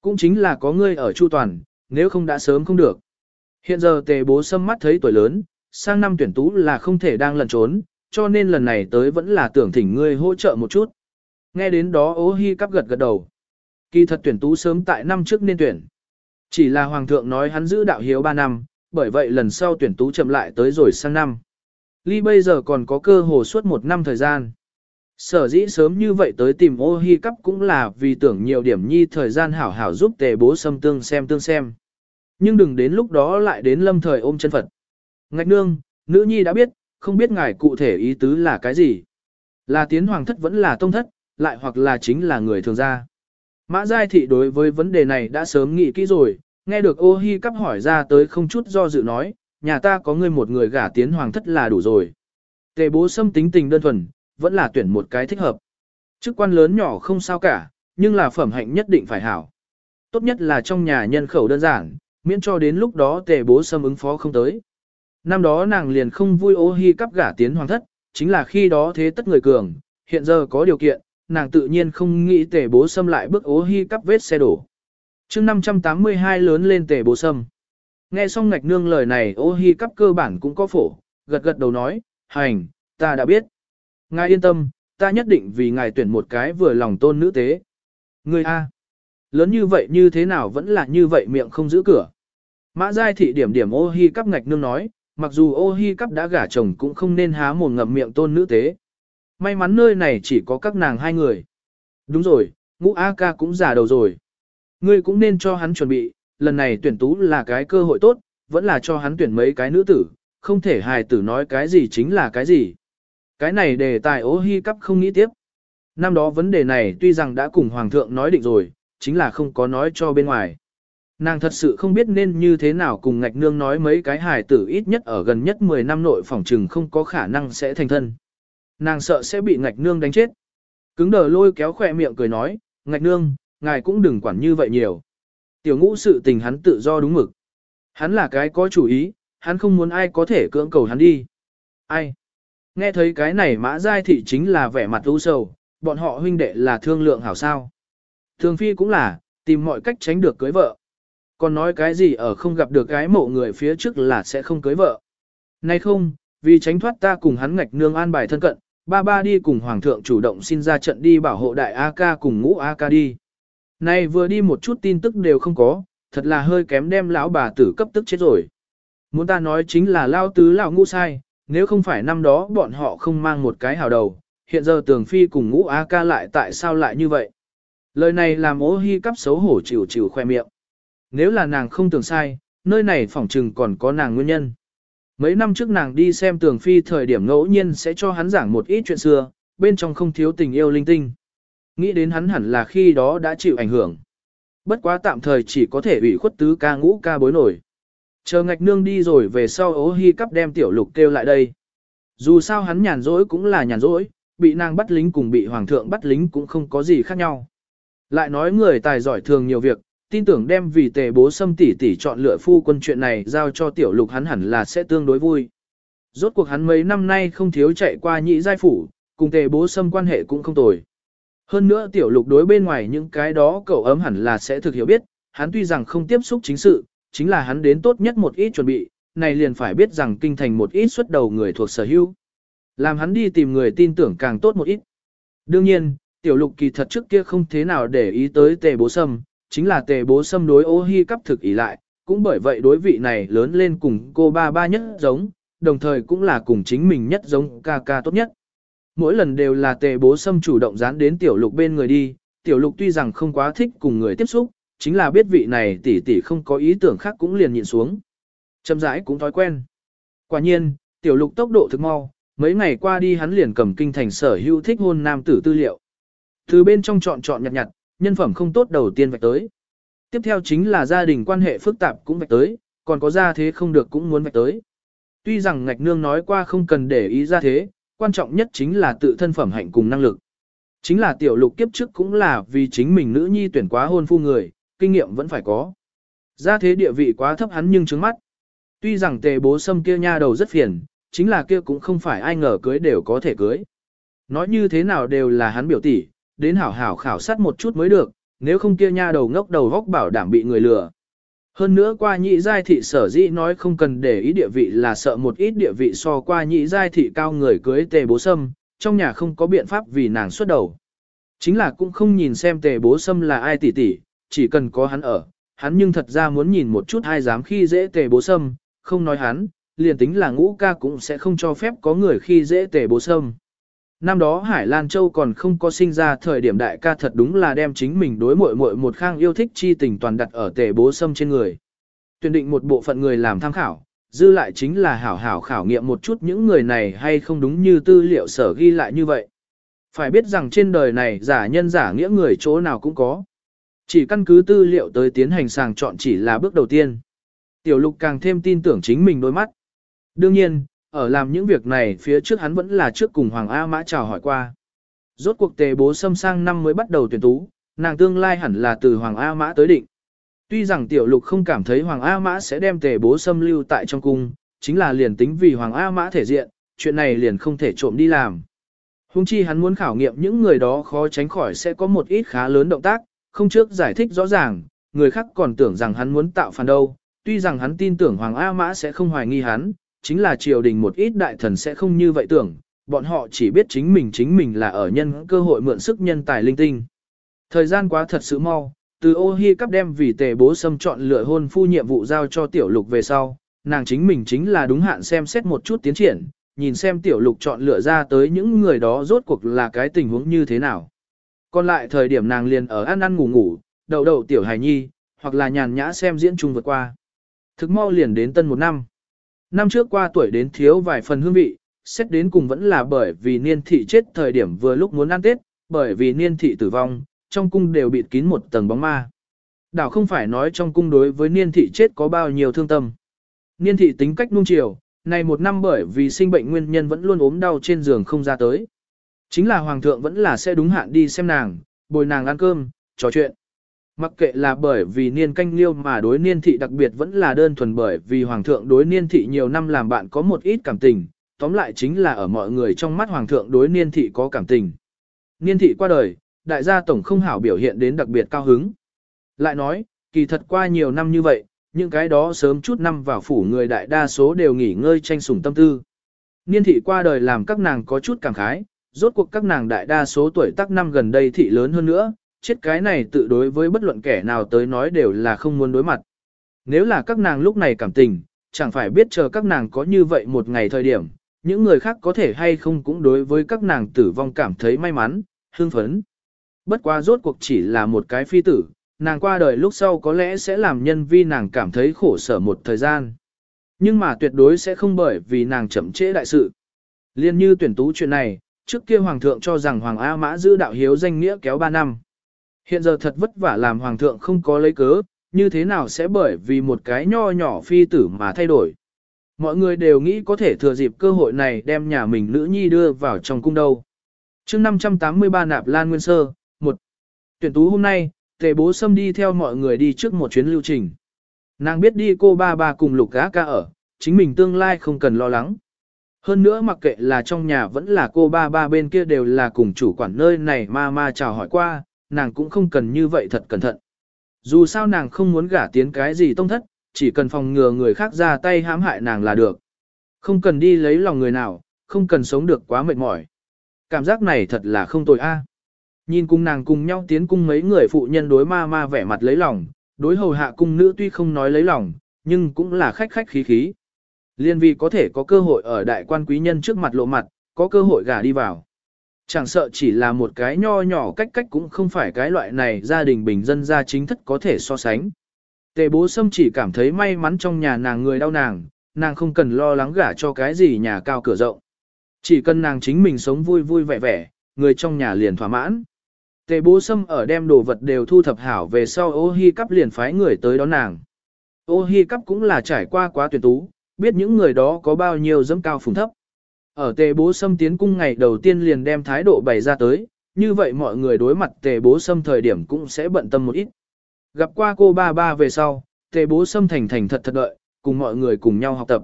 Cũng chính là có ngươi ở chu toàn, nếu không đã sớm không được. Hiện giờ tề bố sâm mắt thấy tuổi lớn, sang năm tuyển tú là không thể đang lẩn trốn, cho nên lần này tới vẫn là tưởng thỉnh ngươi hỗ trợ một chút. Nghe đến đó ố hi cắp gật gật đầu. Kỳ thật tuyển tú sớm tại năm trước nên tuyển. Chỉ là hoàng thượng nói hắn giữ đạo hiếu 3 năm, bởi vậy lần sau tuyển tú chậm lại tới rồi sang năm. Ly bây giờ còn có cơ hồ suốt một năm thời gian. Sở dĩ sớm như vậy tới tìm ô hi cắp cũng là vì tưởng nhiều điểm nhi thời gian hảo hảo giúp tề bố xâm tương xem tương xem. Nhưng đừng đến lúc đó lại đến lâm thời ôm chân Phật. Ngạch nương, nữ nhi đã biết, không biết ngài cụ thể ý tứ là cái gì. Là tiến hoàng thất vẫn là tông thất, lại hoặc là chính là người thường gia. Mã Giai Thị đối với vấn đề này đã sớm nghĩ kỹ rồi, nghe được ô hi cắp hỏi ra tới không chút do dự nói, nhà ta có người một người gả tiến hoàng thất là đủ rồi. Tề bố xâm tính tình đơn thuần, vẫn là tuyển một cái thích hợp. Chức quan lớn nhỏ không sao cả, nhưng là phẩm hạnh nhất định phải hảo. Tốt nhất là trong nhà nhân khẩu đơn giản, miễn cho đến lúc đó tề bố xâm ứng phó không tới. Năm đó nàng liền không vui ô hi cắp gả tiến hoàng thất, chính là khi đó thế tất người cường, hiện giờ có điều kiện, nàng tự nhiên không nghĩ tề bố xâm lại bước ô hi cắp vết xe đổ. mươi 582 lớn lên tề bố xâm. Nghe xong ngạch nương lời này ô hi cắp cơ bản cũng có phổ, gật gật đầu nói, hành, ta đã biết. Ngài yên tâm, ta nhất định vì ngài tuyển một cái vừa lòng tôn nữ tế. Ngươi A. Lớn như vậy như thế nào vẫn là như vậy miệng không giữ cửa. Mã giai thị điểm điểm ô hi cắp ngạch nương nói, mặc dù ô hi cắp đã gả chồng cũng không nên há mồm ngậm miệng tôn nữ tế. May mắn nơi này chỉ có các nàng hai người. Đúng rồi, ngũ A ca cũng già đầu rồi. Ngươi cũng nên cho hắn chuẩn bị, lần này tuyển tú là cái cơ hội tốt, vẫn là cho hắn tuyển mấy cái nữ tử, không thể hài tử nói cái gì chính là cái gì. Cái này đề tài ố hi cắp không nghĩ tiếp. Năm đó vấn đề này tuy rằng đã cùng Hoàng thượng nói định rồi, chính là không có nói cho bên ngoài. Nàng thật sự không biết nên như thế nào cùng ngạch nương nói mấy cái hài tử ít nhất ở gần nhất 10 năm nội phòng trừng không có khả năng sẽ thành thân. Nàng sợ sẽ bị ngạch nương đánh chết. Cứng đờ lôi kéo khỏe miệng cười nói, ngạch nương, ngài cũng đừng quản như vậy nhiều. Tiểu ngũ sự tình hắn tự do đúng mực. Hắn là cái có chủ ý, hắn không muốn ai có thể cưỡng cầu hắn đi. Ai? Nghe thấy cái này mã giai thị chính là vẻ mặt u sầu, bọn họ huynh đệ là thương lượng hảo sao. Thường phi cũng là, tìm mọi cách tránh được cưới vợ. Còn nói cái gì ở không gặp được gái mộ người phía trước là sẽ không cưới vợ. Nay không, vì tránh thoát ta cùng hắn ngạch nương an bài thân cận, ba ba đi cùng hoàng thượng chủ động xin ra trận đi bảo hộ đại A ca cùng ngũ A ca đi. Nay vừa đi một chút tin tức đều không có, thật là hơi kém đem lão bà tử cấp tức chết rồi. Muốn ta nói chính là lao tứ lão ngũ sai, nếu không phải năm đó bọn họ không mang một cái hào đầu, hiện giờ tường phi cùng ngũ A ca lại tại sao lại như vậy. Lời này làm ố hy cắp xấu hổ chịu chịu khoe miệng. Nếu là nàng không tưởng sai, nơi này phỏng trừng còn có nàng nguyên nhân. Mấy năm trước nàng đi xem tường phi thời điểm ngẫu nhiên sẽ cho hắn giảng một ít chuyện xưa, bên trong không thiếu tình yêu linh tinh. Nghĩ đến hắn hẳn là khi đó đã chịu ảnh hưởng. Bất quá tạm thời chỉ có thể ủy khuất tứ ca ngũ ca bối nổi. Chờ ngạch nương đi rồi về sau ố hy cắp đem tiểu lục kêu lại đây. Dù sao hắn nhàn rỗi cũng là nhàn rỗi, bị nàng bắt lính cùng bị hoàng thượng bắt lính cũng không có gì khác nhau. Lại nói người tài giỏi thường nhiều việc, tin tưởng đem vì tề bố xâm tỷ tỷ chọn lựa phu quân chuyện này giao cho tiểu lục hắn hẳn là sẽ tương đối vui. Rốt cuộc hắn mấy năm nay không thiếu chạy qua nhị giai phủ, cùng tề bố xâm quan hệ cũng không tồi. Hơn nữa tiểu lục đối bên ngoài những cái đó cậu ấm hẳn là sẽ thực hiểu biết, hắn tuy rằng không tiếp xúc chính sự, chính là hắn đến tốt nhất một ít chuẩn bị, này liền phải biết rằng kinh thành một ít xuất đầu người thuộc sở hữu. Làm hắn đi tìm người tin tưởng càng tốt một ít. Đương nhiên, tiểu lục kỳ thật trước kia không thế nào để ý tới tề bố sâm, chính là tề bố sâm đối ô hi cấp thực ý lại, cũng bởi vậy đối vị này lớn lên cùng cô ba ba nhất giống, đồng thời cũng là cùng chính mình nhất giống ca ca tốt nhất. Mỗi lần đều là tề bố sâm chủ động dán đến tiểu lục bên người đi, tiểu lục tuy rằng không quá thích cùng người tiếp xúc, chính là biết vị này tỷ tỷ không có ý tưởng khác cũng liền nhịn xuống. Châm rãi cũng thói quen. Quả nhiên, tiểu lục tốc độ thực mau, mấy ngày qua đi hắn liền cầm kinh thành sở hữu thích hôn nam tử tư liệu. Từ bên trong chọn chọn nhặt nhặt, nhân phẩm không tốt đầu tiên vạch tới. Tiếp theo chính là gia đình quan hệ phức tạp cũng vạch tới, còn có gia thế không được cũng muốn vạch tới. Tuy rằng ngạch nương nói qua không cần để ý gia thế, quan trọng nhất chính là tự thân phẩm hạnh cùng năng lực. Chính là tiểu lục kiếp trước cũng là vì chính mình nữ nhi tuyển quá hôn phu người, kinh nghiệm vẫn phải có. Gia thế địa vị quá thấp hắn nhưng trứng mắt. Tuy rằng tề bố sâm kia nha đầu rất phiền, chính là kia cũng không phải ai ngờ cưới đều có thể cưới. Nói như thế nào đều là hắn biểu tỷ, đến hảo hảo khảo sát một chút mới được, nếu không kia nha đầu ngốc đầu góc bảo đảm bị người lừa. Hơn nữa qua nhị giai thị sở dĩ nói không cần để ý địa vị là sợ một ít địa vị so qua nhị giai thị cao người cưới tề bố sâm, trong nhà không có biện pháp vì nàng xuất đầu. Chính là cũng không nhìn xem tề bố sâm là ai tỷ tỷ, chỉ cần có hắn ở, hắn nhưng thật ra muốn nhìn một chút ai dám khi dễ tề bố sâm, không nói hắn, liền tính là ngũ ca cũng sẽ không cho phép có người khi dễ tề bố sâm. Năm đó Hải Lan Châu còn không có sinh ra thời điểm đại ca thật đúng là đem chính mình đối muội muội một khang yêu thích chi tình toàn đặt ở tề bố sâm trên người. Tuyển định một bộ phận người làm tham khảo, dư lại chính là hảo hảo khảo nghiệm một chút những người này hay không đúng như tư liệu sở ghi lại như vậy. Phải biết rằng trên đời này giả nhân giả nghĩa người chỗ nào cũng có. Chỉ căn cứ tư liệu tới tiến hành sàng chọn chỉ là bước đầu tiên. Tiểu lục càng thêm tin tưởng chính mình đôi mắt. Đương nhiên, ở làm những việc này phía trước hắn vẫn là trước cùng Hoàng A Mã chào hỏi qua. Rốt cuộc tề bố xâm sang năm mới bắt đầu tuyển tú, nàng tương lai hẳn là từ Hoàng A Mã tới định. Tuy rằng tiểu lục không cảm thấy Hoàng A Mã sẽ đem tề bố xâm lưu tại trong cung, chính là liền tính vì Hoàng A Mã thể diện, chuyện này liền không thể trộm đi làm. Hùng chi hắn muốn khảo nghiệm những người đó khó tránh khỏi sẽ có một ít khá lớn động tác, không trước giải thích rõ ràng, người khác còn tưởng rằng hắn muốn tạo phản đâu, tuy rằng hắn tin tưởng Hoàng A Mã sẽ không hoài nghi hắn, chính là triều đình một ít đại thần sẽ không như vậy tưởng, bọn họ chỉ biết chính mình chính mình là ở nhân cơ hội mượn sức nhân tài linh tinh. Thời gian quá thật sự mau, từ ô hi cắp đem vì tề bố xâm chọn lựa hôn phu nhiệm vụ giao cho tiểu lục về sau, nàng chính mình chính là đúng hạn xem xét một chút tiến triển, nhìn xem tiểu lục chọn lựa ra tới những người đó rốt cuộc là cái tình huống như thế nào. Còn lại thời điểm nàng liền ở ăn ăn ngủ ngủ, đậu đậu tiểu hài nhi, hoặc là nhàn nhã xem diễn chung vượt qua. Thực mau liền đến tân một năm. Năm trước qua tuổi đến thiếu vài phần hương vị, xét đến cùng vẫn là bởi vì niên thị chết thời điểm vừa lúc muốn ăn Tết, bởi vì niên thị tử vong, trong cung đều bịt kín một tầng bóng ma. Đảo không phải nói trong cung đối với niên thị chết có bao nhiêu thương tâm. Niên thị tính cách nung chiều, này một năm bởi vì sinh bệnh nguyên nhân vẫn luôn ốm đau trên giường không ra tới. Chính là hoàng thượng vẫn là sẽ đúng hạn đi xem nàng, bồi nàng ăn cơm, trò chuyện. Mặc kệ là bởi vì niên canh liêu mà đối niên thị đặc biệt vẫn là đơn thuần bởi vì hoàng thượng đối niên thị nhiều năm làm bạn có một ít cảm tình, tóm lại chính là ở mọi người trong mắt hoàng thượng đối niên thị có cảm tình. Niên thị qua đời, đại gia tổng không hảo biểu hiện đến đặc biệt cao hứng. Lại nói, kỳ thật qua nhiều năm như vậy, những cái đó sớm chút năm vào phủ người đại đa số đều nghỉ ngơi tranh sủng tâm tư. Niên thị qua đời làm các nàng có chút cảm khái, rốt cuộc các nàng đại đa số tuổi tác năm gần đây thị lớn hơn nữa, chết cái này tự đối với bất luận kẻ nào tới nói đều là không muốn đối mặt. Nếu là các nàng lúc này cảm tình, chẳng phải biết chờ các nàng có như vậy một ngày thời điểm, những người khác có thể hay không cũng đối với các nàng tử vong cảm thấy may mắn, hưng phấn. Bất quá rốt cuộc chỉ là một cái phi tử, nàng qua đời lúc sau có lẽ sẽ làm nhân vi nàng cảm thấy khổ sở một thời gian. Nhưng mà tuyệt đối sẽ không bởi vì nàng chậm trễ đại sự. Liên như tuyển tú chuyện này, trước kia hoàng thượng cho rằng hoàng A Mã giữ đạo hiếu danh nghĩa kéo 3 năm. Hiện giờ thật vất vả làm hoàng thượng không có lấy cớ, như thế nào sẽ bởi vì một cái nho nhỏ phi tử mà thay đổi. Mọi người đều nghĩ có thể thừa dịp cơ hội này đem nhà mình nữ nhi đưa vào trong cung đâu. chương 583 nạp Lan Nguyên Sơ, một Tuyển tú hôm nay, tề bố xâm đi theo mọi người đi trước một chuyến lưu trình. Nàng biết đi cô ba ba cùng lục gã ca ở, chính mình tương lai không cần lo lắng. Hơn nữa mặc kệ là trong nhà vẫn là cô ba ba bên kia đều là cùng chủ quản nơi này ma ma chào hỏi qua, nàng cũng không cần như vậy thật cẩn thận. Dù sao nàng không muốn gả tiến cái gì tông thất, chỉ cần phòng ngừa người khác ra tay hãm hại nàng là được. Không cần đi lấy lòng người nào, không cần sống được quá mệt mỏi. Cảm giác này thật là không tồi a. À. Nhìn cùng nàng cùng nhau tiến cung mấy người phụ nhân đối ma ma vẻ mặt lấy lòng, đối hầu hạ cung nữ tuy không nói lấy lòng, nhưng cũng là khách khách khí khí. Liên vì có thể có cơ hội ở đại quan quý nhân trước mặt lộ mặt, có cơ hội gả đi vào. Chẳng sợ chỉ là một cái nho nhỏ cách cách cũng không phải cái loại này gia đình bình dân gia chính thất có thể so sánh. Tề bố sâm chỉ cảm thấy may mắn trong nhà nàng người đau nàng, nàng không cần lo lắng gả cho cái gì nhà cao cửa rộng. Chỉ cần nàng chính mình sống vui vui vẻ vẻ, người trong nhà liền thỏa mãn. Tề bố sâm ở đem đồ vật đều thu thập hảo về sau ô hi cắp liền phái người tới đón nàng. Ô hi cắp cũng là trải qua quá tuyệt tú, biết những người đó có bao nhiêu dẫm cao phùng thấp. Ở tề bố sâm tiến cung ngày đầu tiên liền đem thái độ bày ra tới, như vậy mọi người đối mặt tề bố sâm thời điểm cũng sẽ bận tâm một ít. Gặp qua cô ba ba về sau, tề bố sâm thành thành thật thật đợi, cùng mọi người cùng nhau học tập.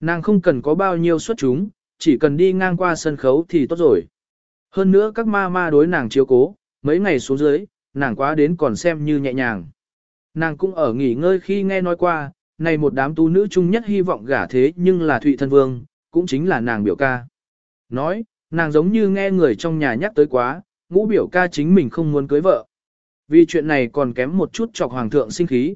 Nàng không cần có bao nhiêu xuất chúng, chỉ cần đi ngang qua sân khấu thì tốt rồi. Hơn nữa các ma ma đối nàng chiếu cố, mấy ngày xuống dưới, nàng quá đến còn xem như nhẹ nhàng. Nàng cũng ở nghỉ ngơi khi nghe nói qua, này một đám tu nữ chung nhất hy vọng gả thế nhưng là Thụy Thân Vương, cũng chính là nàng biểu ca. Nói, nàng giống như nghe người trong nhà nhắc tới quá, ngũ biểu ca chính mình không muốn cưới vợ. Vì chuyện này còn kém một chút chọc hoàng thượng sinh khí.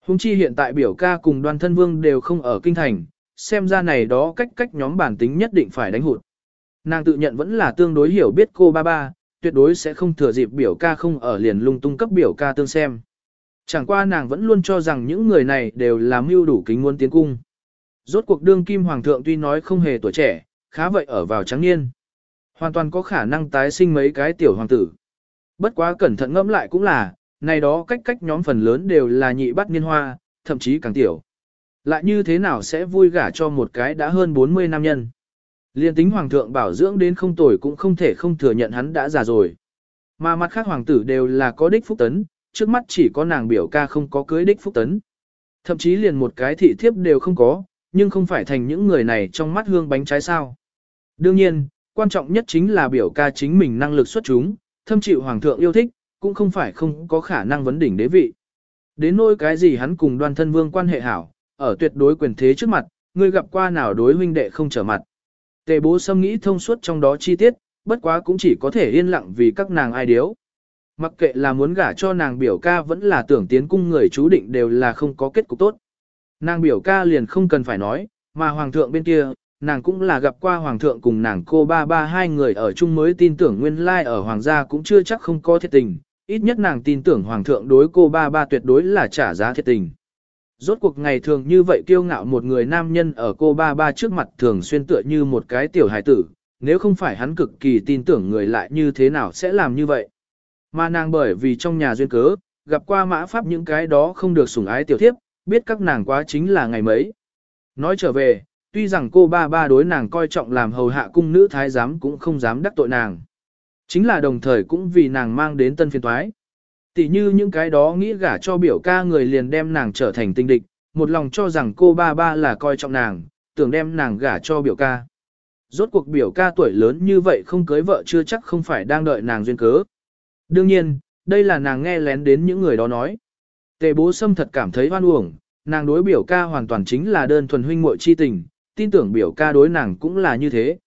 Hùng chi hiện tại biểu ca cùng đoàn thân vương đều không ở kinh thành, xem ra này đó cách cách nhóm bản tính nhất định phải đánh hụt. Nàng tự nhận vẫn là tương đối hiểu biết cô ba ba, tuyệt đối sẽ không thừa dịp biểu ca không ở liền lung tung cấp biểu ca tương xem. Chẳng qua nàng vẫn luôn cho rằng những người này đều là mưu đủ kính muốn tiến cung. Rốt cuộc đương kim hoàng thượng tuy nói không hề tuổi trẻ, khá vậy ở vào trắng niên. Hoàn toàn có khả năng tái sinh mấy cái tiểu hoàng tử. Bất quá cẩn thận ngẫm lại cũng là, này đó cách cách nhóm phần lớn đều là nhị bắt niên hoa, thậm chí càng tiểu. Lại như thế nào sẽ vui gả cho một cái đã hơn 40 năm nhân. Liên tính hoàng thượng bảo dưỡng đến không tuổi cũng không thể không thừa nhận hắn đã già rồi. Mà mặt khác hoàng tử đều là có đích phúc tấn, trước mắt chỉ có nàng biểu ca không có cưới đích phúc tấn. Thậm chí liền một cái thị thiếp đều không có, nhưng không phải thành những người này trong mắt hương bánh trái sao. Đương nhiên, quan trọng nhất chính là biểu ca chính mình năng lực xuất chúng, thâm chịu hoàng thượng yêu thích, cũng không phải không có khả năng vấn đỉnh đế vị. Đến nỗi cái gì hắn cùng đoan thân vương quan hệ hảo, ở tuyệt đối quyền thế trước mặt, người gặp qua nào đối huynh đệ không trở mặt. Tề bố xâm nghĩ thông suốt trong đó chi tiết, bất quá cũng chỉ có thể yên lặng vì các nàng ai điếu. Mặc kệ là muốn gả cho nàng biểu ca vẫn là tưởng tiến cung người chú định đều là không có kết cục tốt. Nàng biểu ca liền không cần phải nói, mà hoàng thượng bên kia, nàng cũng là gặp qua hoàng thượng cùng nàng cô ba ba hai người ở chung mới tin tưởng nguyên lai like ở hoàng gia cũng chưa chắc không có thiệt tình, ít nhất nàng tin tưởng hoàng thượng đối cô ba ba tuyệt đối là trả giá thiệt tình. Rốt cuộc ngày thường như vậy kiêu ngạo một người nam nhân ở cô ba ba trước mặt thường xuyên tựa như một cái tiểu hài tử, nếu không phải hắn cực kỳ tin tưởng người lại như thế nào sẽ làm như vậy. Mà nàng bởi vì trong nhà duyên cớ, gặp qua mã pháp những cái đó không được sủng ái tiểu thiếp, biết các nàng quá chính là ngày mấy. Nói trở về, tuy rằng cô ba ba đối nàng coi trọng làm hầu hạ cung nữ thái giám cũng không dám đắc tội nàng. Chính là đồng thời cũng vì nàng mang đến tân phiên toái. Tỷ như những cái đó nghĩ gả cho biểu ca người liền đem nàng trở thành tinh địch, một lòng cho rằng cô ba ba là coi trọng nàng, tưởng đem nàng gả cho biểu ca. Rốt cuộc biểu ca tuổi lớn như vậy không cưới vợ chưa chắc không phải đang đợi nàng duyên cớ. Đương nhiên, đây là nàng nghe lén đến những người đó nói. Tề bố sâm thật cảm thấy hoan uổng, nàng đối biểu ca hoàn toàn chính là đơn thuần huynh muội chi tình, tin tưởng biểu ca đối nàng cũng là như thế.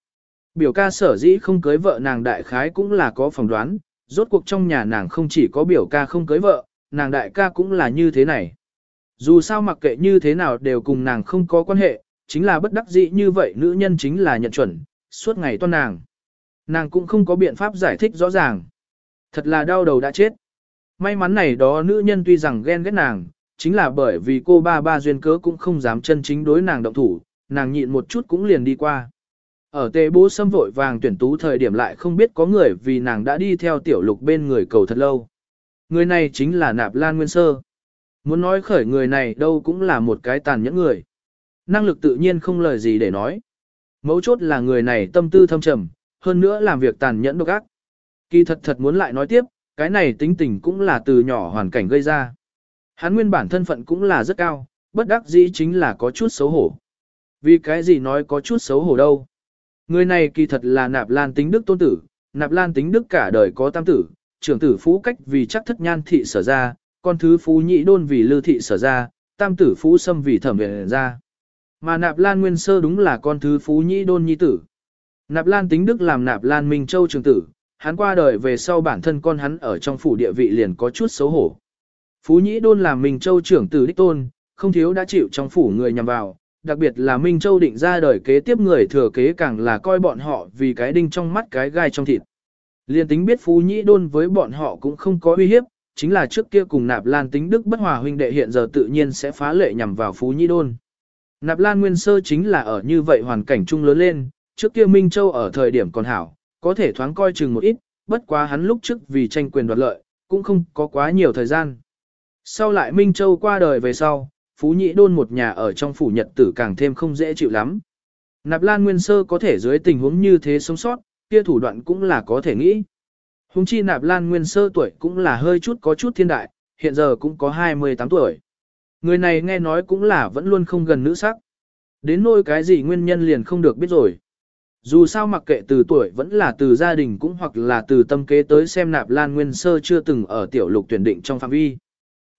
Biểu ca sở dĩ không cưới vợ nàng đại khái cũng là có phỏng đoán, rốt cuộc trong nhà nàng không chỉ có biểu ca không cưới vợ, nàng đại ca cũng là như thế này. Dù sao mặc kệ như thế nào đều cùng nàng không có quan hệ, chính là bất đắc dĩ như vậy nữ nhân chính là nhận chuẩn, suốt ngày toan nàng. Nàng cũng không có biện pháp giải thích rõ ràng. Thật là đau đầu đã chết. May mắn này đó nữ nhân tuy rằng ghen ghét nàng, chính là bởi vì cô ba ba duyên cớ cũng không dám chân chính đối nàng động thủ, nàng nhịn một chút cũng liền đi qua. Ở tề bố xâm vội vàng tuyển tú thời điểm lại không biết có người vì nàng đã đi theo tiểu lục bên người cầu thật lâu. Người này chính là Nạp Lan Nguyên Sơ. Muốn nói khởi người này đâu cũng là một cái tàn nhẫn người. Năng lực tự nhiên không lời gì để nói. Mấu chốt là người này tâm tư thâm trầm, hơn nữa làm việc tàn nhẫn độc ác. Kỳ thật thật muốn lại nói tiếp, cái này tính tình cũng là từ nhỏ hoàn cảnh gây ra. Hắn nguyên bản thân phận cũng là rất cao, bất đắc dĩ chính là có chút xấu hổ. Vì cái gì nói có chút xấu hổ đâu. Người này kỳ thật là nạp lan tính đức tôn tử, nạp lan tính đức cả đời có tam tử, trưởng tử phú cách vì chắc thất nhan thị sở ra, con thứ phú nhị đôn vì lư thị sở ra, tam tử phú xâm vì thẩm viện ra. Mà nạp lan nguyên sơ đúng là con thứ phú nhị đôn nhi tử. Nạp lan tính đức làm nạp lan minh châu trưởng tử, hắn qua đời về sau bản thân con hắn ở trong phủ địa vị liền có chút xấu hổ. Phú Nhĩ đôn làm minh châu trưởng tử đích tôn, không thiếu đã chịu trong phủ người nhằm vào, đặc biệt là Minh Châu định ra đời kế tiếp người thừa kế càng là coi bọn họ vì cái đinh trong mắt cái gai trong thịt. Liên tính biết Phú Nhĩ Đôn với bọn họ cũng không có uy hiếp, chính là trước kia cùng Nạp Lan tính đức bất hòa huynh đệ hiện giờ tự nhiên sẽ phá lệ nhằm vào Phú Nhĩ Đôn. Nạp Lan Nguyên Sơ chính là ở như vậy hoàn cảnh chung lớn lên, trước kia Minh Châu ở thời điểm còn hảo, có thể thoáng coi chừng một ít, bất quá hắn lúc trước vì tranh quyền đoạt lợi, cũng không có quá nhiều thời gian. Sau lại Minh Châu qua đời về sau, Phú Nhĩ Đôn một nhà ở trong phủ nhật tử càng thêm không dễ chịu lắm. Nạp Lan Nguyên Sơ có thể dưới tình huống như thế sống sót, kia thủ đoạn cũng là có thể nghĩ. Hùng chi Nạp Lan Nguyên Sơ tuổi cũng là hơi chút có chút thiên đại, hiện giờ cũng có 28 tuổi. Người này nghe nói cũng là vẫn luôn không gần nữ sắc. Đến nỗi cái gì nguyên nhân liền không được biết rồi. Dù sao mặc kệ từ tuổi vẫn là từ gia đình cũng hoặc là từ tâm kế tới xem Nạp Lan Nguyên Sơ chưa từng ở tiểu lục tuyển định trong phạm vi.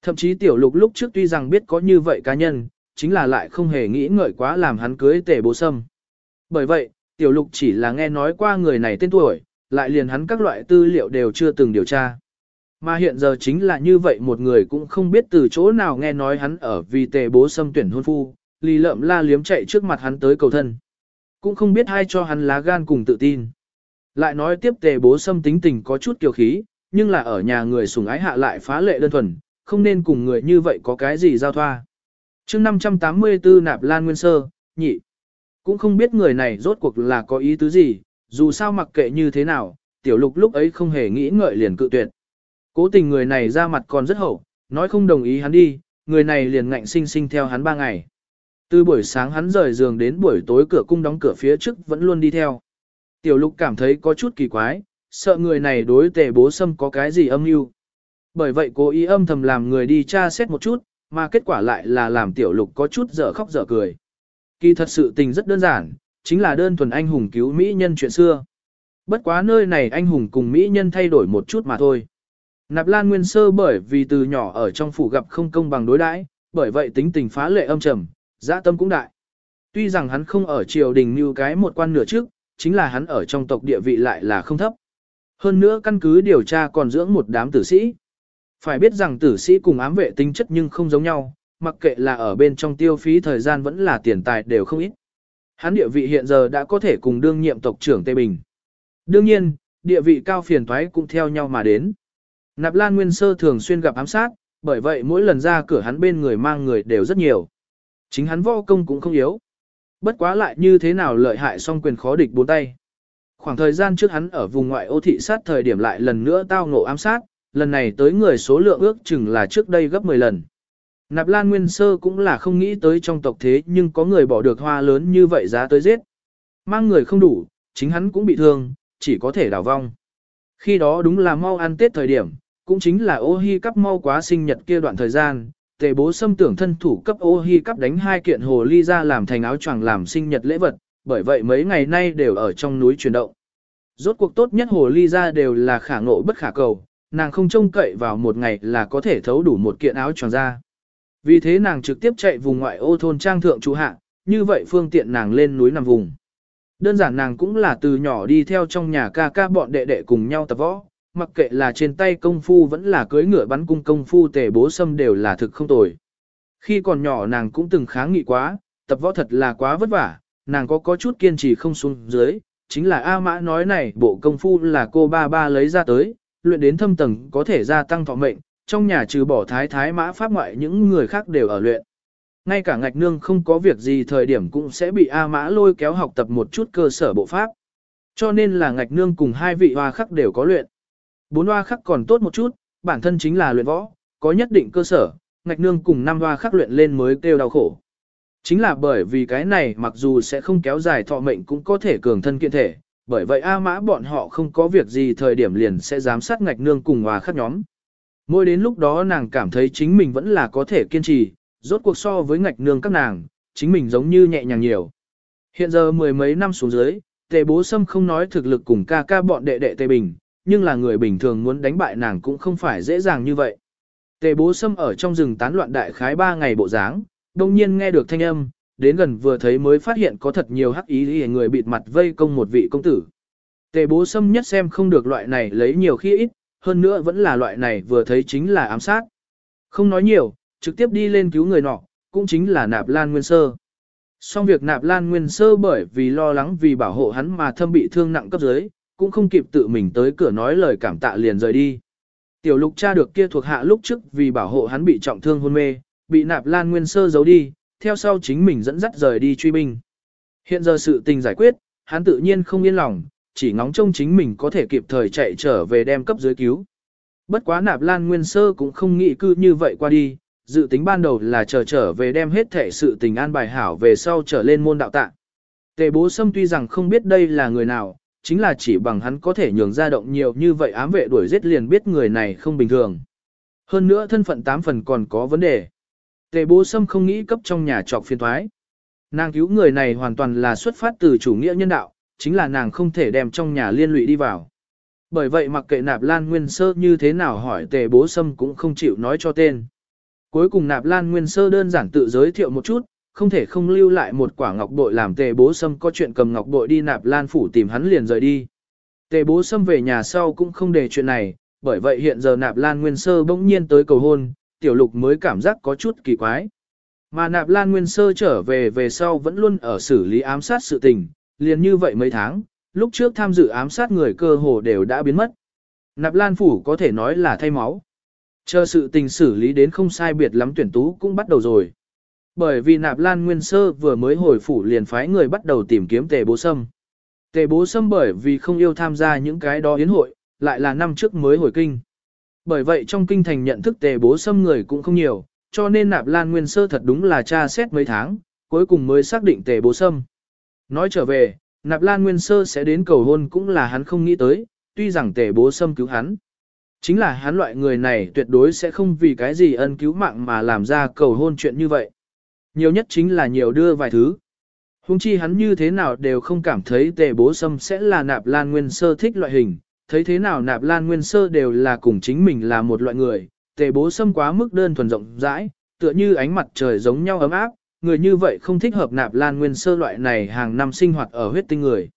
Thậm chí tiểu lục lúc trước tuy rằng biết có như vậy cá nhân, chính là lại không hề nghĩ ngợi quá làm hắn cưới tề bố sâm. Bởi vậy, tiểu lục chỉ là nghe nói qua người này tên tuổi, lại liền hắn các loại tư liệu đều chưa từng điều tra. Mà hiện giờ chính là như vậy một người cũng không biết từ chỗ nào nghe nói hắn ở vì tề bố sâm tuyển hôn phu, lì lợm la liếm chạy trước mặt hắn tới cầu thân. Cũng không biết ai cho hắn lá gan cùng tự tin. Lại nói tiếp tề bố sâm tính tình có chút kiều khí, nhưng là ở nhà người sùng ái hạ lại phá lệ đơn thuần, không nên cùng người như vậy có cái gì giao thoa. chương 584 nạp lan nguyên sơ, nhị. Cũng không biết người này rốt cuộc là có ý tứ gì, dù sao mặc kệ như thế nào, tiểu lục lúc ấy không hề nghĩ ngợi liền cự tuyệt. Cố tình người này ra mặt còn rất hậu, nói không đồng ý hắn đi, người này liền ngạnh sinh sinh theo hắn ba ngày. Từ buổi sáng hắn rời giường đến buổi tối cửa cung đóng cửa phía trước vẫn luôn đi theo. Tiểu lục cảm thấy có chút kỳ quái, sợ người này đối tề bố sâm có cái gì âm mưu. Bởi vậy cố ý âm thầm làm người đi tra xét một chút, mà kết quả lại là làm tiểu lục có chút dở khóc dở cười. Kỳ thật sự tình rất đơn giản, chính là đơn thuần anh hùng cứu Mỹ nhân chuyện xưa. Bất quá nơi này anh hùng cùng Mỹ nhân thay đổi một chút mà thôi. Nạp Lan Nguyên Sơ bởi vì từ nhỏ ở trong phủ gặp không công bằng đối đãi, bởi vậy tính tình phá lệ âm trầm, dã tâm cũng đại. Tuy rằng hắn không ở triều đình như cái một quan nửa trước, chính là hắn ở trong tộc địa vị lại là không thấp. Hơn nữa căn cứ điều tra còn dưỡng một đám tử sĩ. Phải biết rằng tử sĩ cùng ám vệ tính chất nhưng không giống nhau, mặc kệ là ở bên trong tiêu phí thời gian vẫn là tiền tài đều không ít. Hắn địa vị hiện giờ đã có thể cùng đương nhiệm tộc trưởng Tây Bình. Đương nhiên, địa vị cao phiền toái cũng theo nhau mà đến. Nạp Lan Nguyên Sơ thường xuyên gặp ám sát, bởi vậy mỗi lần ra cửa hắn bên người mang người đều rất nhiều. Chính hắn võ công cũng không yếu. Bất quá lại như thế nào lợi hại song quyền khó địch bốn tay. Khoảng thời gian trước hắn ở vùng ngoại ô thị sát thời điểm lại lần nữa tao ngộ ám sát, lần này tới người số lượng ước chừng là trước đây gấp 10 lần. Nạp Lan Nguyên Sơ cũng là không nghĩ tới trong tộc thế nhưng có người bỏ được hoa lớn như vậy giá tới giết. Mang người không đủ, chính hắn cũng bị thương, chỉ có thể đào vong. Khi đó đúng là mau ăn tết thời điểm, cũng chính là ô hi cắp mau quá sinh nhật kia đoạn thời gian, tề bố xâm tưởng thân thủ cấp ô hi cắp đánh hai kiện hồ ly ra làm thành áo choàng làm sinh nhật lễ vật, bởi vậy mấy ngày nay đều ở trong núi chuyển động. Rốt cuộc tốt nhất hồ ly ra đều là khả ngộ bất khả cầu, nàng không trông cậy vào một ngày là có thể thấu đủ một kiện áo choàng ra. Vì thế nàng trực tiếp chạy vùng ngoại ô thôn trang thượng chú hạ, như vậy phương tiện nàng lên núi nằm vùng. Đơn giản nàng cũng là từ nhỏ đi theo trong nhà ca ca bọn đệ đệ cùng nhau tập võ, mặc kệ là trên tay công phu vẫn là cưới ngựa bắn cung công phu tề bố sâm đều là thực không tồi. Khi còn nhỏ nàng cũng từng kháng nghị quá, tập võ thật là quá vất vả, nàng có có chút kiên trì không xuống dưới, chính là A Mã nói này bộ công phu là cô ba ba lấy ra tới, luyện đến thâm tầng có thể gia tăng thọ mệnh, trong nhà trừ bỏ thái thái mã pháp ngoại những người khác đều ở luyện. Ngay cả ngạch nương không có việc gì thời điểm cũng sẽ bị A Mã lôi kéo học tập một chút cơ sở bộ pháp. Cho nên là ngạch nương cùng hai vị hoa khắc đều có luyện. Bốn hoa khắc còn tốt một chút, bản thân chính là luyện võ, có nhất định cơ sở, ngạch nương cùng năm hoa khắc luyện lên mới kêu đau khổ. Chính là bởi vì cái này mặc dù sẽ không kéo dài thọ mệnh cũng có thể cường thân kiện thể, bởi vậy A mã bọn họ không có việc gì thời điểm liền sẽ giám sát ngạch nương cùng hoa khắc nhóm. Mỗi đến lúc đó nàng cảm thấy chính mình vẫn là có thể kiên trì, rốt cuộc so với ngạch nương các nàng, chính mình giống như nhẹ nhàng nhiều. Hiện giờ mười mấy năm xuống dưới, tề bố sâm không nói thực lực cùng ca ca bọn đệ đệ tề bình, nhưng là người bình thường muốn đánh bại nàng cũng không phải dễ dàng như vậy. Tề bố sâm ở trong rừng tán loạn đại khái ba ngày bộ dáng, đông nhiên nghe được thanh âm, đến gần vừa thấy mới phát hiện có thật nhiều hắc ý người bịt mặt vây công một vị công tử. Tề bố sâm nhất xem không được loại này lấy nhiều khi ít, hơn nữa vẫn là loại này vừa thấy chính là ám sát. Không nói nhiều, trực tiếp đi lên cứu người nọ, cũng chính là nạp lan nguyên sơ. Xong việc nạp lan nguyên sơ bởi vì lo lắng vì bảo hộ hắn mà thâm bị thương nặng cấp dưới, cũng không kịp tự mình tới cửa nói lời cảm tạ liền rời đi. Tiểu lục cha được kia thuộc hạ lúc trước vì bảo hộ hắn bị trọng thương hôn mê, bị nạp lan nguyên sơ giấu đi, theo sau chính mình dẫn dắt rời đi truy binh. Hiện giờ sự tình giải quyết, hắn tự nhiên không yên lòng, chỉ ngóng trông chính mình có thể kịp thời chạy trở về đem cấp dưới cứu. Bất quá nạp lan nguyên sơ cũng không nghĩ cư như vậy qua đi, dự tính ban đầu là chờ trở về đem hết thể sự tình an bài hảo về sau trở lên môn đạo tạ. Tề bố sâm tuy rằng không biết đây là người nào, chính là chỉ bằng hắn có thể nhường ra động nhiều như vậy ám vệ đuổi giết liền biết người này không bình thường. Hơn nữa thân phận tám phần còn có vấn đề. Tề bố sâm không nghĩ cấp trong nhà trọc phiên thoái. Nàng cứu người này hoàn toàn là xuất phát từ chủ nghĩa nhân đạo, chính là nàng không thể đem trong nhà liên lụy đi vào. Bởi vậy mặc kệ nạp lan nguyên sơ như thế nào hỏi tề bố sâm cũng không chịu nói cho tên. Cuối cùng nạp lan nguyên sơ đơn giản tự giới thiệu một chút, không thể không lưu lại một quả ngọc bội làm tề bố sâm có chuyện cầm ngọc bội đi nạp lan phủ tìm hắn liền rời đi. Tề bố sâm về nhà sau cũng không để chuyện này, bởi vậy hiện giờ nạp lan nguyên sơ bỗng nhiên tới cầu hôn, tiểu lục mới cảm giác có chút kỳ quái. Mà nạp lan nguyên sơ trở về về sau vẫn luôn ở xử lý ám sát sự tình, liền như vậy mấy tháng, lúc trước tham dự ám sát người cơ hồ đều đã biến mất. Nạp lan phủ có thể nói là thay máu. Chờ sự tình xử lý đến không sai biệt lắm tuyển tú cũng bắt đầu rồi. Bởi vì nạp lan nguyên sơ vừa mới hồi phủ liền phái người bắt đầu tìm kiếm tề bố sâm. Tề bố sâm bởi vì không yêu tham gia những cái đó yến hội, lại là năm trước mới hồi kinh. Bởi vậy trong kinh thành nhận thức tề bố sâm người cũng không nhiều, cho nên nạp lan nguyên sơ thật đúng là tra xét mấy tháng, cuối cùng mới xác định tề bố sâm. Nói trở về, nạp lan nguyên sơ sẽ đến cầu hôn cũng là hắn không nghĩ tới, tuy rằng tề bố sâm cứu hắn. Chính là hắn loại người này tuyệt đối sẽ không vì cái gì ân cứu mạng mà làm ra cầu hôn chuyện như vậy. Nhiều nhất chính là nhiều đưa vài thứ. Hùng chi hắn như thế nào đều không cảm thấy tề bố sâm sẽ là nạp lan nguyên sơ thích loại hình, thấy thế nào nạp lan nguyên sơ đều là cùng chính mình là một loại người, tề bố sâm quá mức đơn thuần rộng rãi, tựa như ánh mặt trời giống nhau ấm áp, người như vậy không thích hợp nạp lan nguyên sơ loại này hàng năm sinh hoạt ở huyết tinh người.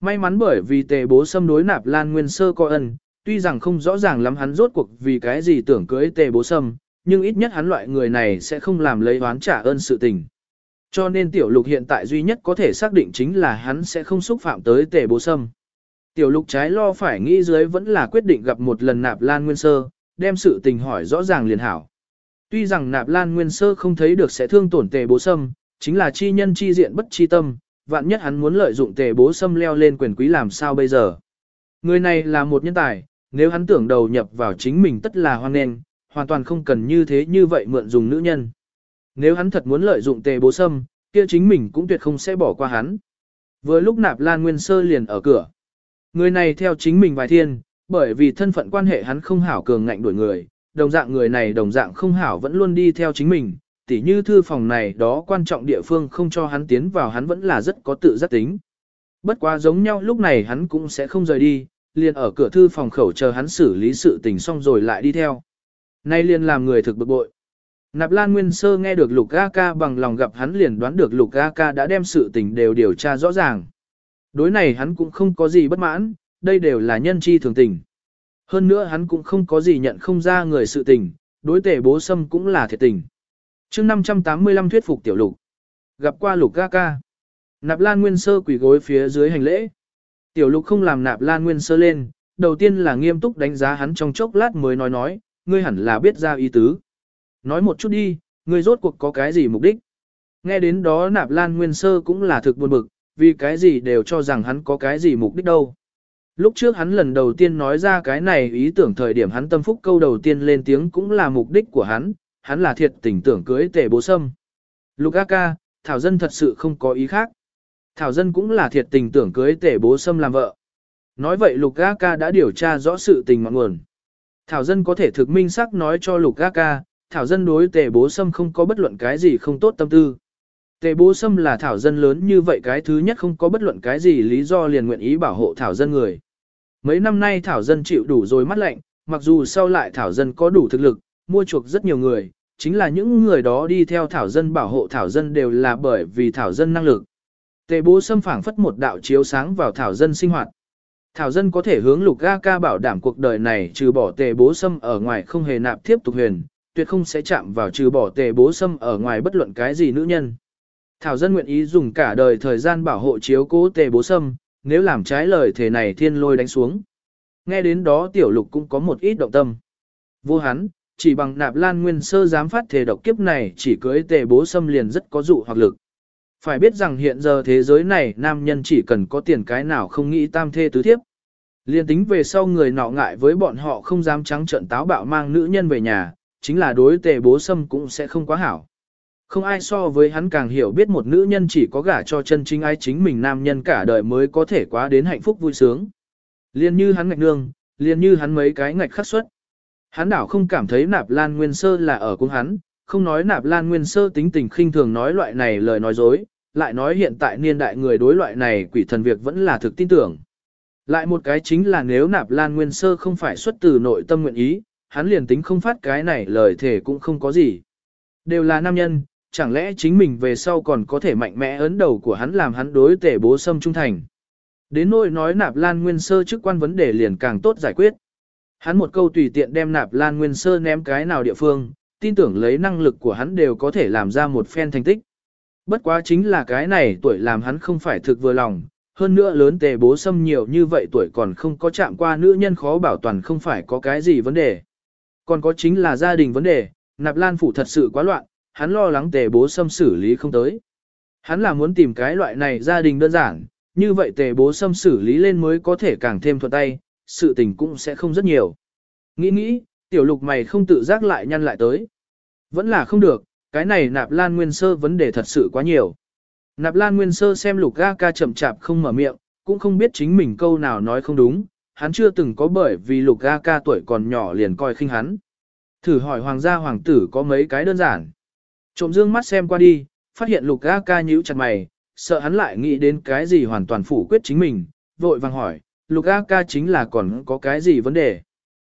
May mắn bởi vì tề bố xâm đối nạp lan nguyên sơ có ân, tuy rằng không rõ ràng lắm hắn rốt cuộc vì cái gì tưởng cưới tề bố xâm, nhưng ít nhất hắn loại người này sẽ không làm lấy oán trả ơn sự tình. Cho nên tiểu lục hiện tại duy nhất có thể xác định chính là hắn sẽ không xúc phạm tới tề bố sâm. Tiểu lục trái lo phải nghĩ dưới vẫn là quyết định gặp một lần nạp lan nguyên sơ, đem sự tình hỏi rõ ràng liền hảo. Tuy rằng nạp lan nguyên sơ không thấy được sẽ thương tổn tề bố sâm, chính là chi nhân chi diện bất chi tâm, vạn nhất hắn muốn lợi dụng tề bố sâm leo lên quyền quý làm sao bây giờ. Người này là một nhân tài, nếu hắn tưởng đầu nhập vào chính mình tất là hoan nghênh, hoàn toàn không cần như thế như vậy mượn dùng nữ nhân. Nếu hắn thật muốn lợi dụng tề bố sâm, kia chính mình cũng tuyệt không sẽ bỏ qua hắn. Vừa lúc nạp lan nguyên sơ liền ở cửa. Người này theo chính mình vài thiên, bởi vì thân phận quan hệ hắn không hảo cường ngạnh đuổi người, đồng dạng người này đồng dạng không hảo vẫn luôn đi theo chính mình, tỉ như thư phòng này đó quan trọng địa phương không cho hắn tiến vào hắn vẫn là rất có tự giác tính. Bất quá giống nhau lúc này hắn cũng sẽ không rời đi, liền ở cửa thư phòng khẩu chờ hắn xử lý sự tình xong rồi lại đi theo. Nay liền làm người thực bực bội. Nạp Lan Nguyên Sơ nghe được Lục A Ca bằng lòng gặp hắn liền đoán được Lục A Ca đã đem sự tình đều điều tra rõ ràng. Đối này hắn cũng không có gì bất mãn, đây đều là nhân chi thường tình. Hơn nữa hắn cũng không có gì nhận không ra người sự tình, đối tể bố sâm cũng là thiệt tình. chương 585 thuyết phục tiểu lục. Gặp qua lục A ca. Nạp lan nguyên sơ quỳ gối phía dưới hành lễ. Tiểu lục không làm nạp lan nguyên sơ lên, đầu tiên là nghiêm túc đánh giá hắn trong chốc lát mới nói nói, ngươi hẳn là biết ra ý tứ. Nói một chút đi, Ngươi rốt cuộc có cái gì mục đích? Nghe đến đó nạp lan nguyên sơ cũng là thực buồn bực, vì cái gì đều cho rằng hắn có cái gì mục đích đâu. Lúc trước hắn lần đầu tiên nói ra cái này ý tưởng thời điểm hắn tâm phúc câu đầu tiên lên tiếng cũng là mục đích của hắn, hắn là thiệt tình tưởng cưới tề bố sâm. Lục A ca, Thảo Dân thật sự không có ý khác. Thảo Dân cũng là thiệt tình tưởng cưới tể bố sâm làm vợ. Nói vậy Lục A ca đã điều tra rõ sự tình mọi nguồn. Thảo Dân có thể thực minh xác nói cho Lục Gác ca, Thảo Dân đối tề bố sâm không có bất luận cái gì không tốt tâm tư. Tề bố sâm là Thảo Dân lớn như vậy cái thứ nhất không có bất luận cái gì lý do liền nguyện ý bảo hộ Thảo Dân người. Mấy năm nay Thảo Dân chịu đủ rồi mắt lạnh, mặc dù sau lại Thảo Dân có đủ thực lực, mua chuộc rất nhiều người, chính là những người đó đi theo Thảo Dân bảo hộ Thảo Dân đều là bởi vì Thảo Dân năng lực. Tề bố xâm phảng phất một đạo chiếu sáng vào Thảo Dân sinh hoạt. Thảo Dân có thể hướng lục ga ca bảo đảm cuộc đời này trừ bỏ tề bố sâm ở ngoài không hề nạp tiếp tục huyền, tuyệt không sẽ chạm vào trừ bỏ tề bố sâm ở ngoài bất luận cái gì nữ nhân. Thảo Dân nguyện ý dùng cả đời thời gian bảo hộ chiếu cố tề bố sâm nếu làm trái lời thể này thiên lôi đánh xuống. Nghe đến đó tiểu lục cũng có một ít động tâm. Vô hắn, chỉ bằng nạp lan nguyên sơ dám phát thể độc kiếp này chỉ cưới tề bố sâm liền rất có dụ hoặc lực. Phải biết rằng hiện giờ thế giới này nam nhân chỉ cần có tiền cái nào không nghĩ tam thê tứ thiếp. Liên tính về sau người nọ ngại với bọn họ không dám trắng trợn táo bạo mang nữ nhân về nhà, chính là đối tề bố sâm cũng sẽ không quá hảo. Không ai so với hắn càng hiểu biết một nữ nhân chỉ có gả cho chân chính ai chính mình nam nhân cả đời mới có thể quá đến hạnh phúc vui sướng. Liên như hắn ngạch nương, liên như hắn mấy cái ngạch khắc xuất. Hắn đảo không cảm thấy nạp lan nguyên sơ là ở cung hắn, không nói nạp lan nguyên sơ tính tình khinh thường nói loại này lời nói dối, lại nói hiện tại niên đại người đối loại này quỷ thần việc vẫn là thực tin tưởng. Lại một cái chính là nếu nạp lan nguyên sơ không phải xuất từ nội tâm nguyện ý, hắn liền tính không phát cái này lời thể cũng không có gì. Đều là nam nhân, chẳng lẽ chính mình về sau còn có thể mạnh mẽ ấn đầu của hắn làm hắn đối tể bố sâm trung thành. Đến nỗi nói nạp lan nguyên sơ chức quan vấn đề liền càng tốt giải quyết. Hắn một câu tùy tiện đem nạp lan nguyên sơ ném cái nào địa phương, tin tưởng lấy năng lực của hắn đều có thể làm ra một phen thành tích. Bất quá chính là cái này tuổi làm hắn không phải thực vừa lòng, hơn nữa lớn tề bố xâm nhiều như vậy tuổi còn không có chạm qua nữ nhân khó bảo toàn không phải có cái gì vấn đề. Còn có chính là gia đình vấn đề, nạp lan phủ thật sự quá loạn, hắn lo lắng tề bố xâm xử lý không tới. Hắn là muốn tìm cái loại này gia đình đơn giản, như vậy tề bố xâm xử lý lên mới có thể càng thêm thuận tay, sự tình cũng sẽ không rất nhiều. Nghĩ nghĩ, tiểu lục mày không tự giác lại nhăn lại tới. Vẫn là không được, cái này nạp lan nguyên sơ vấn đề thật sự quá nhiều. Nạp lan nguyên sơ xem lục ga ca chậm chạp không mở miệng, cũng không biết chính mình câu nào nói không đúng, hắn chưa từng có bởi vì lục ga ca tuổi còn nhỏ liền coi khinh hắn. Thử hỏi hoàng gia hoàng tử có mấy cái đơn giản. Trộm dương mắt xem qua đi, phát hiện lục ga ca nhíu chặt mày, sợ hắn lại nghĩ đến cái gì hoàn toàn phủ quyết chính mình, vội vàng hỏi, lục A ca chính là còn có cái gì vấn đề.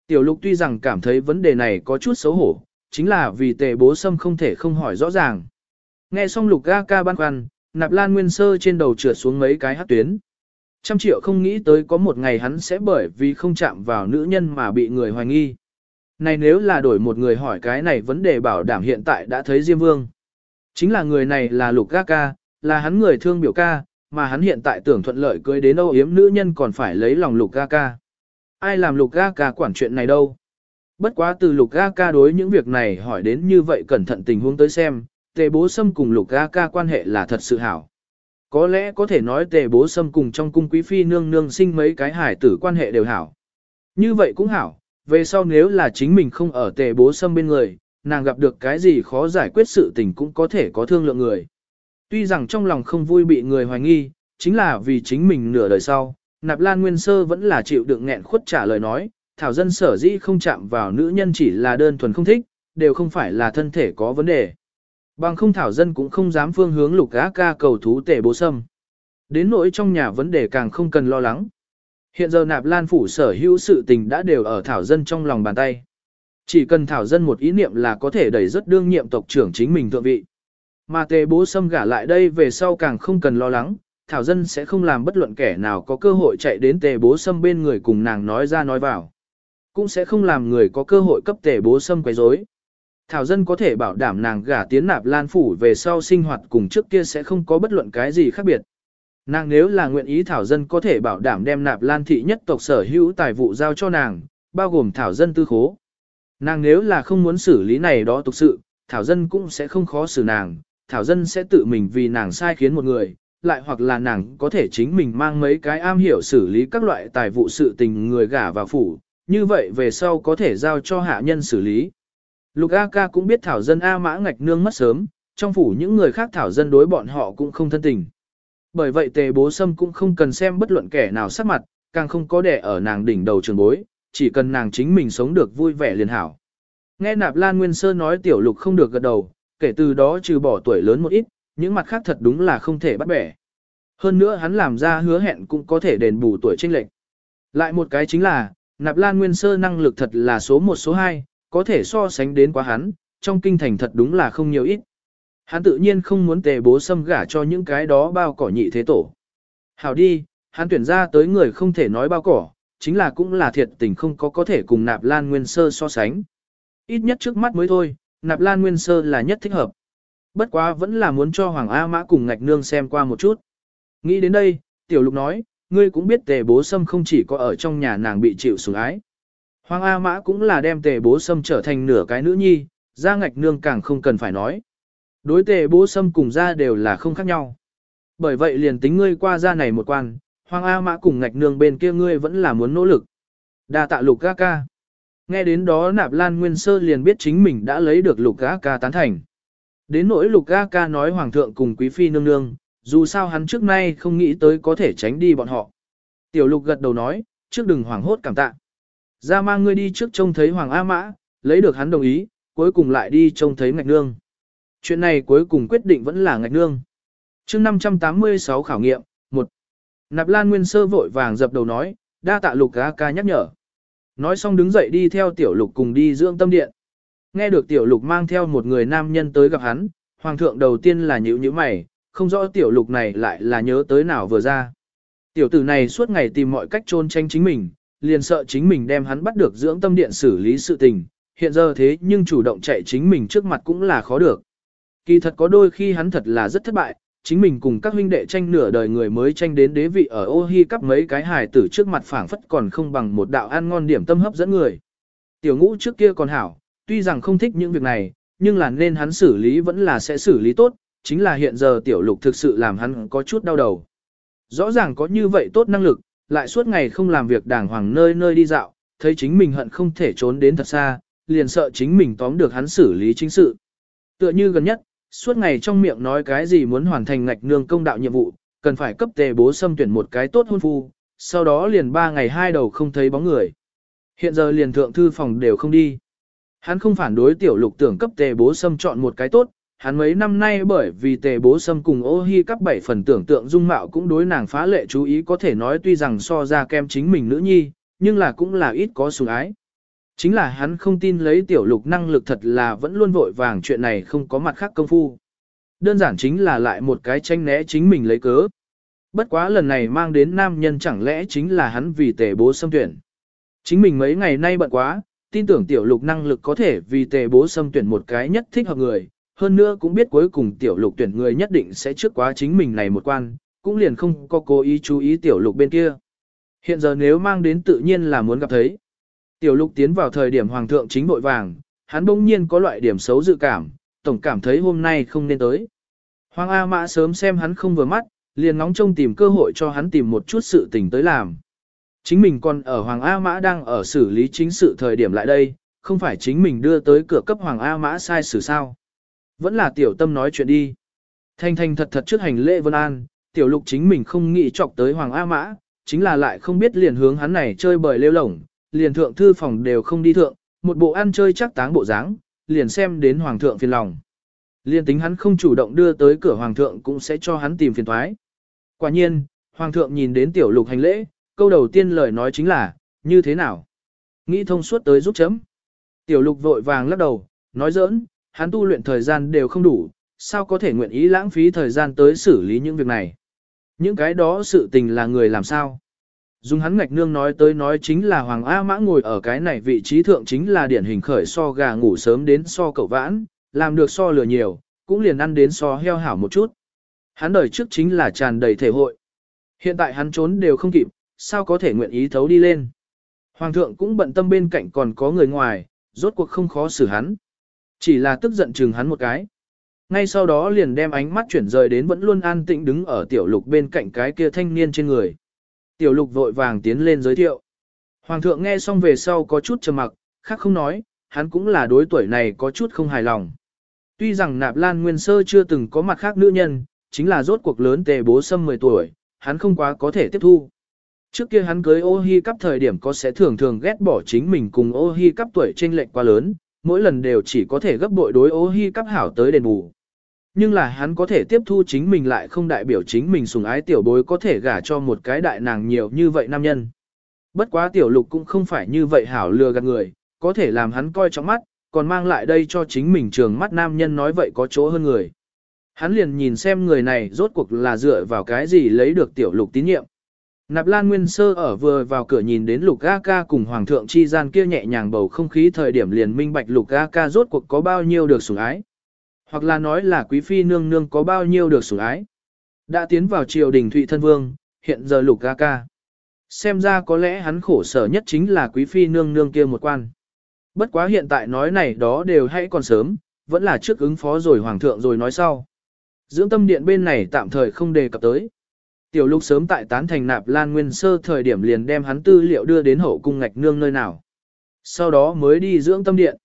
Tiểu lục tuy rằng cảm thấy vấn đề này có chút xấu hổ, chính là vì tề bố sâm không thể không hỏi rõ ràng. Nghe xong lục A ca băn khoăn, nạp lan nguyên sơ trên đầu trượt xuống mấy cái hát tuyến. Trăm triệu không nghĩ tới có một ngày hắn sẽ bởi vì không chạm vào nữ nhân mà bị người hoài nghi. Này nếu là đổi một người hỏi cái này vấn đề bảo đảm hiện tại đã thấy Diêm Vương. Chính là người này là Lục Gác Ca, là hắn người thương biểu ca, mà hắn hiện tại tưởng thuận lợi cưới đến âu yếm nữ nhân còn phải lấy lòng lục Gác ca. Ai làm lục Gác ca quản chuyện này đâu? Bất quá từ lục Gác ca đối những việc này hỏi đến như vậy cẩn thận tình huống tới xem, tề bố sâm cùng lục ga ca quan hệ là thật sự hảo. Có lẽ có thể nói tề bố sâm cùng trong cung quý phi nương nương sinh mấy cái hải tử quan hệ đều hảo. Như vậy cũng hảo, về sau nếu là chính mình không ở tề bố sâm bên người, nàng gặp được cái gì khó giải quyết sự tình cũng có thể có thương lượng người. Tuy rằng trong lòng không vui bị người hoài nghi, chính là vì chính mình nửa đời sau, Nạp Lan Nguyên Sơ vẫn là chịu đựng nghẹn khuất trả lời nói, thảo dân sở dĩ không chạm vào nữ nhân chỉ là đơn thuần không thích, đều không phải là thân thể có vấn đề. Bằng không thảo dân cũng không dám phương hướng lục á ca cầu thú tể bố sâm. Đến nỗi trong nhà vấn đề càng không cần lo lắng. Hiện giờ nạp lan phủ sở hữu sự tình đã đều ở thảo dân trong lòng bàn tay. Chỉ cần thảo dân một ý niệm là có thể đẩy rất đương nhiệm tộc trưởng chính mình thượng vị. Mà tề bố xâm gả lại đây về sau càng không cần lo lắng, thảo dân sẽ không làm bất luận kẻ nào có cơ hội chạy đến tề bố xâm bên người cùng nàng nói ra nói vào. Cũng sẽ không làm người có cơ hội cấp tề bố xâm quấy rối. Thảo dân có thể bảo đảm nàng gả tiến nạp lan phủ về sau sinh hoạt cùng trước kia sẽ không có bất luận cái gì khác biệt. Nàng nếu là nguyện ý thảo dân có thể bảo đảm đem nạp lan thị nhất tộc sở hữu tài vụ giao cho nàng, bao gồm thảo dân tư khố. Nàng nếu là không muốn xử lý này đó tục sự, Thảo Dân cũng sẽ không khó xử nàng, Thảo Dân sẽ tự mình vì nàng sai khiến một người, lại hoặc là nàng có thể chính mình mang mấy cái am hiểu xử lý các loại tài vụ sự tình người gả vào phủ, như vậy về sau có thể giao cho hạ nhân xử lý. Lục A ca cũng biết Thảo Dân A mã ngạch nương mất sớm, trong phủ những người khác Thảo Dân đối bọn họ cũng không thân tình. Bởi vậy tề bố sâm cũng không cần xem bất luận kẻ nào sắc mặt, càng không có đẻ ở nàng đỉnh đầu trường bối, chỉ cần nàng chính mình sống được vui vẻ liền hảo. Nghe nạp Lan Nguyên Sơ nói tiểu lục không được gật đầu, kể từ đó trừ bỏ tuổi lớn một ít, những mặt khác thật đúng là không thể bắt bẻ. Hơn nữa hắn làm ra hứa hẹn cũng có thể đền bù tuổi trinh lệch. Lại một cái chính là, nạp Lan Nguyên Sơ năng lực thật là số một số hai có thể so sánh đến quá hắn, trong kinh thành thật đúng là không nhiều ít. Hắn tự nhiên không muốn tề bố xâm gả cho những cái đó bao cỏ nhị thế tổ. Hảo đi, hắn tuyển ra tới người không thể nói bao cỏ, chính là cũng là thiệt tình không có có thể cùng nạp lan nguyên sơ so sánh. Ít nhất trước mắt mới thôi, nạp lan nguyên sơ là nhất thích hợp. Bất quá vẫn là muốn cho Hoàng A Mã cùng ngạch nương xem qua một chút. Nghĩ đến đây, tiểu lục nói, ngươi cũng biết tề bố sâm không chỉ có ở trong nhà nàng bị chịu sủng ái. Hoàng A Mã cũng là đem tề bố sâm trở thành nửa cái nữ nhi, ra ngạch nương càng không cần phải nói. Đối tề bố sâm cùng ra đều là không khác nhau. Bởi vậy liền tính ngươi qua ra này một quan, Hoàng A Mã cùng ngạch nương bên kia ngươi vẫn là muốn nỗ lực. Đa tạ lục ca ca. Nghe đến đó nạp lan nguyên sơ liền biết chính mình đã lấy được lục ca ca tán thành. Đến nỗi lục ca ca nói hoàng thượng cùng quý phi nương nương, dù sao hắn trước nay không nghĩ tới có thể tránh đi bọn họ. Tiểu lục gật đầu nói, trước đừng hoảng hốt cảm tạ. Ra mang ngươi đi trước trông thấy hoàng A Mã, lấy được hắn đồng ý, cuối cùng lại đi trông thấy ngạch nương. Chuyện này cuối cùng quyết định vẫn là ngạch nương. chương 586 khảo nghiệm, 1. Nạp Lan Nguyên Sơ vội vàng dập đầu nói, đa tạ lục a ca nhắc nhở. Nói xong đứng dậy đi theo tiểu lục cùng đi dưỡng tâm điện. Nghe được tiểu lục mang theo một người nam nhân tới gặp hắn, hoàng thượng đầu tiên là nhữ nhữ mày, không rõ tiểu lục này lại là nhớ tới nào vừa ra. Tiểu tử này suốt ngày tìm mọi cách trôn tranh chính mình, liền sợ chính mình đem hắn bắt được dưỡng tâm điện xử lý sự tình, hiện giờ thế nhưng chủ động chạy chính mình trước mặt cũng là khó được. Kỳ thật có đôi khi hắn thật là rất thất bại, chính mình cùng các huynh đệ tranh nửa đời người mới tranh đến đế vị ở ô hi cắp mấy cái hài tử trước mặt phảng phất còn không bằng một đạo ăn ngon điểm tâm hấp dẫn người. Tiểu ngũ trước kia còn hảo, tuy rằng không thích những việc này, nhưng là nên hắn xử lý vẫn là sẽ xử lý tốt, chính là hiện giờ tiểu lục thực sự làm hắn có chút đau đầu. Rõ ràng có như vậy tốt năng lực, lại suốt ngày không làm việc đàng hoàng nơi nơi đi dạo, thấy chính mình hận không thể trốn đến thật xa, liền sợ chính mình tóm được hắn xử lý chính sự. Tựa như gần nhất, suốt ngày trong miệng nói cái gì muốn hoàn thành ngạch nương công đạo nhiệm vụ, cần phải cấp tề bố xâm tuyển một cái tốt hôn phu, sau đó liền ba ngày hai đầu không thấy bóng người. Hiện giờ liền thượng thư phòng đều không đi. Hắn không phản đối tiểu lục tưởng cấp tề bố xâm chọn một cái tốt, hắn mấy năm nay bởi vì tề bố sâm cùng ô hi cấp bảy phần tưởng tượng dung mạo cũng đối nàng phá lệ chú ý có thể nói tuy rằng so ra kem chính mình nữ nhi, nhưng là cũng là ít có sủng ái. Chính là hắn không tin lấy tiểu lục năng lực thật là vẫn luôn vội vàng chuyện này không có mặt khác công phu. Đơn giản chính là lại một cái tranh né chính mình lấy cớ. Bất quá lần này mang đến nam nhân chẳng lẽ chính là hắn vì tề bố xâm tuyển. Chính mình mấy ngày nay bận quá, tin tưởng tiểu lục năng lực có thể vì tề bố xâm tuyển một cái nhất thích hợp người, hơn nữa cũng biết cuối cùng tiểu lục tuyển người nhất định sẽ trước quá chính mình này một quan, cũng liền không có cố ý chú ý tiểu lục bên kia. Hiện giờ nếu mang đến tự nhiên là muốn gặp thấy. Tiểu lục tiến vào thời điểm hoàng thượng chính vội vàng, hắn bỗng nhiên có loại điểm xấu dự cảm, tổng cảm thấy hôm nay không nên tới. Hoàng A Mã sớm xem hắn không vừa mắt, liền ngóng trông tìm cơ hội cho hắn tìm một chút sự tình tới làm. Chính mình còn ở Hoàng A Mã đang ở xử lý chính sự thời điểm lại đây, không phải chính mình đưa tới cửa cấp Hoàng A Mã sai xử sao. Vẫn là tiểu tâm nói chuyện đi. Thanh thanh thật thật trước hành lễ vân an, tiểu lục chính mình không nghĩ chọc tới Hoàng A Mã, chính là lại không biết liền hướng hắn này chơi bời lêu lổng, liền thượng thư phòng đều không đi thượng, một bộ ăn chơi chắc táng bộ dáng, liền xem đến hoàng thượng phiền lòng. Liền tính hắn không chủ động đưa tới cửa hoàng thượng cũng sẽ cho hắn tìm phiền thoái. Quả nhiên, hoàng thượng nhìn đến tiểu lục hành lễ, câu đầu tiên lời nói chính là, như thế nào? Nghĩ thông suốt tới giúp chấm. Tiểu lục vội vàng lắc đầu, nói giỡn, hắn tu luyện thời gian đều không đủ, sao có thể nguyện ý lãng phí thời gian tới xử lý những việc này. Những cái đó sự tình là người làm sao? Dùng hắn ngạch nương nói tới nói chính là Hoàng A Mã ngồi ở cái này vị trí thượng chính là điển hình khởi so gà ngủ sớm đến so cậu vãn, làm được so lừa nhiều, cũng liền ăn đến so heo hảo một chút. Hắn đời trước chính là tràn đầy thể hội. Hiện tại hắn trốn đều không kịp, sao có thể nguyện ý thấu đi lên. Hoàng thượng cũng bận tâm bên cạnh còn có người ngoài, rốt cuộc không khó xử hắn. Chỉ là tức giận chừng hắn một cái. Ngay sau đó liền đem ánh mắt chuyển rời đến vẫn luôn an tĩnh đứng ở tiểu lục bên cạnh cái kia thanh niên trên người. Tiểu lục vội vàng tiến lên giới thiệu. Hoàng thượng nghe xong về sau có chút trầm mặc, khác không nói, hắn cũng là đối tuổi này có chút không hài lòng. Tuy rằng nạp lan nguyên sơ chưa từng có mặt khác nữ nhân, chính là rốt cuộc lớn tề bố sâm 10 tuổi, hắn không quá có thể tiếp thu. Trước kia hắn cưới ô hi cắp thời điểm có sẽ thường thường ghét bỏ chính mình cùng ô hi cắp tuổi trên lệnh quá lớn, mỗi lần đều chỉ có thể gấp bội đối ô hi cắp hảo tới đền bù. Nhưng là hắn có thể tiếp thu chính mình lại không đại biểu chính mình sùng ái tiểu bối có thể gả cho một cái đại nàng nhiều như vậy nam nhân. Bất quá tiểu lục cũng không phải như vậy hảo lừa gạt người, có thể làm hắn coi trong mắt, còn mang lại đây cho chính mình trường mắt nam nhân nói vậy có chỗ hơn người. Hắn liền nhìn xem người này rốt cuộc là dựa vào cái gì lấy được tiểu lục tín nhiệm. Nạp Lan Nguyên Sơ ở vừa vào cửa nhìn đến Lục A Ca cùng Hoàng thượng chi gian kia nhẹ nhàng bầu không khí thời điểm liền minh bạch Lục A Ca rốt cuộc có bao nhiêu được sủng ái. Hoặc là nói là quý phi nương nương có bao nhiêu được sủng ái. Đã tiến vào triều đình Thụy Thân Vương, hiện giờ Lục A Ca. Xem ra có lẽ hắn khổ sở nhất chính là quý phi nương nương kia một quan. Bất quá hiện tại nói này đó đều hãy còn sớm, vẫn là trước ứng phó rồi Hoàng thượng rồi nói sau. Dưỡng tâm điện bên này tạm thời không đề cập tới. Tiểu lục sớm tại tán thành nạp lan nguyên sơ thời điểm liền đem hắn tư liệu đưa đến hậu cung ngạch nương nơi nào. Sau đó mới đi dưỡng tâm điện.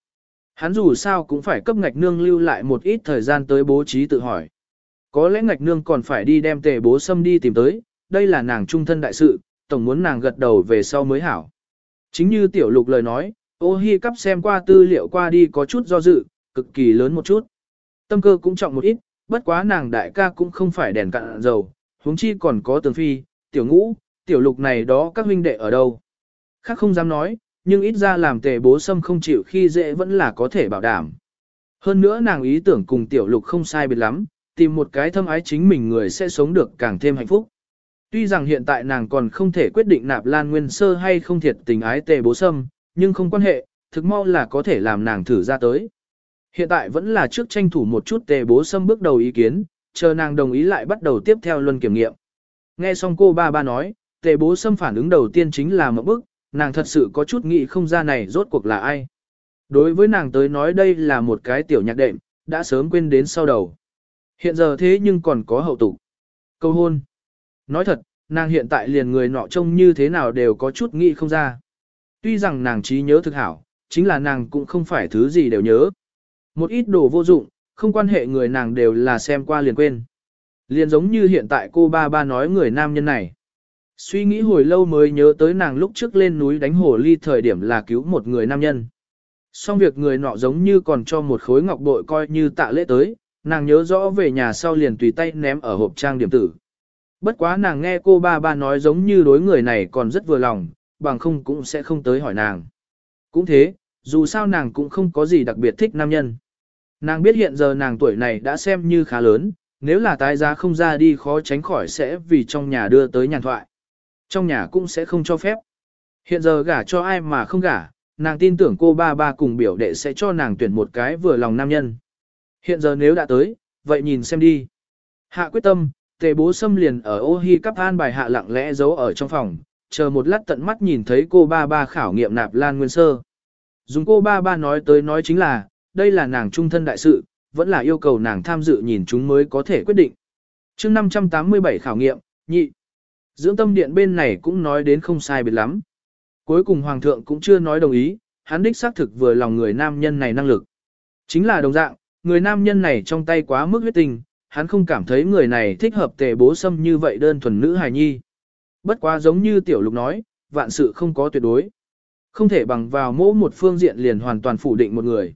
Hắn dù sao cũng phải cấp ngạch nương lưu lại một ít thời gian tới bố trí tự hỏi. Có lẽ ngạch nương còn phải đi đem tề bố xâm đi tìm tới, đây là nàng trung thân đại sự, tổng muốn nàng gật đầu về sau mới hảo. Chính như tiểu lục lời nói, ô hi cắp xem qua tư liệu qua đi có chút do dự, cực kỳ lớn một chút. Tâm cơ cũng trọng một ít, bất quá nàng đại ca cũng không phải đèn cạn dầu, huống chi còn có tường phi, tiểu ngũ, tiểu lục này đó các huynh đệ ở đâu. Khác không dám nói, nhưng ít ra làm tề bố sâm không chịu khi dễ vẫn là có thể bảo đảm. Hơn nữa nàng ý tưởng cùng tiểu lục không sai biệt lắm, tìm một cái thâm ái chính mình người sẽ sống được càng thêm hạnh phúc. Tuy rằng hiện tại nàng còn không thể quyết định nạp lan nguyên sơ hay không thiệt tình ái tề bố sâm, nhưng không quan hệ, thực mau là có thể làm nàng thử ra tới. Hiện tại vẫn là trước tranh thủ một chút tề bố sâm bước đầu ý kiến, chờ nàng đồng ý lại bắt đầu tiếp theo luân kiểm nghiệm. Nghe xong cô ba ba nói, tề bố xâm phản ứng đầu tiên chính là một bức, nàng thật sự có chút nghĩ không ra này rốt cuộc là ai. Đối với nàng tới nói đây là một cái tiểu nhạc đệm, đã sớm quên đến sau đầu. Hiện giờ thế nhưng còn có hậu tục. Câu hôn. Nói thật, nàng hiện tại liền người nọ trông như thế nào đều có chút nghĩ không ra. Tuy rằng nàng trí nhớ thực hảo, chính là nàng cũng không phải thứ gì đều nhớ. Một ít đồ vô dụng, không quan hệ người nàng đều là xem qua liền quên. Liền giống như hiện tại cô ba ba nói người nam nhân này. Suy nghĩ hồi lâu mới nhớ tới nàng lúc trước lên núi đánh hồ ly thời điểm là cứu một người nam nhân. Xong việc người nọ giống như còn cho một khối ngọc bội coi như tạ lễ tới, nàng nhớ rõ về nhà sau liền tùy tay ném ở hộp trang điểm tử. Bất quá nàng nghe cô ba ba nói giống như đối người này còn rất vừa lòng, bằng không cũng sẽ không tới hỏi nàng. Cũng thế, dù sao nàng cũng không có gì đặc biệt thích nam nhân. Nàng biết hiện giờ nàng tuổi này đã xem như khá lớn, nếu là tái giá không ra đi khó tránh khỏi sẽ vì trong nhà đưa tới nhàn thoại. Trong nhà cũng sẽ không cho phép. Hiện giờ gả cho ai mà không gả, nàng tin tưởng cô ba ba cùng biểu đệ sẽ cho nàng tuyển một cái vừa lòng nam nhân. Hiện giờ nếu đã tới, vậy nhìn xem đi. Hạ quyết tâm, tề bố xâm liền ở ô hi cắp an bài hạ lặng lẽ giấu ở trong phòng, chờ một lát tận mắt nhìn thấy cô ba ba khảo nghiệm nạp lan nguyên sơ. Dùng cô ba ba nói tới nói chính là, đây là nàng trung thân đại sự, vẫn là yêu cầu nàng tham dự nhìn chúng mới có thể quyết định. chương 587 khảo nghiệm, nhị. Dưỡng tâm điện bên này cũng nói đến không sai biệt lắm. Cuối cùng Hoàng thượng cũng chưa nói đồng ý, hắn đích xác thực vừa lòng người nam nhân này năng lực. Chính là đồng dạng, người nam nhân này trong tay quá mức huyết tình, hắn không cảm thấy người này thích hợp tề bố xâm như vậy đơn thuần nữ hài nhi. Bất quá giống như tiểu lục nói, vạn sự không có tuyệt đối. Không thể bằng vào mỗi một phương diện liền hoàn toàn phủ định một người.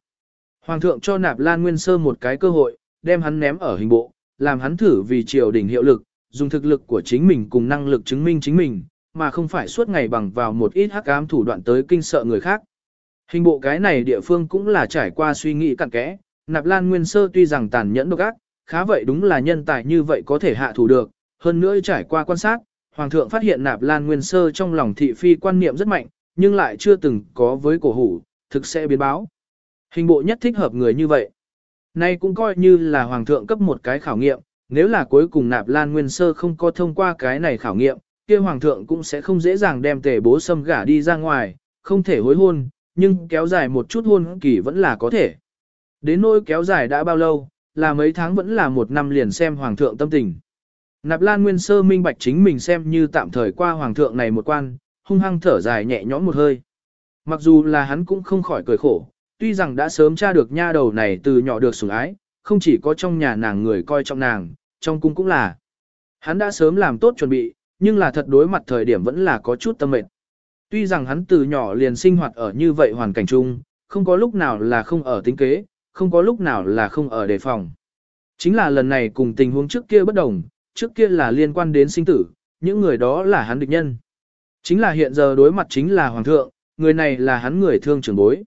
Hoàng thượng cho nạp lan nguyên sơ một cái cơ hội, đem hắn ném ở hình bộ, làm hắn thử vì triều đình hiệu lực, dùng thực lực của chính mình cùng năng lực chứng minh chính mình, mà không phải suốt ngày bằng vào một ít hắc ám thủ đoạn tới kinh sợ người khác. Hình bộ cái này địa phương cũng là trải qua suy nghĩ cặn kẽ, nạp lan nguyên sơ tuy rằng tàn nhẫn độc ác, khá vậy đúng là nhân tài như vậy có thể hạ thủ được, hơn nữa trải qua quan sát, hoàng thượng phát hiện nạp lan nguyên sơ trong lòng thị phi quan niệm rất mạnh, nhưng lại chưa từng có với cổ hủ, thực sẽ biến báo. Hình bộ nhất thích hợp người như vậy. Nay cũng coi như là hoàng thượng cấp một cái khảo nghiệm, nếu là cuối cùng nạp lan nguyên sơ không có thông qua cái này khảo nghiệm, kia hoàng thượng cũng sẽ không dễ dàng đem tề bố xâm gả đi ra ngoài, không thể hối hôn, nhưng kéo dài một chút hôn kỳ vẫn là có thể. Đến nỗi kéo dài đã bao lâu, là mấy tháng vẫn là một năm liền xem hoàng thượng tâm tình. Nạp Lan Nguyên Sơ minh bạch chính mình xem như tạm thời qua hoàng thượng này một quan, hung hăng thở dài nhẹ nhõm một hơi. Mặc dù là hắn cũng không khỏi cười khổ, tuy rằng đã sớm tra được nha đầu này từ nhỏ được sủng ái, không chỉ có trong nhà nàng người coi trọng nàng, trong cung cũng là. Hắn đã sớm làm tốt chuẩn bị, nhưng là thật đối mặt thời điểm vẫn là có chút tâm mệt. Tuy rằng hắn từ nhỏ liền sinh hoạt ở như vậy hoàn cảnh chung, không có lúc nào là không ở tính kế, không có lúc nào là không ở đề phòng. Chính là lần này cùng tình huống trước kia bất đồng, trước kia là liên quan đến sinh tử, những người đó là hắn địch nhân. Chính là hiện giờ đối mặt chính là hoàng thượng, người này là hắn người thương trưởng bối.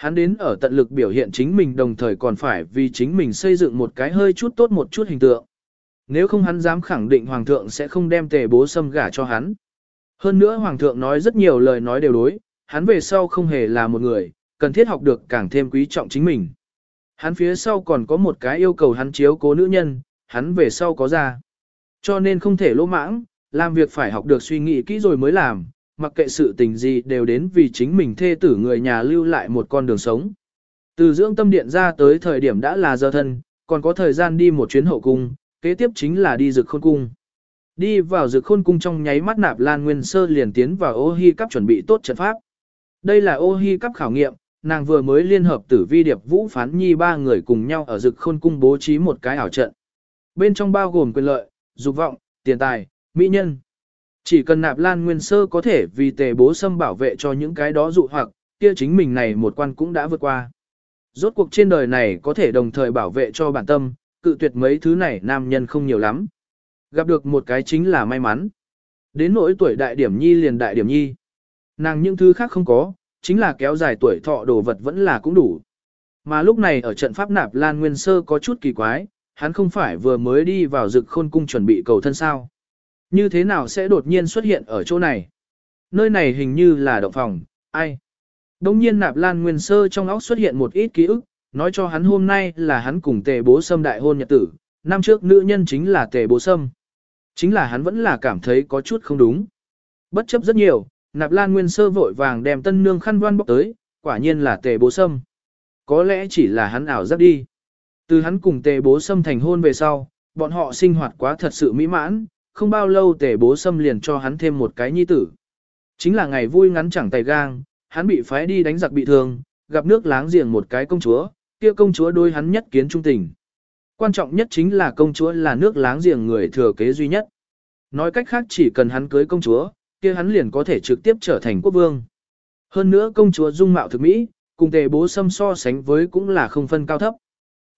Hắn đến ở tận lực biểu hiện chính mình đồng thời còn phải vì chính mình xây dựng một cái hơi chút tốt một chút hình tượng. Nếu không hắn dám khẳng định hoàng thượng sẽ không đem tề bố xâm gả cho hắn. Hơn nữa hoàng thượng nói rất nhiều lời nói đều đối, hắn về sau không hề là một người, cần thiết học được càng thêm quý trọng chính mình. Hắn phía sau còn có một cái yêu cầu hắn chiếu cố nữ nhân, hắn về sau có ra. Cho nên không thể lỗ mãng, làm việc phải học được suy nghĩ kỹ rồi mới làm, mặc kệ sự tình gì đều đến vì chính mình thê tử người nhà lưu lại một con đường sống. Từ dưỡng tâm điện ra tới thời điểm đã là giờ thân, còn có thời gian đi một chuyến hậu cung, kế tiếp chính là đi rực khôn cung. Đi vào rực khôn cung trong nháy mắt nạp lan nguyên sơ liền tiến vào ô hi cắp chuẩn bị tốt trận pháp. Đây là ô hi cắp khảo nghiệm, nàng vừa mới liên hợp tử vi điệp vũ phán nhi ba người cùng nhau ở rực khôn cung bố trí một cái ảo trận. Bên trong bao gồm quyền lợi, dục vọng, tiền tài, mỹ nhân. Chỉ cần nạp lan nguyên sơ có thể vì tề bố xâm bảo vệ cho những cái đó dụ hoặc, kia chính mình này một quan cũng đã vượt qua. Rốt cuộc trên đời này có thể đồng thời bảo vệ cho bản tâm, cự tuyệt mấy thứ này nam nhân không nhiều lắm. Gặp được một cái chính là may mắn. Đến nỗi tuổi đại điểm nhi liền đại điểm nhi. Nàng những thứ khác không có, chính là kéo dài tuổi thọ đồ vật vẫn là cũng đủ. Mà lúc này ở trận pháp nạp Lan Nguyên Sơ có chút kỳ quái, hắn không phải vừa mới đi vào rực khôn cung chuẩn bị cầu thân sao. Như thế nào sẽ đột nhiên xuất hiện ở chỗ này? Nơi này hình như là động phòng, ai? Đông nhiên nạp lan nguyên sơ trong óc xuất hiện một ít ký ức, nói cho hắn hôm nay là hắn cùng tề bố sâm đại hôn nhật tử, năm trước nữ nhân chính là tề bố sâm. Chính là hắn vẫn là cảm thấy có chút không đúng. Bất chấp rất nhiều, nạp lan nguyên sơ vội vàng đem tân nương khăn voan bóc tới, quả nhiên là tề bố sâm. Có lẽ chỉ là hắn ảo giác đi. Từ hắn cùng tề bố sâm thành hôn về sau, bọn họ sinh hoạt quá thật sự mỹ mãn, không bao lâu tề bố xâm liền cho hắn thêm một cái nhi tử. Chính là ngày vui ngắn chẳng tay gang, hắn bị phái đi đánh giặc bị thương, gặp nước láng giềng một cái công chúa, kia công chúa đôi hắn nhất kiến trung tình. Quan trọng nhất chính là công chúa là nước láng giềng người thừa kế duy nhất. Nói cách khác chỉ cần hắn cưới công chúa, kia hắn liền có thể trực tiếp trở thành quốc vương. Hơn nữa công chúa dung mạo thực mỹ, cùng tề bố xâm so sánh với cũng là không phân cao thấp.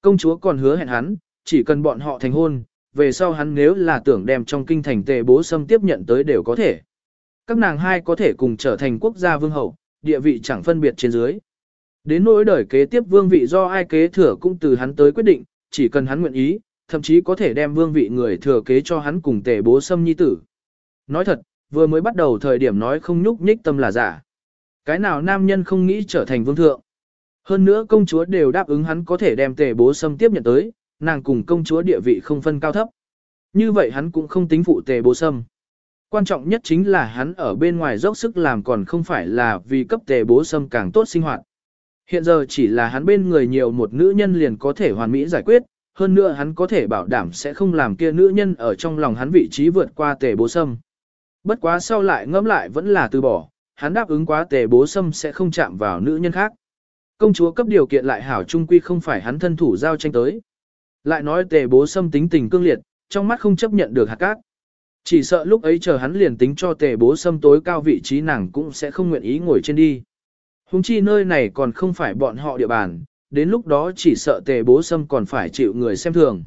Công chúa còn hứa hẹn hắn, chỉ cần bọn họ thành hôn, về sau hắn nếu là tưởng đem trong kinh thành tề bố xâm tiếp nhận tới đều có thể. Các nàng hai có thể cùng trở thành quốc gia vương hậu, địa vị chẳng phân biệt trên dưới. Đến nỗi đời kế tiếp vương vị do ai kế thừa cũng từ hắn tới quyết định, chỉ cần hắn nguyện ý, thậm chí có thể đem vương vị người thừa kế cho hắn cùng tề bố xâm nhi tử. Nói thật, vừa mới bắt đầu thời điểm nói không nhúc nhích tâm là giả. Cái nào nam nhân không nghĩ trở thành vương thượng. Hơn nữa công chúa đều đáp ứng hắn có thể đem tề bố xâm tiếp nhận tới, nàng cùng công chúa địa vị không phân cao thấp. Như vậy hắn cũng không tính phụ tề bố sâm. Quan trọng nhất chính là hắn ở bên ngoài dốc sức làm còn không phải là vì cấp tề bố sâm càng tốt sinh hoạt. Hiện giờ chỉ là hắn bên người nhiều một nữ nhân liền có thể hoàn mỹ giải quyết, hơn nữa hắn có thể bảo đảm sẽ không làm kia nữ nhân ở trong lòng hắn vị trí vượt qua tề bố sâm. Bất quá sau lại ngẫm lại vẫn là từ bỏ, hắn đáp ứng quá tề bố sâm sẽ không chạm vào nữ nhân khác. Công chúa cấp điều kiện lại hảo trung quy không phải hắn thân thủ giao tranh tới. Lại nói tề bố xâm tính tình cương liệt, trong mắt không chấp nhận được hạt cát. Chỉ sợ lúc ấy chờ hắn liền tính cho tề bố xâm tối cao vị trí nàng cũng sẽ không nguyện ý ngồi trên đi. Hùng chi nơi này còn không phải bọn họ địa bàn, đến lúc đó chỉ sợ tề bố xâm còn phải chịu người xem thường.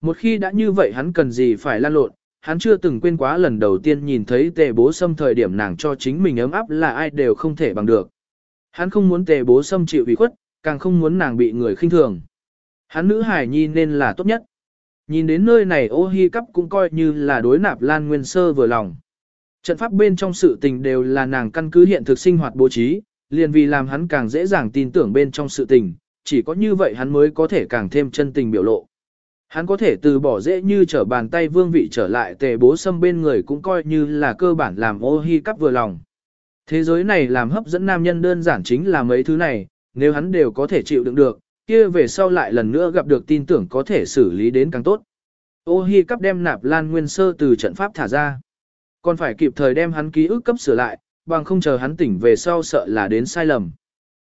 Một khi đã như vậy hắn cần gì phải lan lộn, hắn chưa từng quên quá lần đầu tiên nhìn thấy tề bố xâm thời điểm nàng cho chính mình ấm áp là ai đều không thể bằng được. Hắn không muốn tề bố xâm chịu ủy khuất, càng không muốn nàng bị người khinh thường. Hắn nữ hải nhi nên là tốt nhất. Nhìn đến nơi này ô hi cắp cũng coi như là đối nạp lan nguyên sơ vừa lòng. Trận pháp bên trong sự tình đều là nàng căn cứ hiện thực sinh hoạt bố trí, liền vì làm hắn càng dễ dàng tin tưởng bên trong sự tình, chỉ có như vậy hắn mới có thể càng thêm chân tình biểu lộ. Hắn có thể từ bỏ dễ như trở bàn tay vương vị trở lại tề bố xâm bên người cũng coi như là cơ bản làm ô hi cắp vừa lòng. Thế giới này làm hấp dẫn nam nhân đơn giản chính là mấy thứ này, nếu hắn đều có thể chịu đựng được, kia về sau lại lần nữa gặp được tin tưởng có thể xử lý đến càng tốt. Ô Hi cắp đem nạp lan nguyên sơ từ trận pháp thả ra. Còn phải kịp thời đem hắn ký ức cấp sửa lại, bằng không chờ hắn tỉnh về sau sợ là đến sai lầm.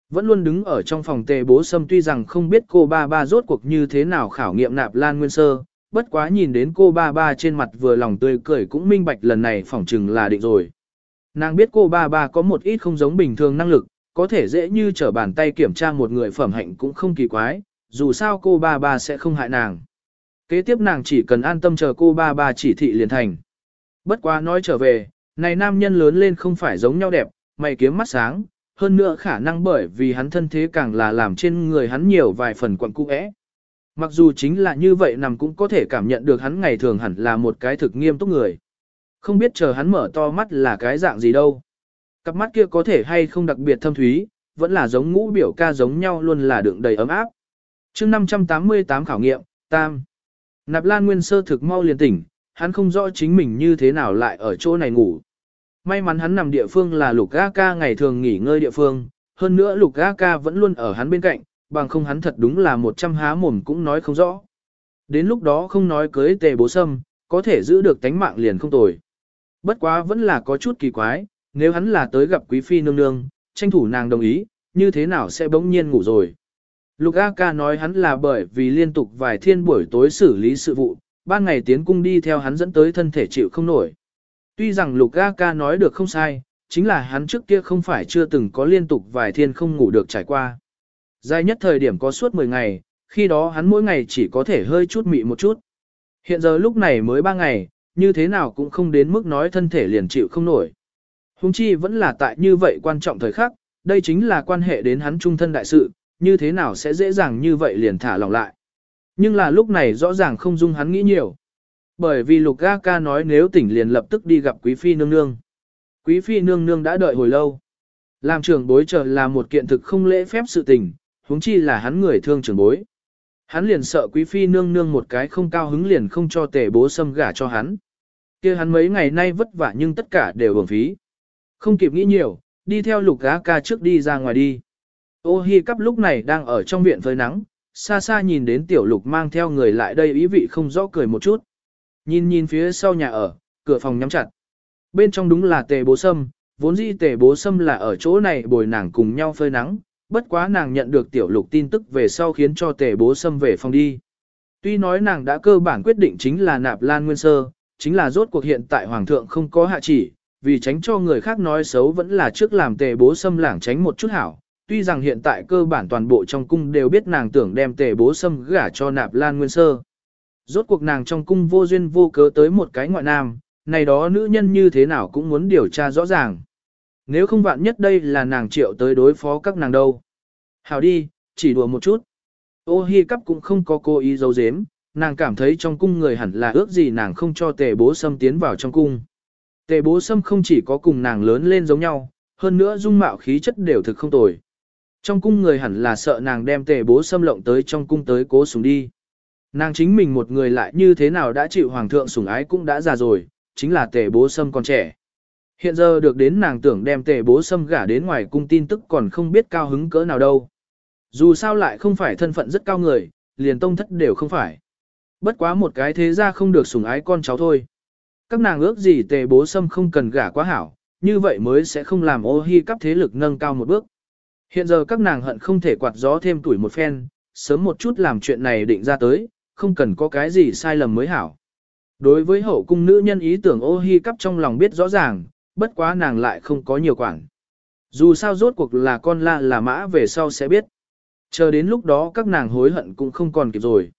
Vẫn luôn đứng ở trong phòng tề bố sâm tuy rằng không biết cô ba ba rốt cuộc như thế nào khảo nghiệm nạp lan nguyên sơ, bất quá nhìn đến cô ba ba trên mặt vừa lòng tươi cười cũng minh bạch lần này phỏng chừng là định rồi. Nàng biết cô ba ba có một ít không giống bình thường năng lực, có thể dễ như trở bàn tay kiểm tra một người phẩm hạnh cũng không kỳ quái, dù sao cô ba ba sẽ không hại nàng. Kế tiếp nàng chỉ cần an tâm chờ cô ba ba chỉ thị liền thành. Bất quá nói trở về, này nam nhân lớn lên không phải giống nhau đẹp, mày kiếm mắt sáng, hơn nữa khả năng bởi vì hắn thân thế càng là làm trên người hắn nhiều vài phần quặn cũ ẽ. Mặc dù chính là như vậy nằm cũng có thể cảm nhận được hắn ngày thường hẳn là một cái thực nghiêm túc người. Không biết chờ hắn mở to mắt là cái dạng gì đâu. Cặp mắt kia có thể hay không đặc biệt thâm thúy, vẫn là giống ngũ biểu ca giống nhau luôn là đựng đầy ấm áp. chương 588 khảo nghiệm, tam. Nạp Lan Nguyên sơ thực mau liền tỉnh, hắn không rõ chính mình như thế nào lại ở chỗ này ngủ. May mắn hắn nằm địa phương là Lục A Ca ngày thường nghỉ ngơi địa phương, hơn nữa Lục A Ca vẫn luôn ở hắn bên cạnh, bằng không hắn thật đúng là một trăm há mồm cũng nói không rõ. Đến lúc đó không nói cưới tề bố sâm, có thể giữ được tánh mạng liền không tồi. Bất quá vẫn là có chút kỳ quái, nếu hắn là tới gặp quý phi nương nương, tranh thủ nàng đồng ý, như thế nào sẽ bỗng nhiên ngủ rồi. Lục A Ca nói hắn là bởi vì liên tục vài thiên buổi tối xử lý sự vụ, ban ngày tiến cung đi theo hắn dẫn tới thân thể chịu không nổi. Tuy rằng Lục A Ca nói được không sai, chính là hắn trước kia không phải chưa từng có liên tục vài thiên không ngủ được trải qua. Dài nhất thời điểm có suốt 10 ngày, khi đó hắn mỗi ngày chỉ có thể hơi chút mị một chút. Hiện giờ lúc này mới 3 ngày, như thế nào cũng không đến mức nói thân thể liền chịu không nổi. Hùng chi vẫn là tại như vậy quan trọng thời khắc, đây chính là quan hệ đến hắn trung thân đại sự, như thế nào sẽ dễ dàng như vậy liền thả lòng lại. Nhưng là lúc này rõ ràng không dung hắn nghĩ nhiều. Bởi vì Lục Ga Ca nói nếu tỉnh liền lập tức đi gặp Quý Phi Nương Nương. Quý Phi Nương Nương đã đợi hồi lâu. Làm trưởng bối chờ là một kiện thực không lễ phép sự tình, huống chi là hắn người thương trưởng bối. Hắn liền sợ Quý Phi Nương Nương một cái không cao hứng liền không cho tề bố xâm gả cho hắn. kia hắn mấy ngày nay vất vả nhưng tất cả đều bổng phí. Không kịp nghĩ nhiều, đi theo Lục gá Ca trước đi ra ngoài đi. Ô Hi cắp lúc này đang ở trong viện với nắng, xa xa nhìn đến tiểu lục mang theo người lại đây ý vị không rõ cười một chút. Nhìn nhìn phía sau nhà ở, cửa phòng nhắm chặt. Bên trong đúng là tề bố sâm, vốn dĩ tề bố sâm là ở chỗ này bồi nàng cùng nhau phơi nắng, bất quá nàng nhận được tiểu lục tin tức về sau khiến cho tề bố sâm về phòng đi. Tuy nói nàng đã cơ bản quyết định chính là nạp lan nguyên sơ, chính là rốt cuộc hiện tại hoàng thượng không có hạ chỉ, vì tránh cho người khác nói xấu vẫn là trước làm tề bố sâm lảng tránh một chút hảo, tuy rằng hiện tại cơ bản toàn bộ trong cung đều biết nàng tưởng đem tề bố sâm gả cho nạp lan nguyên sơ. Rốt cuộc nàng trong cung vô duyên vô cớ tới một cái ngoại nam, này đó nữ nhân như thế nào cũng muốn điều tra rõ ràng. Nếu không vạn nhất đây là nàng triệu tới đối phó các nàng đâu. Hào đi, chỉ đùa một chút. Ô hi cắp cũng không có cố ý giấu giếm, nàng cảm thấy trong cung người hẳn là ước gì nàng không cho tề bố xâm tiến vào trong cung. Tề bố sâm không chỉ có cùng nàng lớn lên giống nhau, hơn nữa dung mạo khí chất đều thực không tồi. Trong cung người hẳn là sợ nàng đem tề bố xâm lộng tới trong cung tới cố sùng đi. Nàng chính mình một người lại như thế nào đã chịu hoàng thượng sủng ái cũng đã già rồi, chính là tề bố sâm còn trẻ. Hiện giờ được đến nàng tưởng đem tề bố sâm gả đến ngoài cung tin tức còn không biết cao hứng cỡ nào đâu. Dù sao lại không phải thân phận rất cao người, liền tông thất đều không phải. Bất quá một cái thế ra không được sủng ái con cháu thôi. Các nàng ước gì tề bố sâm không cần gả quá hảo, như vậy mới sẽ không làm ô hi cắp thế lực nâng cao một bước. Hiện giờ các nàng hận không thể quạt gió thêm tuổi một phen, sớm một chút làm chuyện này định ra tới, không cần có cái gì sai lầm mới hảo. Đối với hậu cung nữ nhân ý tưởng ô hi cắp trong lòng biết rõ ràng, bất quá nàng lại không có nhiều quản. Dù sao rốt cuộc là con la là mã về sau sẽ biết. Chờ đến lúc đó các nàng hối hận cũng không còn kịp rồi.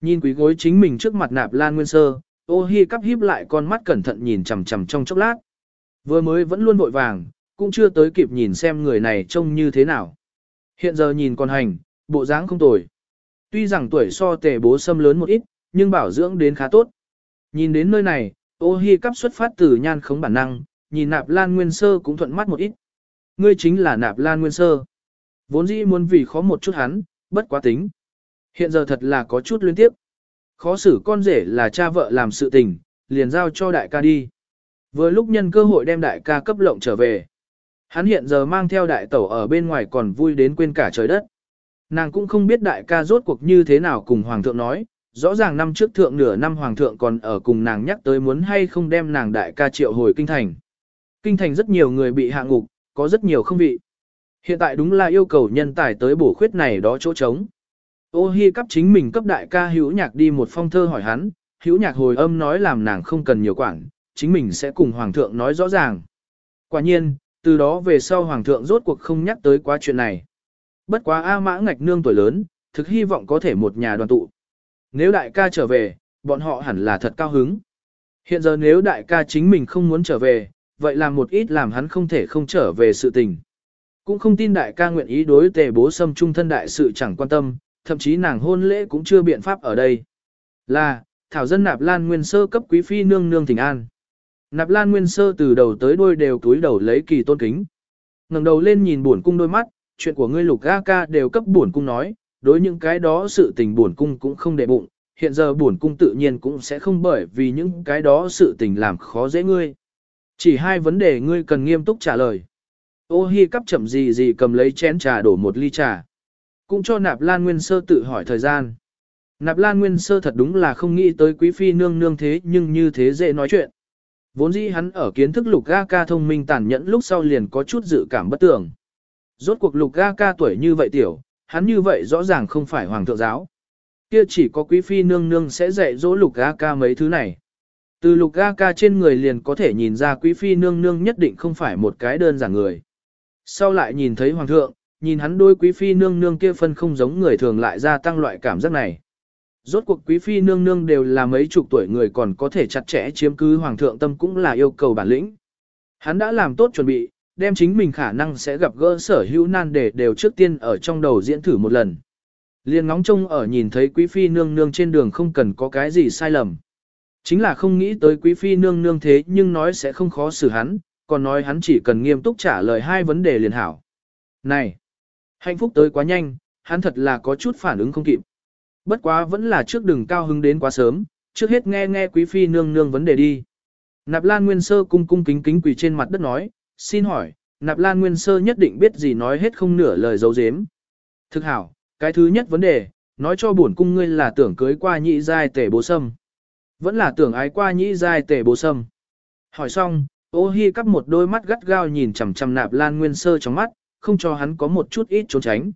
Nhìn quý gối chính mình trước mặt nạp lan nguyên sơ, ô hi cắp híp lại con mắt cẩn thận nhìn chằm chằm trong chốc lát. Vừa mới vẫn luôn vội vàng, cũng chưa tới kịp nhìn xem người này trông như thế nào. Hiện giờ nhìn con hành, bộ dáng không tồi. Tuy rằng tuổi so tề bố sâm lớn một ít, nhưng bảo dưỡng đến khá tốt. Nhìn đến nơi này, ô hi cắp xuất phát từ nhan khống bản năng, nhìn nạp lan nguyên sơ cũng thuận mắt một ít. Ngươi chính là nạp lan nguyên sơ. Vốn dĩ muốn vì khó một chút hắn, bất quá tính. Hiện giờ thật là có chút liên tiếp. Khó xử con rể là cha vợ làm sự tình, liền giao cho đại ca đi. Vừa lúc nhân cơ hội đem đại ca cấp lộng trở về. Hắn hiện giờ mang theo đại tẩu ở bên ngoài còn vui đến quên cả trời đất. Nàng cũng không biết đại ca rốt cuộc như thế nào cùng hoàng thượng nói, rõ ràng năm trước thượng nửa năm hoàng thượng còn ở cùng nàng nhắc tới muốn hay không đem nàng đại ca triệu hồi kinh thành. Kinh thành rất nhiều người bị hạ ngục, có rất nhiều không vị. Hiện tại đúng là yêu cầu nhân tài tới bổ khuyết này đó chỗ trống. Ô hi cấp chính mình cấp đại ca hữu nhạc đi một phong thơ hỏi hắn, hữu nhạc hồi âm nói làm nàng không cần nhiều quản, chính mình sẽ cùng hoàng thượng nói rõ ràng. Quả nhiên, từ đó về sau hoàng thượng rốt cuộc không nhắc tới quá chuyện này. Bất quá A mã ngạch nương tuổi lớn, thực hy vọng có thể một nhà đoàn tụ. Nếu đại ca trở về, bọn họ hẳn là thật cao hứng. Hiện giờ nếu đại ca chính mình không muốn trở về, vậy làm một ít làm hắn không thể không trở về sự tình. Cũng không tin đại ca nguyện ý đối tề bố xâm trung thân đại sự chẳng quan tâm, thậm chí nàng hôn lễ cũng chưa biện pháp ở đây. Là, thảo dân nạp lan nguyên sơ cấp quý phi nương nương thỉnh an. Nạp lan nguyên sơ từ đầu tới đuôi đều túi đầu lấy kỳ tôn kính. ngẩng đầu lên nhìn buồn cung đôi mắt, chuyện của ngươi lục ga ca đều cấp buồn cung nói, đối những cái đó sự tình buồn cung cũng không để bụng, hiện giờ buồn cung tự nhiên cũng sẽ không bởi vì những cái đó sự tình làm khó dễ ngươi. Chỉ hai vấn đề ngươi cần nghiêm túc trả lời. Ô hi cắp chậm gì gì cầm lấy chén trà đổ một ly trà. Cũng cho nạp lan nguyên sơ tự hỏi thời gian. Nạp lan nguyên sơ thật đúng là không nghĩ tới quý phi nương nương thế nhưng như thế dễ nói chuyện. Vốn dĩ hắn ở kiến thức lục ga ca thông minh tàn nhẫn lúc sau liền có chút dự cảm bất tưởng. Rốt cuộc lục ga ca tuổi như vậy tiểu, hắn như vậy rõ ràng không phải hoàng thượng giáo. Kia chỉ có quý phi nương nương sẽ dạy dỗ lục ga ca mấy thứ này. Từ lục ga ca trên người liền có thể nhìn ra quý phi nương nương nhất định không phải một cái đơn giản người. Sau lại nhìn thấy hoàng thượng, nhìn hắn đôi quý phi nương nương kia phân không giống người thường lại gia tăng loại cảm giác này. Rốt cuộc quý phi nương nương đều là mấy chục tuổi người còn có thể chặt chẽ chiếm cứ hoàng thượng tâm cũng là yêu cầu bản lĩnh. Hắn đã làm tốt chuẩn bị, đem chính mình khả năng sẽ gặp gỡ sở hữu nan để đều trước tiên ở trong đầu diễn thử một lần. Liên ngóng trông ở nhìn thấy quý phi nương nương trên đường không cần có cái gì sai lầm. Chính là không nghĩ tới quý phi nương nương thế nhưng nói sẽ không khó xử hắn, còn nói hắn chỉ cần nghiêm túc trả lời hai vấn đề liền hảo. Này, hạnh phúc tới quá nhanh, hắn thật là có chút phản ứng không kịp. Bất quá vẫn là trước đừng cao hứng đến quá sớm, trước hết nghe nghe quý phi nương nương vấn đề đi. Nạp Lan Nguyên Sơ cung cung kính kính quỳ trên mặt đất nói, xin hỏi, Nạp Lan Nguyên Sơ nhất định biết gì nói hết không nửa lời dấu dếm. Thực hảo, cái thứ nhất vấn đề, nói cho bổn cung ngươi là tưởng cưới qua nhị giai tể bố sâm. Vẫn là tưởng ái qua nhị giai tể bố sâm. Hỏi xong, ô hi cắp một đôi mắt gắt gao nhìn chằm chằm Nạp Lan Nguyên Sơ trong mắt, không cho hắn có một chút ít trốn tránh.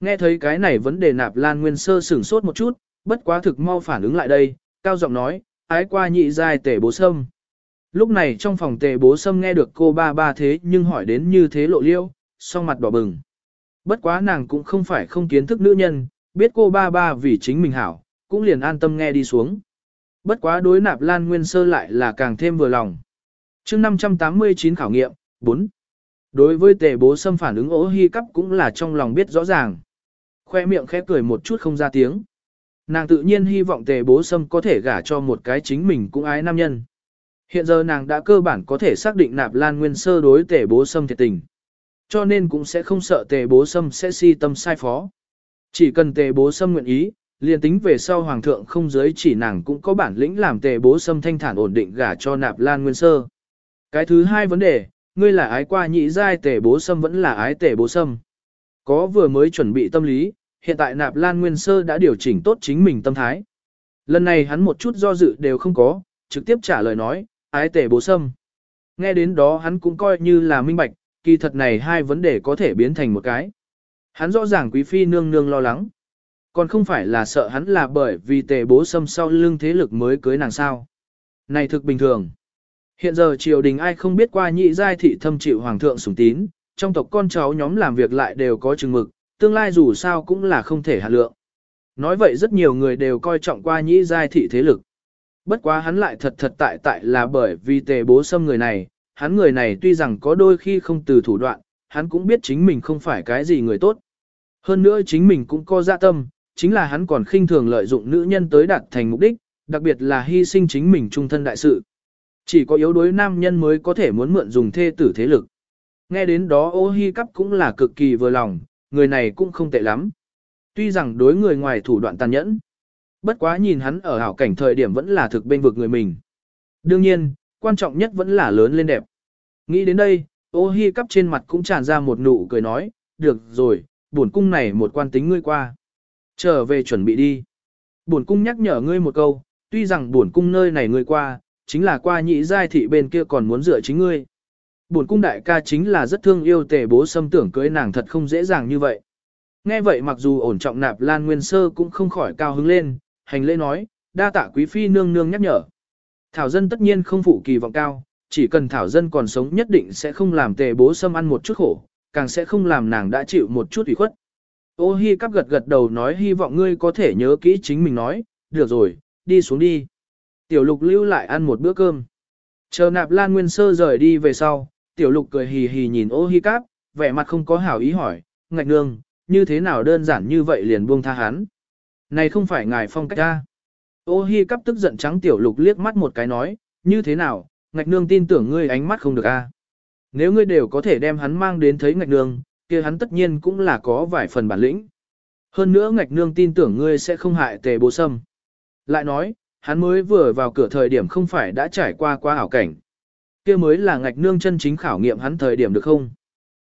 Nghe thấy cái này vấn đề nạp lan nguyên sơ sửng sốt một chút, bất quá thực mau phản ứng lại đây, cao giọng nói, ái qua nhị giai tể bố sâm. Lúc này trong phòng tề bố sâm nghe được cô ba ba thế nhưng hỏi đến như thế lộ liêu, song mặt đỏ bừng. Bất quá nàng cũng không phải không kiến thức nữ nhân, biết cô ba ba vì chính mình hảo, cũng liền an tâm nghe đi xuống. Bất quá đối nạp lan nguyên sơ lại là càng thêm vừa lòng. chương 589 khảo nghiệm, 4. Đối với tề bố sâm phản ứng ố hy cắp cũng là trong lòng biết rõ ràng. Khoe miệng khẽ cười một chút không ra tiếng. Nàng tự nhiên hy vọng tề bố sâm có thể gả cho một cái chính mình cũng ái nam nhân. Hiện giờ nàng đã cơ bản có thể xác định nạp lan nguyên sơ đối tề bố sâm thiệt tình. Cho nên cũng sẽ không sợ tề bố sâm sẽ si tâm sai phó. Chỉ cần tề bố sâm nguyện ý, liền tính về sau hoàng thượng không giới chỉ nàng cũng có bản lĩnh làm tề bố sâm thanh thản ổn định gả cho nạp lan nguyên sơ. Cái thứ hai vấn đề, ngươi là ái qua nhị giai tề bố sâm vẫn là ái tề bố sâm. Có vừa mới chuẩn bị tâm lý, hiện tại nạp lan nguyên sơ đã điều chỉnh tốt chính mình tâm thái. Lần này hắn một chút do dự đều không có, trực tiếp trả lời nói, ái tể bố sâm. Nghe đến đó hắn cũng coi như là minh bạch, kỳ thật này hai vấn đề có thể biến thành một cái. Hắn rõ ràng quý phi nương nương lo lắng. Còn không phải là sợ hắn là bởi vì tề bố sâm sau lưng thế lực mới cưới nàng sao. Này thực bình thường. Hiện giờ triều đình ai không biết qua nhị giai thị thâm chịu hoàng thượng sủng tín, trong tộc con cháu nhóm làm việc lại đều có chừng mực, tương lai dù sao cũng là không thể hạ lượng. Nói vậy rất nhiều người đều coi trọng qua nhị giai thị thế lực. Bất quá hắn lại thật thật tại tại là bởi vì tề bố xâm người này, hắn người này tuy rằng có đôi khi không từ thủ đoạn, hắn cũng biết chính mình không phải cái gì người tốt. Hơn nữa chính mình cũng có dạ tâm, chính là hắn còn khinh thường lợi dụng nữ nhân tới đạt thành mục đích, đặc biệt là hy sinh chính mình trung thân đại sự. Chỉ có yếu đuối nam nhân mới có thể muốn mượn dùng thê tử thế lực. Nghe đến đó ô hi cắp cũng là cực kỳ vừa lòng, người này cũng không tệ lắm. Tuy rằng đối người ngoài thủ đoạn tàn nhẫn, bất quá nhìn hắn ở hảo cảnh thời điểm vẫn là thực bên vực người mình. Đương nhiên, quan trọng nhất vẫn là lớn lên đẹp. Nghĩ đến đây, ô hi cắp trên mặt cũng tràn ra một nụ cười nói, được rồi, bổn cung này một quan tính ngươi qua. Trở về chuẩn bị đi. Bổn cung nhắc nhở ngươi một câu, tuy rằng bổn cung nơi này ngươi qua, chính là qua nhị giai thị bên kia còn muốn dựa chính ngươi. Bổn cung đại ca chính là rất thương yêu tề bố xâm tưởng cưới nàng thật không dễ dàng như vậy. Nghe vậy mặc dù ổn trọng nạp lan nguyên sơ cũng không khỏi cao hứng lên, hành lễ nói, đa tạ quý phi nương nương nhắc nhở. Thảo dân tất nhiên không phụ kỳ vọng cao, chỉ cần thảo dân còn sống nhất định sẽ không làm tề bố xâm ăn một chút khổ, càng sẽ không làm nàng đã chịu một chút ủy khuất. Ô hi cắp gật gật đầu nói hy vọng ngươi có thể nhớ kỹ chính mình nói, được rồi, đi xuống đi. Tiểu lục lưu lại ăn một bữa cơm. Chờ nạp lan nguyên sơ rời đi về sau, tiểu lục cười hì hì nhìn ô hi Cáp, vẻ mặt không có hảo ý hỏi, ngạch nương, như thế nào đơn giản như vậy liền buông tha hắn. Này không phải ngài phong cách ta. Ô hi Cáp tức giận trắng tiểu lục liếc mắt một cái nói, như thế nào, ngạch nương tin tưởng ngươi ánh mắt không được a. À? Nếu ngươi đều có thể đem hắn mang đến thấy ngạch nương, kia hắn tất nhiên cũng là có vài phần bản lĩnh. Hơn nữa ngạch nương tin tưởng ngươi sẽ không hại tề bố sâm. Lại nói, hắn mới vừa vào cửa thời điểm không phải đã trải qua qua ảo cảnh. kia mới là ngạch nương chân chính khảo nghiệm hắn thời điểm được không?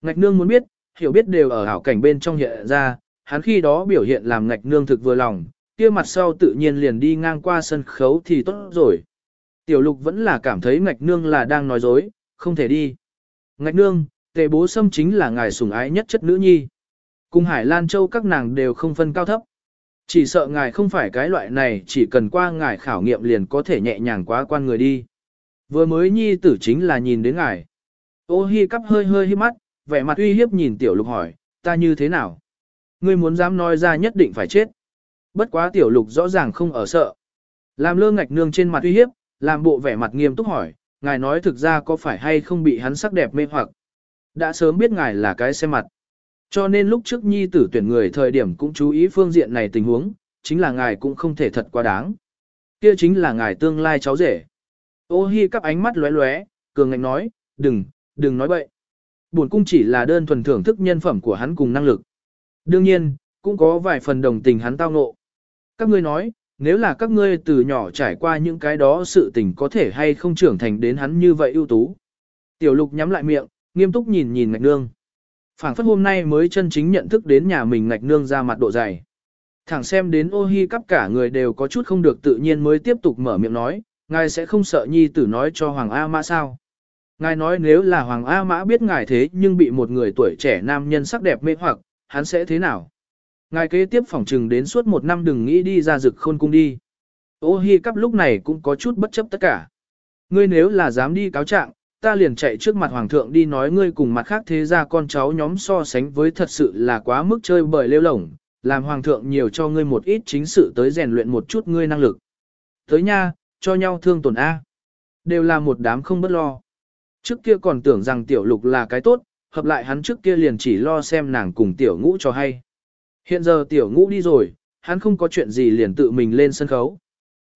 Ngạch nương muốn biết, hiểu biết đều ở ảo cảnh bên trong hiện ra, hắn khi đó biểu hiện làm ngạch nương thực vừa lòng, kia mặt sau tự nhiên liền đi ngang qua sân khấu thì tốt rồi. Tiểu lục vẫn là cảm thấy ngạch nương là đang nói dối, không thể đi. Ngạch nương, tề bố sâm chính là ngài sủng ái nhất chất nữ nhi. Cùng Hải Lan Châu các nàng đều không phân cao thấp. Chỉ sợ ngài không phải cái loại này chỉ cần qua ngài khảo nghiệm liền có thể nhẹ nhàng quá quan người đi. Vừa mới nhi tử chính là nhìn đến ngài. Ô hi cắp hơi hơi hi mắt, vẻ mặt uy hiếp nhìn tiểu lục hỏi, ta như thế nào? Ngươi muốn dám nói ra nhất định phải chết. Bất quá tiểu lục rõ ràng không ở sợ. Làm lơ ngạch nương trên mặt uy hiếp, làm bộ vẻ mặt nghiêm túc hỏi, ngài nói thực ra có phải hay không bị hắn sắc đẹp mê hoặc. Đã sớm biết ngài là cái xe mặt. Cho nên lúc trước nhi tử tuyển người thời điểm cũng chú ý phương diện này tình huống, chính là ngài cũng không thể thật quá đáng. Kia chính là ngài tương lai cháu rể. Ô hi cắp ánh mắt lóe lóe, cường ngạnh nói, đừng, đừng nói bậy. Buồn cung chỉ là đơn thuần thưởng thức nhân phẩm của hắn cùng năng lực. Đương nhiên, cũng có vài phần đồng tình hắn tao ngộ. Các ngươi nói, nếu là các ngươi từ nhỏ trải qua những cái đó sự tình có thể hay không trưởng thành đến hắn như vậy ưu tú. Tiểu lục nhắm lại miệng, nghiêm túc nhìn nhìn ngạch nương phảng phất hôm nay mới chân chính nhận thức đến nhà mình ngạch nương ra mặt độ dày. Thẳng xem đến ô hi cắp cả người đều có chút không được tự nhiên mới tiếp tục mở miệng nói, ngài sẽ không sợ nhi tử nói cho Hoàng A Mã sao. Ngài nói nếu là Hoàng A Mã biết ngài thế nhưng bị một người tuổi trẻ nam nhân sắc đẹp mê hoặc, hắn sẽ thế nào? Ngài kế tiếp phỏng trừng đến suốt một năm đừng nghĩ đi ra rực khôn cung đi. Ô hi cắp lúc này cũng có chút bất chấp tất cả. Ngươi nếu là dám đi cáo trạng, ta liền chạy trước mặt hoàng thượng đi nói ngươi cùng mặt khác thế ra con cháu nhóm so sánh với thật sự là quá mức chơi bời lêu lổng, làm hoàng thượng nhiều cho ngươi một ít chính sự tới rèn luyện một chút ngươi năng lực. Tới nha, cho nhau thương tổn A. Đều là một đám không bất lo. Trước kia còn tưởng rằng tiểu lục là cái tốt, hợp lại hắn trước kia liền chỉ lo xem nàng cùng tiểu ngũ cho hay. Hiện giờ tiểu ngũ đi rồi, hắn không có chuyện gì liền tự mình lên sân khấu.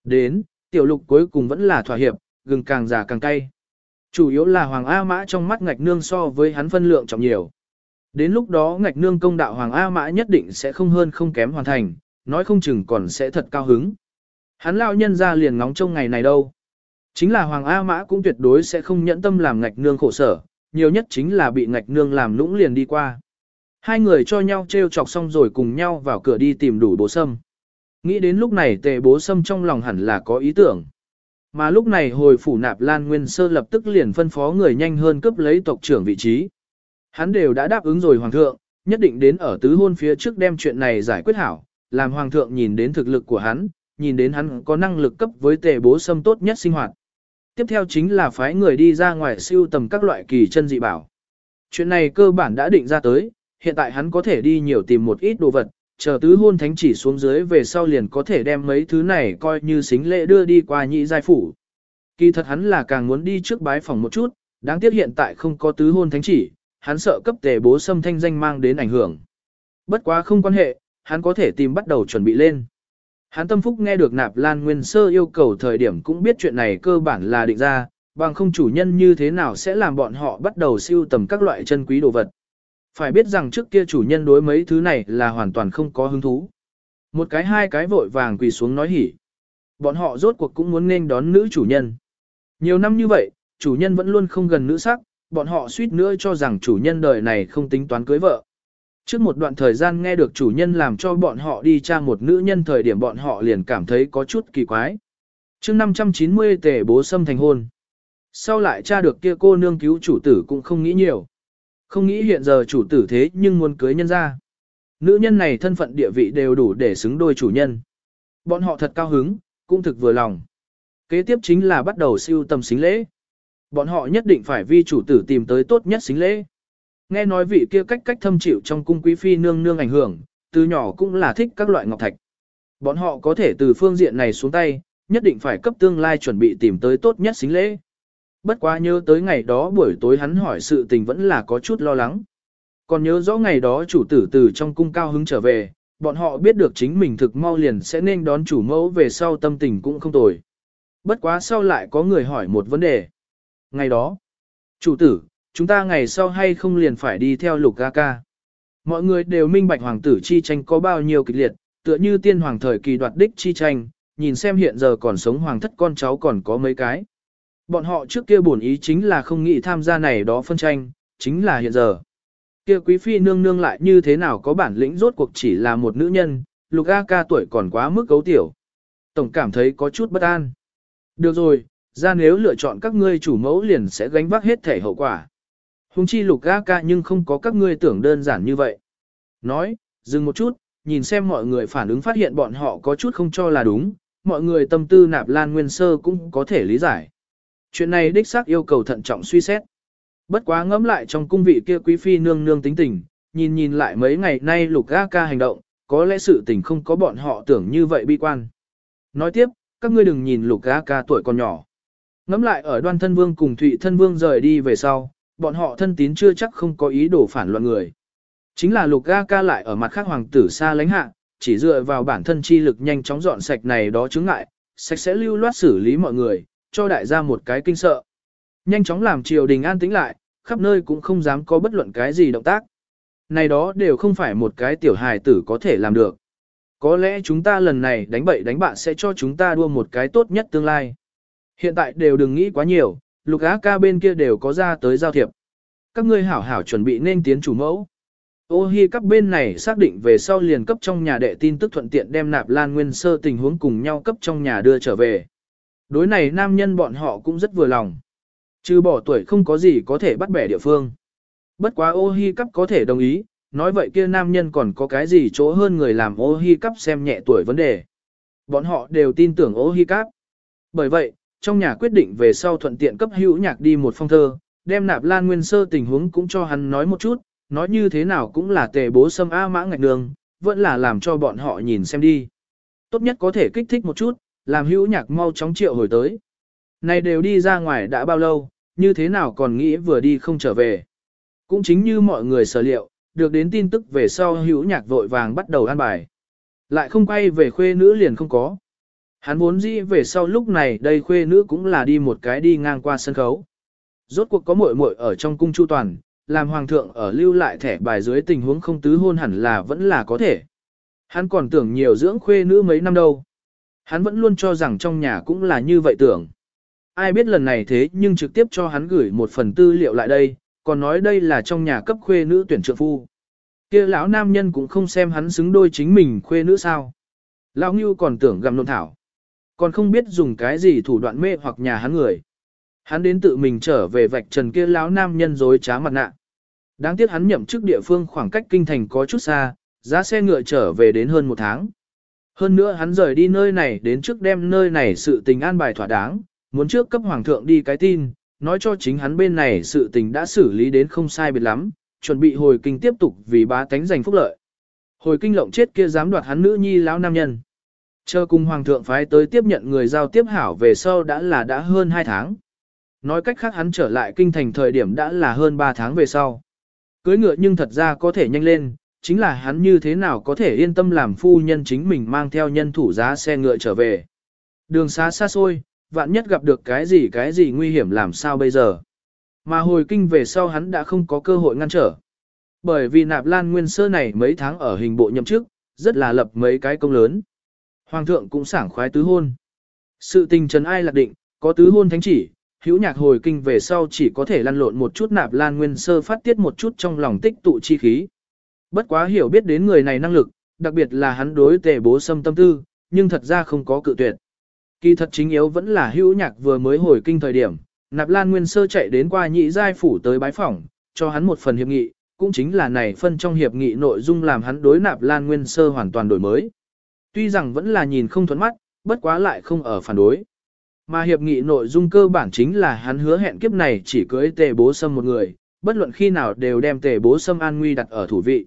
Đến, tiểu lục cuối cùng vẫn là thỏa hiệp, gừng càng già càng cay. Chủ yếu là Hoàng A Mã trong mắt ngạch nương so với hắn phân lượng trọng nhiều. Đến lúc đó ngạch nương công đạo Hoàng A Mã nhất định sẽ không hơn không kém hoàn thành, nói không chừng còn sẽ thật cao hứng. Hắn lao nhân ra liền ngóng trong ngày này đâu. Chính là Hoàng A Mã cũng tuyệt đối sẽ không nhẫn tâm làm ngạch nương khổ sở, nhiều nhất chính là bị ngạch nương làm nũng liền đi qua. Hai người cho nhau trêu chọc xong rồi cùng nhau vào cửa đi tìm đủ bố sâm. Nghĩ đến lúc này tề bố sâm trong lòng hẳn là có ý tưởng. Mà lúc này hồi phủ nạp Lan Nguyên Sơ lập tức liền phân phó người nhanh hơn cướp lấy tộc trưởng vị trí. Hắn đều đã đáp ứng rồi hoàng thượng, nhất định đến ở tứ hôn phía trước đem chuyện này giải quyết hảo, làm hoàng thượng nhìn đến thực lực của hắn, nhìn đến hắn có năng lực cấp với tề bố sâm tốt nhất sinh hoạt. Tiếp theo chính là phái người đi ra ngoài siêu tầm các loại kỳ chân dị bảo. Chuyện này cơ bản đã định ra tới, hiện tại hắn có thể đi nhiều tìm một ít đồ vật, chờ tứ hôn thánh chỉ xuống dưới về sau liền có thể đem mấy thứ này coi như xính lễ đưa đi qua nhị giai phủ. Kỳ thật hắn là càng muốn đi trước bái phòng một chút, đáng tiếc hiện tại không có tứ hôn thánh chỉ, hắn sợ cấp tề bố xâm thanh danh mang đến ảnh hưởng. Bất quá không quan hệ, hắn có thể tìm bắt đầu chuẩn bị lên. Hắn tâm phúc nghe được nạp lan nguyên sơ yêu cầu thời điểm cũng biết chuyện này cơ bản là định ra, bằng không chủ nhân như thế nào sẽ làm bọn họ bắt đầu siêu tầm các loại chân quý đồ vật. Phải biết rằng trước kia chủ nhân đối mấy thứ này là hoàn toàn không có hứng thú. Một cái hai cái vội vàng quỳ xuống nói hỉ. Bọn họ rốt cuộc cũng muốn nên đón nữ chủ nhân. Nhiều năm như vậy, chủ nhân vẫn luôn không gần nữ sắc, bọn họ suýt nữa cho rằng chủ nhân đời này không tính toán cưới vợ. Trước một đoạn thời gian nghe được chủ nhân làm cho bọn họ đi tra một nữ nhân thời điểm bọn họ liền cảm thấy có chút kỳ quái. trước 590 tể bố xâm thành hôn. Sau lại tra được kia cô nương cứu chủ tử cũng không nghĩ nhiều. Không nghĩ hiện giờ chủ tử thế nhưng muốn cưới nhân ra. Nữ nhân này thân phận địa vị đều đủ để xứng đôi chủ nhân. Bọn họ thật cao hứng, cũng thực vừa lòng. Kế tiếp chính là bắt đầu siêu tầm xính lễ. Bọn họ nhất định phải vi chủ tử tìm tới tốt nhất xính lễ. Nghe nói vị kia cách cách thâm chịu trong cung quý phi nương nương ảnh hưởng, từ nhỏ cũng là thích các loại ngọc thạch. Bọn họ có thể từ phương diện này xuống tay, nhất định phải cấp tương lai chuẩn bị tìm tới tốt nhất xính lễ. Bất quá nhớ tới ngày đó buổi tối hắn hỏi sự tình vẫn là có chút lo lắng. Còn nhớ rõ ngày đó chủ tử từ trong cung cao hứng trở về, bọn họ biết được chính mình thực mau liền sẽ nên đón chủ mẫu về sau tâm tình cũng không tồi. Bất quá sau lại có người hỏi một vấn đề. Ngày đó, chủ tử, chúng ta ngày sau hay không liền phải đi theo lục ca ca. Mọi người đều minh bạch hoàng tử chi tranh có bao nhiêu kịch liệt, tựa như tiên hoàng thời kỳ đoạt đích chi tranh, nhìn xem hiện giờ còn sống hoàng thất con cháu còn có mấy cái. Bọn họ trước kia bổn ý chính là không nghĩ tham gia này đó phân tranh, chính là hiện giờ. Kia quý phi nương nương lại như thế nào có bản lĩnh rốt cuộc chỉ là một nữ nhân, lục A ca tuổi còn quá mức cấu tiểu. Tổng cảm thấy có chút bất an. Được rồi, ra nếu lựa chọn các ngươi chủ mẫu liền sẽ gánh vác hết thể hậu quả. Hùng chi lục A ca nhưng không có các ngươi tưởng đơn giản như vậy. Nói, dừng một chút, nhìn xem mọi người phản ứng phát hiện bọn họ có chút không cho là đúng, mọi người tâm tư nạp lan nguyên sơ cũng có thể lý giải. Chuyện này đích xác yêu cầu thận trọng suy xét. Bất quá ngẫm lại trong cung vị kia quý phi nương nương tính tình, nhìn nhìn lại mấy ngày nay lục A ca hành động, có lẽ sự tình không có bọn họ tưởng như vậy bi quan. Nói tiếp, các ngươi đừng nhìn lục A ca tuổi còn nhỏ. Ngẫm lại ở đoan thân vương cùng thụy thân vương rời đi về sau, bọn họ thân tín chưa chắc không có ý đồ phản loạn người. Chính là lục A ca lại ở mặt khác hoàng tử xa lánh hạ, chỉ dựa vào bản thân chi lực nhanh chóng dọn sạch này đó chứng ngại, sạch sẽ lưu loát xử lý mọi người, cho đại gia một cái kinh sợ. Nhanh chóng làm triều đình an tĩnh lại, khắp nơi cũng không dám có bất luận cái gì động tác. Này đó đều không phải một cái tiểu hài tử có thể làm được. Có lẽ chúng ta lần này đánh bậy đánh bạn sẽ cho chúng ta đua một cái tốt nhất tương lai. Hiện tại đều đừng nghĩ quá nhiều, lục á ca bên kia đều có ra tới giao thiệp. Các ngươi hảo hảo chuẩn bị nên tiến chủ mẫu. Ô hi các bên này xác định về sau liền cấp trong nhà đệ tin tức thuận tiện đem nạp lan nguyên sơ tình huống cùng nhau cấp trong nhà đưa trở về. Đối này nam nhân bọn họ cũng rất vừa lòng. Trừ bỏ tuổi không có gì có thể bắt bẻ địa phương. Bất quá ô hi cắp có thể đồng ý, nói vậy kia nam nhân còn có cái gì chỗ hơn người làm ô hi cắp xem nhẹ tuổi vấn đề. Bọn họ đều tin tưởng ô hi cắp. Bởi vậy, trong nhà quyết định về sau thuận tiện cấp hữu nhạc đi một phong thơ, đem nạp lan nguyên sơ tình huống cũng cho hắn nói một chút, nói như thế nào cũng là tề bố xâm A mã ngạch đường, vẫn là làm cho bọn họ nhìn xem đi. Tốt nhất có thể kích thích một chút, làm hữu nhạc mau chóng triệu hồi tới. Này đều đi ra ngoài đã bao lâu, như thế nào còn nghĩ vừa đi không trở về. Cũng chính như mọi người sở liệu, được đến tin tức về sau hữu nhạc vội vàng bắt đầu ăn bài. Lại không quay về khuê nữ liền không có. Hắn vốn dĩ về sau lúc này đây khuê nữ cũng là đi một cái đi ngang qua sân khấu. Rốt cuộc có muội muội ở trong cung chu toàn, làm hoàng thượng ở lưu lại thẻ bài dưới tình huống không tứ hôn hẳn là vẫn là có thể. Hắn còn tưởng nhiều dưỡng khuê nữ mấy năm đâu. Hắn vẫn luôn cho rằng trong nhà cũng là như vậy tưởng. Ai biết lần này thế nhưng trực tiếp cho hắn gửi một phần tư liệu lại đây, còn nói đây là trong nhà cấp khuê nữ tuyển trượng phu. kia lão nam nhân cũng không xem hắn xứng đôi chính mình khuê nữ sao. Lão Ngưu còn tưởng gặm nôn thảo. Còn không biết dùng cái gì thủ đoạn mê hoặc nhà hắn người. Hắn đến tự mình trở về vạch trần kia lão nam nhân dối trá mặt nạ. Đáng tiếc hắn nhậm chức địa phương khoảng cách kinh thành có chút xa, giá xe ngựa trở về đến hơn một tháng. Hơn nữa hắn rời đi nơi này đến trước đem nơi này sự tình an bài thỏa đáng, muốn trước cấp hoàng thượng đi cái tin, nói cho chính hắn bên này sự tình đã xử lý đến không sai biệt lắm, chuẩn bị hồi kinh tiếp tục vì bá tánh giành phúc lợi. Hồi kinh lộng chết kia dám đoạt hắn nữ nhi lão nam nhân. Chờ cùng hoàng thượng phái tới tiếp nhận người giao tiếp hảo về sau đã là đã hơn 2 tháng. Nói cách khác hắn trở lại kinh thành thời điểm đã là hơn 3 tháng về sau. Cưới ngựa nhưng thật ra có thể nhanh lên, chính là hắn như thế nào có thể yên tâm làm phu nhân chính mình mang theo nhân thủ giá xe ngựa trở về. Đường xa xa xôi, vạn nhất gặp được cái gì cái gì nguy hiểm làm sao bây giờ. Mà hồi kinh về sau hắn đã không có cơ hội ngăn trở. Bởi vì nạp lan nguyên sơ này mấy tháng ở hình bộ nhậm chức, rất là lập mấy cái công lớn. Hoàng thượng cũng sảng khoái tứ hôn. Sự tình trần ai lạc định, có tứ hôn thánh chỉ, hữu nhạc hồi kinh về sau chỉ có thể lăn lộn một chút nạp lan nguyên sơ phát tiết một chút trong lòng tích tụ chi khí. Bất quá hiểu biết đến người này năng lực, đặc biệt là hắn đối tề bố xâm tâm tư, nhưng thật ra không có cự tuyệt. Kỳ thật chính yếu vẫn là hữu nhạc vừa mới hồi kinh thời điểm, nạp lan nguyên sơ chạy đến qua nhị giai phủ tới bái phỏng, cho hắn một phần hiệp nghị, cũng chính là này phân trong hiệp nghị nội dung làm hắn đối nạp lan nguyên sơ hoàn toàn đổi mới. Tuy rằng vẫn là nhìn không thuẫn mắt, bất quá lại không ở phản đối. Mà hiệp nghị nội dung cơ bản chính là hắn hứa hẹn kiếp này chỉ cưới tề bố sâm một người, bất luận khi nào đều đem tề bố sâm an nguy đặt ở thủ vị.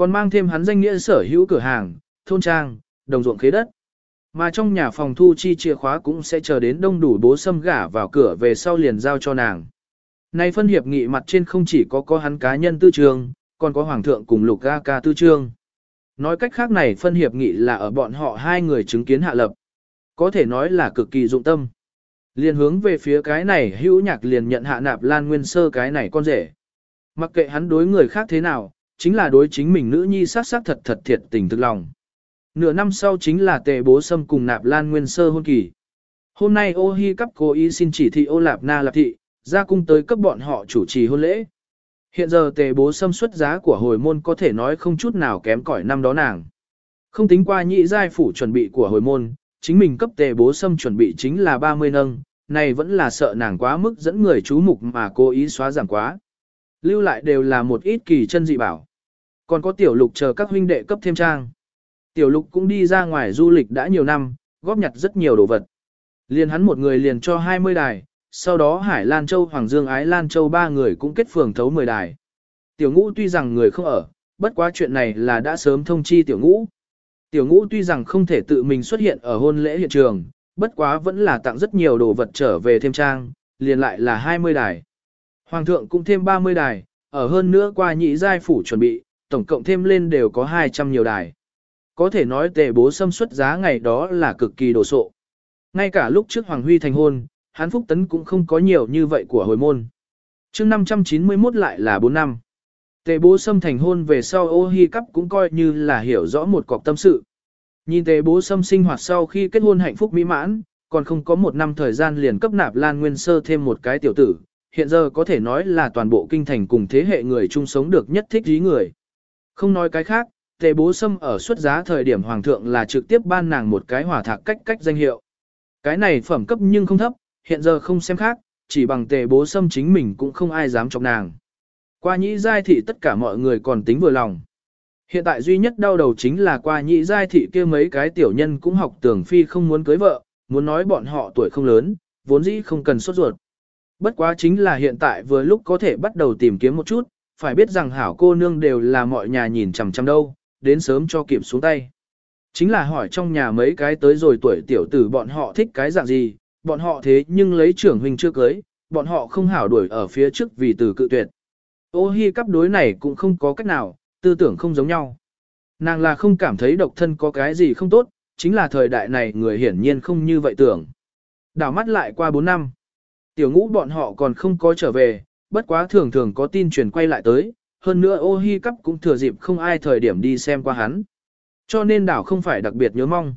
Còn mang thêm hắn danh nghĩa sở hữu cửa hàng, thôn trang, đồng ruộng khế đất. Mà trong nhà phòng thu chi chìa khóa cũng sẽ chờ đến đông đủ bố xâm gả vào cửa về sau liền giao cho nàng. Nay phân hiệp nghị mặt trên không chỉ có có hắn cá nhân tư trường, còn có hoàng thượng cùng lục ga ca tư trương. Nói cách khác này phân hiệp nghị là ở bọn họ hai người chứng kiến hạ lập. Có thể nói là cực kỳ dụng tâm. Liền hướng về phía cái này hữu nhạc liền nhận hạ nạp lan nguyên sơ cái này con rể. Mặc kệ hắn đối người khác thế nào, chính là đối chính mình nữ nhi sát sát thật thật thiệt tình thực lòng. Nửa năm sau chính là tề bố sâm cùng nạp lan nguyên sơ hôn kỳ. Hôm nay ô hi cấp cố ý xin chỉ thị ô lạp na lạp thị, ra cung tới cấp bọn họ chủ trì hôn lễ. Hiện giờ tề bố xâm xuất giá của hồi môn có thể nói không chút nào kém cỏi năm đó nàng. Không tính qua nhị giai phủ chuẩn bị của hồi môn, chính mình cấp tề bố xâm chuẩn bị chính là 30 nâng, này vẫn là sợ nàng quá mức dẫn người chú mục mà cố ý xóa giảm quá. Lưu lại đều là một ít kỳ chân dị bảo. Còn có tiểu lục chờ các huynh đệ cấp thêm trang. Tiểu lục cũng đi ra ngoài du lịch đã nhiều năm, góp nhặt rất nhiều đồ vật. Liền hắn một người liền cho 20 đài, sau đó Hải Lan Châu Hoàng Dương Ái Lan Châu ba người cũng kết phường thấu mười đài. Tiểu ngũ tuy rằng người không ở, bất quá chuyện này là đã sớm thông chi tiểu ngũ. Tiểu ngũ tuy rằng không thể tự mình xuất hiện ở hôn lễ hiện trường, bất quá vẫn là tặng rất nhiều đồ vật trở về thêm trang, liền lại là 20 đài. Hoàng thượng cũng thêm 30 đài, ở hơn nữa qua nhị giai phủ chuẩn bị, tổng cộng thêm lên đều có 200 nhiều đài. Có thể nói tề bố xâm xuất giá ngày đó là cực kỳ đồ sộ. Ngay cả lúc trước Hoàng Huy thành hôn, hán phúc tấn cũng không có nhiều như vậy của hồi môn. chương 591 lại là 4 năm. Tề bố xâm thành hôn về sau ô hi cắp cũng coi như là hiểu rõ một cọc tâm sự. Nhìn tề bố xâm sinh hoạt sau khi kết hôn hạnh phúc mỹ mãn, còn không có một năm thời gian liền cấp nạp lan nguyên sơ thêm một cái tiểu tử, hiện giờ có thể nói là toàn bộ kinh thành cùng thế hệ người chung sống được nhất thích dí người. Không nói cái khác, tề bố sâm ở xuất giá thời điểm hoàng thượng là trực tiếp ban nàng một cái hỏa thạc cách cách danh hiệu. Cái này phẩm cấp nhưng không thấp, hiện giờ không xem khác, chỉ bằng tề bố sâm chính mình cũng không ai dám chọc nàng. Qua nhĩ giai thị tất cả mọi người còn tính vừa lòng. Hiện tại duy nhất đau đầu chính là qua nhĩ giai thị kia mấy cái tiểu nhân cũng học tưởng phi không muốn cưới vợ, muốn nói bọn họ tuổi không lớn, vốn dĩ không cần sốt ruột. Bất quá chính là hiện tại vừa lúc có thể bắt đầu tìm kiếm một chút, phải biết rằng hảo cô nương đều là mọi nhà nhìn chằm chằm đâu, đến sớm cho kịp xuống tay. Chính là hỏi trong nhà mấy cái tới rồi tuổi tiểu tử bọn họ thích cái dạng gì, bọn họ thế nhưng lấy trưởng huynh chưa cưới, bọn họ không hảo đuổi ở phía trước vì từ cự tuyệt. Ô hi cắp đối này cũng không có cách nào, tư tưởng không giống nhau. Nàng là không cảm thấy độc thân có cái gì không tốt, chính là thời đại này người hiển nhiên không như vậy tưởng. Đảo mắt lại qua 4 năm. Tiểu ngũ bọn họ còn không có trở về, bất quá thường thường có tin truyền quay lại tới, hơn nữa ô hi cắp cũng thừa dịp không ai thời điểm đi xem qua hắn. Cho nên đảo không phải đặc biệt nhớ mong.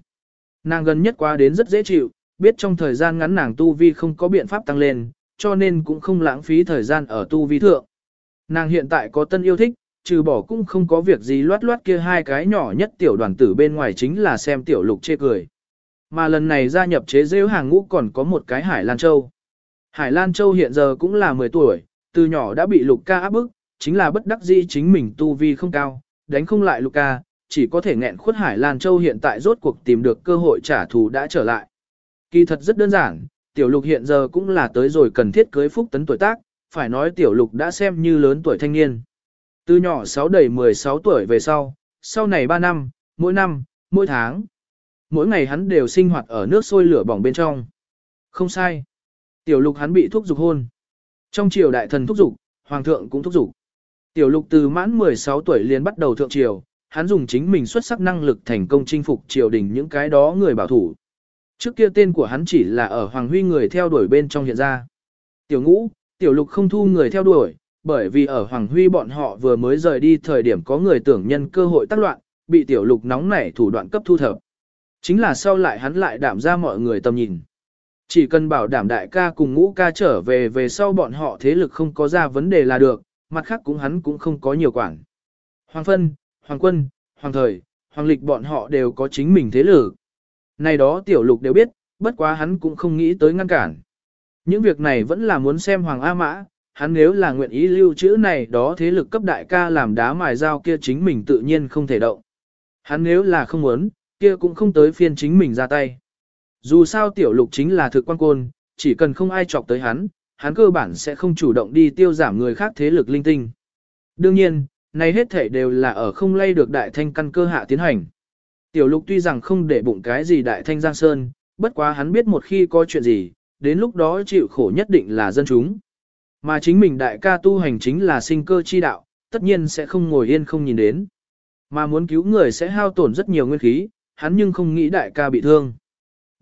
Nàng gần nhất qua đến rất dễ chịu, biết trong thời gian ngắn nàng tu vi không có biện pháp tăng lên, cho nên cũng không lãng phí thời gian ở tu vi thượng. Nàng hiện tại có tân yêu thích, trừ bỏ cũng không có việc gì loát loát kia hai cái nhỏ nhất tiểu đoàn tử bên ngoài chính là xem tiểu lục chê cười. Mà lần này gia nhập chế rêu hàng ngũ còn có một cái Hải Lan Châu. Hải Lan Châu hiện giờ cũng là 10 tuổi, từ nhỏ đã bị lục ca áp bức, chính là bất đắc dĩ chính mình tu vi không cao, đánh không lại lục ca, chỉ có thể nghẹn khuất Hải Lan Châu hiện tại rốt cuộc tìm được cơ hội trả thù đã trở lại. Kỳ thật rất đơn giản, tiểu lục hiện giờ cũng là tới rồi cần thiết cưới phúc tấn tuổi tác, phải nói tiểu lục đã xem như lớn tuổi thanh niên. Từ nhỏ 6 đầy 16 tuổi về sau, sau này 3 năm, mỗi năm, mỗi tháng, mỗi ngày hắn đều sinh hoạt ở nước sôi lửa bỏng bên trong. Không sai. Tiểu lục hắn bị thuốc dục hôn. Trong triều đại thần thúc dục, hoàng thượng cũng thúc dục. Tiểu lục từ mãn 16 tuổi liền bắt đầu thượng triều, hắn dùng chính mình xuất sắc năng lực thành công chinh phục triều đình những cái đó người bảo thủ. Trước kia tên của hắn chỉ là ở Hoàng Huy người theo đuổi bên trong hiện ra. Tiểu ngũ, tiểu lục không thu người theo đuổi, bởi vì ở Hoàng Huy bọn họ vừa mới rời đi thời điểm có người tưởng nhân cơ hội tác loạn, bị tiểu lục nóng nảy thủ đoạn cấp thu thập. Chính là sau lại hắn lại đảm ra mọi người tầm nhìn. Chỉ cần bảo đảm đại ca cùng ngũ ca trở về về sau bọn họ thế lực không có ra vấn đề là được, mặt khác cũng hắn cũng không có nhiều quản. Hoàng phân, hoàng quân, hoàng thời, hoàng lịch bọn họ đều có chính mình thế lực. Này đó tiểu lục đều biết, bất quá hắn cũng không nghĩ tới ngăn cản. Những việc này vẫn là muốn xem hoàng A Mã, hắn nếu là nguyện ý lưu trữ này đó thế lực cấp đại ca làm đá mài dao kia chính mình tự nhiên không thể động. Hắn nếu là không muốn, kia cũng không tới phiên chính mình ra tay. Dù sao tiểu lục chính là thực quan côn, chỉ cần không ai chọc tới hắn, hắn cơ bản sẽ không chủ động đi tiêu giảm người khác thế lực linh tinh. Đương nhiên, này hết thể đều là ở không lay được đại thanh căn cơ hạ tiến hành. Tiểu lục tuy rằng không để bụng cái gì đại thanh giang sơn, bất quá hắn biết một khi có chuyện gì, đến lúc đó chịu khổ nhất định là dân chúng. Mà chính mình đại ca tu hành chính là sinh cơ chi đạo, tất nhiên sẽ không ngồi yên không nhìn đến. Mà muốn cứu người sẽ hao tổn rất nhiều nguyên khí, hắn nhưng không nghĩ đại ca bị thương.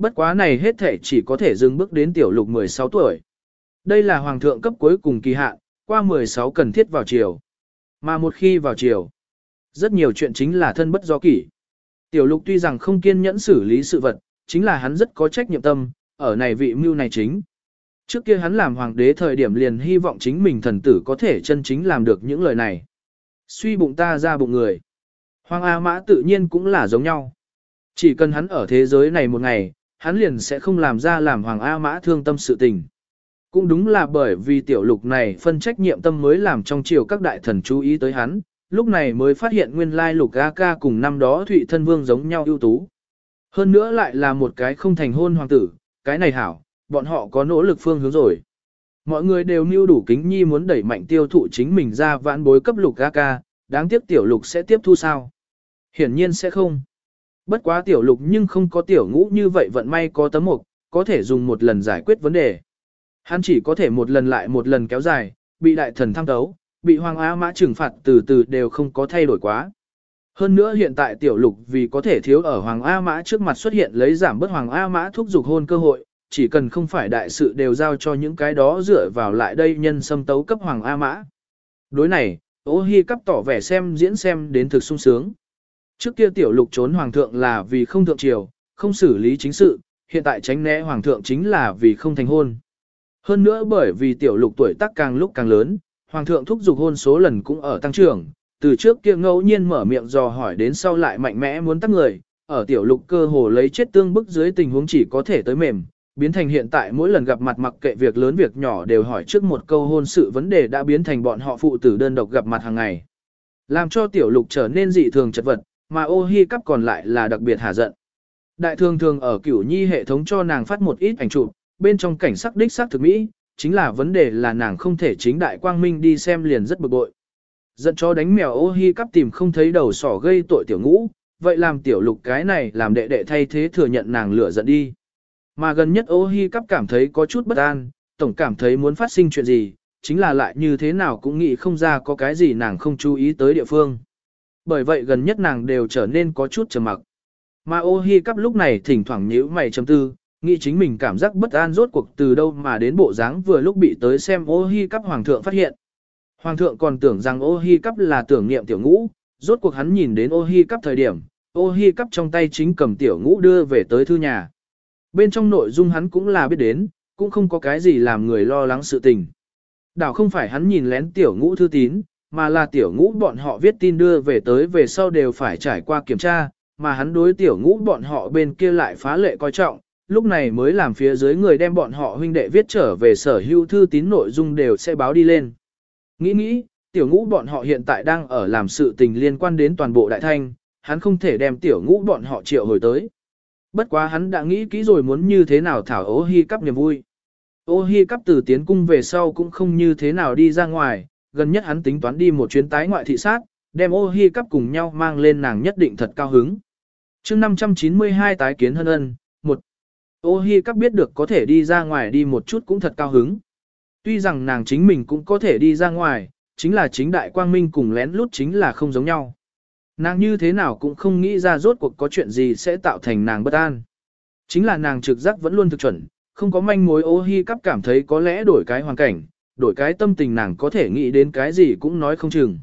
Bất quá này hết thể chỉ có thể dừng bước đến tiểu lục 16 tuổi. Đây là hoàng thượng cấp cuối cùng kỳ hạn, qua 16 cần thiết vào chiều. Mà một khi vào chiều, rất nhiều chuyện chính là thân bất do kỷ. Tiểu lục tuy rằng không kiên nhẫn xử lý sự vật, chính là hắn rất có trách nhiệm tâm, ở này vị mưu này chính. Trước kia hắn làm hoàng đế thời điểm liền hy vọng chính mình thần tử có thể chân chính làm được những lời này. Suy bụng ta ra bụng người. Hoàng A Mã tự nhiên cũng là giống nhau. Chỉ cần hắn ở thế giới này một ngày, hắn liền sẽ không làm ra làm Hoàng A Mã thương tâm sự tình. Cũng đúng là bởi vì tiểu lục này phân trách nhiệm tâm mới làm trong triều các đại thần chú ý tới hắn, lúc này mới phát hiện nguyên lai lục A ca cùng năm đó Thụy Thân Vương giống nhau ưu tú. Hơn nữa lại là một cái không thành hôn hoàng tử, cái này hảo, bọn họ có nỗ lực phương hướng rồi. Mọi người đều mưu đủ kính nhi muốn đẩy mạnh tiêu thụ chính mình ra vãn bối cấp lục A ca, đáng tiếc tiểu lục sẽ tiếp thu sao? Hiển nhiên sẽ không. Bất quá tiểu lục nhưng không có tiểu ngũ như vậy vận may có tấm mục, có thể dùng một lần giải quyết vấn đề. Hắn chỉ có thể một lần lại một lần kéo dài, bị đại thần tham tấu, bị hoàng á mã trừng phạt từ từ đều không có thay đổi quá. Hơn nữa hiện tại tiểu lục vì có thể thiếu ở Hoàng A Mã trước mặt xuất hiện lấy giảm bớt Hoàng A Mã thúc giục hôn cơ hội, chỉ cần không phải đại sự đều giao cho những cái đó dựa vào lại đây nhân xâm tấu cấp Hoàng A Mã. Đối này, ô hi cấp tỏ vẻ xem diễn xem đến thực sung sướng. Trước kia tiểu lục trốn Hoàng thượng là vì không thượng triều, không xử lý chính sự, hiện tại tránh né Hoàng thượng chính là vì không thành hôn. Hơn nữa bởi vì tiểu lục tuổi tác càng lúc càng lớn, Hoàng thượng thúc giục hôn số lần cũng ở tăng trưởng, từ trước kia ngẫu nhiên mở miệng dò hỏi đến sau lại mạnh mẽ muốn tắt người, ở tiểu lục cơ hồ lấy chết tương bức dưới tình huống chỉ có thể tới mềm, biến thành hiện tại mỗi lần gặp mặt mặc kệ việc lớn việc nhỏ đều hỏi trước một câu hôn sự vấn đề đã biến thành bọn họ phụ tử đơn độc gặp mặt hàng ngày. Làm cho tiểu lục trở nên dị thường chật vật, mà ô hi cắp còn lại là đặc biệt hà giận. Đại thường thường ở cửu nhi hệ thống cho nàng phát một ít ảnh chụp, bên trong cảnh sắc đích sắc thực mỹ, chính là vấn đề là nàng không thể chính đại quang minh đi xem liền rất bực bội. Giận cho đánh mèo ô hi cắp tìm không thấy đầu sỏ gây tội tiểu ngũ, vậy làm tiểu lục cái này làm đệ đệ thay thế thừa nhận nàng lửa giận đi. Mà gần nhất ô hi cắp cảm thấy có chút bất an, tổng cảm thấy muốn phát sinh chuyện gì, chính là lại như thế nào cũng nghĩ không ra có cái gì nàng không chú ý tới địa phương. Bởi vậy gần nhất nàng đều trở nên có chút trầm mặc. Mà ô hi cắp lúc này thỉnh thoảng nhíu mày trầm tư, nghĩ chính mình cảm giác bất an rốt cuộc từ đâu mà đến bộ dáng vừa lúc bị tới xem ô hi cắp hoàng thượng phát hiện. Hoàng thượng còn tưởng rằng ô hi cắp là tưởng niệm tiểu ngũ, rốt cuộc hắn nhìn đến ô hi cắp thời điểm, ô hi cắp trong tay chính cầm tiểu ngũ đưa về tới thư nhà. Bên trong nội dung hắn cũng là biết đến, cũng không có cái gì làm người lo lắng sự tình. Đảo không phải hắn nhìn lén tiểu ngũ thư tín, mà là tiểu ngũ bọn họ viết tin đưa về tới về sau đều phải trải qua kiểm tra, mà hắn đối tiểu ngũ bọn họ bên kia lại phá lệ coi trọng, lúc này mới làm phía dưới người đem bọn họ huynh đệ viết trở về sở hữu thư tín nội dung đều sẽ báo đi lên. Nghĩ nghĩ, tiểu ngũ bọn họ hiện tại đang ở làm sự tình liên quan đến toàn bộ đại thanh, hắn không thể đem tiểu ngũ bọn họ triệu hồi tới. Bất quá hắn đã nghĩ kỹ rồi muốn như thế nào thảo ố hi cắp niềm vui. Ô hi cắp từ tiến cung về sau cũng không như thế nào đi ra ngoài, gần nhất hắn tính toán đi một chuyến tái ngoại thị sát, đem ô hi cắp cùng nhau mang lên nàng nhất định thật cao hứng. chương 592 tái kiến hân ân, một Ô hi cắp biết được có thể đi ra ngoài đi một chút cũng thật cao hứng. Tuy rằng nàng chính mình cũng có thể đi ra ngoài, chính là chính đại quang minh cùng lén lút chính là không giống nhau. Nàng như thế nào cũng không nghĩ ra rốt cuộc có chuyện gì sẽ tạo thành nàng bất an. Chính là nàng trực giác vẫn luôn thực chuẩn, không có manh mối ô hi cắp cảm thấy có lẽ đổi cái hoàn cảnh, đổi cái tâm tình nàng có thể nghĩ đến cái gì cũng nói không chừng.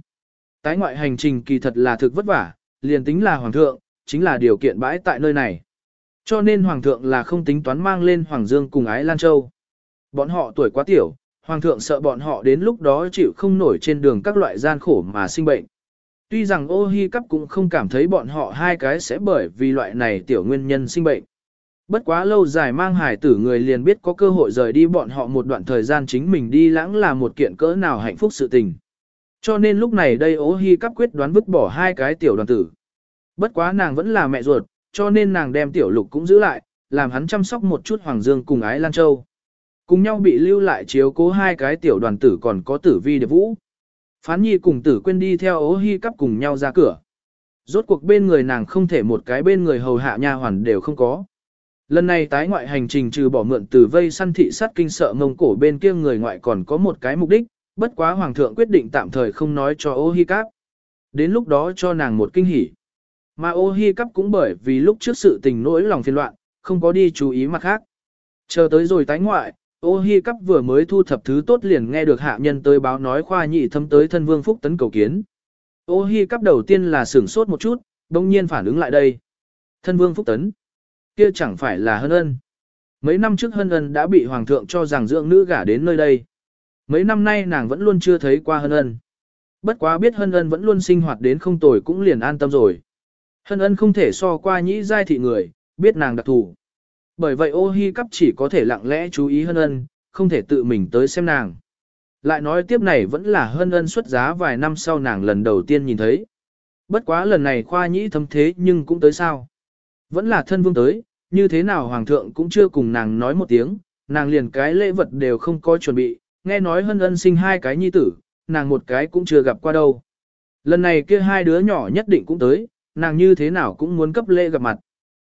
Tái ngoại hành trình kỳ thật là thực vất vả, liền tính là hoàng thượng, chính là điều kiện bãi tại nơi này. Cho nên hoàng thượng là không tính toán mang lên Hoàng Dương cùng Ái Lan Châu. Bọn họ tuổi quá tiểu, Hoàng thượng sợ bọn họ đến lúc đó chịu không nổi trên đường các loại gian khổ mà sinh bệnh. Tuy rằng ô hi cắp cũng không cảm thấy bọn họ hai cái sẽ bởi vì loại này tiểu nguyên nhân sinh bệnh. Bất quá lâu dài mang hải tử người liền biết có cơ hội rời đi bọn họ một đoạn thời gian chính mình đi lãng là một kiện cỡ nào hạnh phúc sự tình. Cho nên lúc này đây ố hi cắp quyết đoán vứt bỏ hai cái tiểu đoàn tử. Bất quá nàng vẫn là mẹ ruột, cho nên nàng đem tiểu lục cũng giữ lại, làm hắn chăm sóc một chút Hoàng Dương cùng Ái Lan Châu. Cùng nhau bị lưu lại chiếu cố hai cái tiểu đoàn tử còn có tử vi điệp vũ. Phán nhi cùng tử quên đi theo ố hy cắp cùng nhau ra cửa. Rốt cuộc bên người nàng không thể một cái bên người hầu hạ nha hoàn đều không có. Lần này tái ngoại hành trình trừ bỏ mượn từ vây săn thị sát kinh sợ mông cổ bên kia người ngoại còn có một cái mục đích, bất quá hoàng thượng quyết định tạm thời không nói cho ô hi cáp. Đến lúc đó cho nàng một kinh hỉ. Mà ô hi cáp cũng bởi vì lúc trước sự tình nỗi lòng phiền loạn, không có đi chú ý mặt khác. Chờ tới rồi tái ngoại, ô hi cắp vừa mới thu thập thứ tốt liền nghe được hạ nhân tới báo nói khoa nhị thâm tới thân vương phúc tấn cầu kiến. Ô hi cắp đầu tiên là sửng sốt một chút, đồng nhiên phản ứng lại đây. Thân vương phúc tấn, kia chẳng phải là hân ân. Mấy năm trước hân ân đã bị hoàng thượng cho rằng dưỡng nữ gả đến nơi đây. Mấy năm nay nàng vẫn luôn chưa thấy qua hân ân. Bất quá biết hân ân vẫn luôn sinh hoạt đến không tồi cũng liền an tâm rồi. Hân ân không thể so qua nhĩ giai thị người, biết nàng đặc thù. Bởi vậy ô hi cắp chỉ có thể lặng lẽ chú ý hân ân, không thể tự mình tới xem nàng. Lại nói tiếp này vẫn là hân ân xuất giá vài năm sau nàng lần đầu tiên nhìn thấy. Bất quá lần này khoa nhĩ thấm thế nhưng cũng tới sao. Vẫn là thân vương tới, như thế nào hoàng thượng cũng chưa cùng nàng nói một tiếng, nàng liền cái lễ vật đều không có chuẩn bị, nghe nói hân ân sinh hai cái nhi tử, nàng một cái cũng chưa gặp qua đâu. Lần này kia hai đứa nhỏ nhất định cũng tới, nàng như thế nào cũng muốn cấp lễ gặp mặt.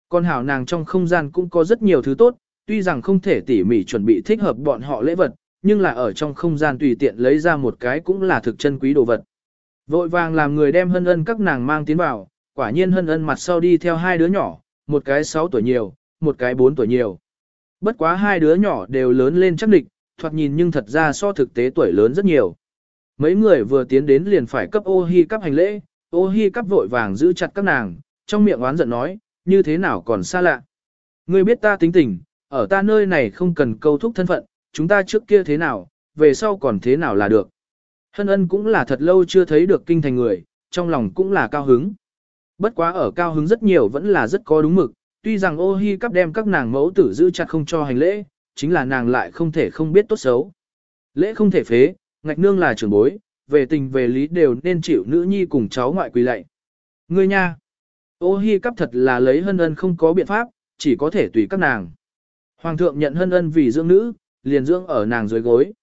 Còn hảo nàng trong không gian cũng có rất nhiều thứ tốt, tuy rằng không thể tỉ mỉ chuẩn bị thích hợp bọn họ lễ vật, nhưng là ở trong không gian tùy tiện lấy ra một cái cũng là thực chân quý đồ vật. Vội vàng làm người đem hân ân các nàng mang tiến vào, quả nhiên hân ân mặt sau đi theo hai đứa nhỏ, một cái 6 tuổi nhiều, một cái 4 tuổi nhiều. Bất quá hai đứa nhỏ đều lớn lên chắc địch, thoạt nhìn nhưng thật ra so thực tế tuổi lớn rất nhiều. Mấy người vừa tiến đến liền phải cấp ô hi cấp hành lễ, ô hi cấp vội vàng giữ chặt các nàng, trong miệng oán giận nói, như thế nào còn xa lạ. Ngươi biết ta tính tình, ở ta nơi này không cần câu thúc thân phận, chúng ta trước kia thế nào, về sau còn thế nào là được. Hân ân cũng là thật lâu chưa thấy được kinh thành người, trong lòng cũng là cao hứng. Bất quá ở cao hứng rất nhiều vẫn là rất có đúng mực, tuy rằng ô hi cắp đem các nàng mẫu tử giữ chặt không cho hành lễ, chính là nàng lại không thể không biết tốt xấu. Lễ không thể phế, ngạch nương là trưởng bối, về tình về lý đều nên chịu nữ nhi cùng cháu ngoại quỳ lạy. Ngươi nha! Ô hi cắp thật là lấy hân ân không có biện pháp, chỉ có thể tùy các nàng. Hoàng thượng nhận hân ân vì dưỡng nữ, liền dưỡng ở nàng dưới gối.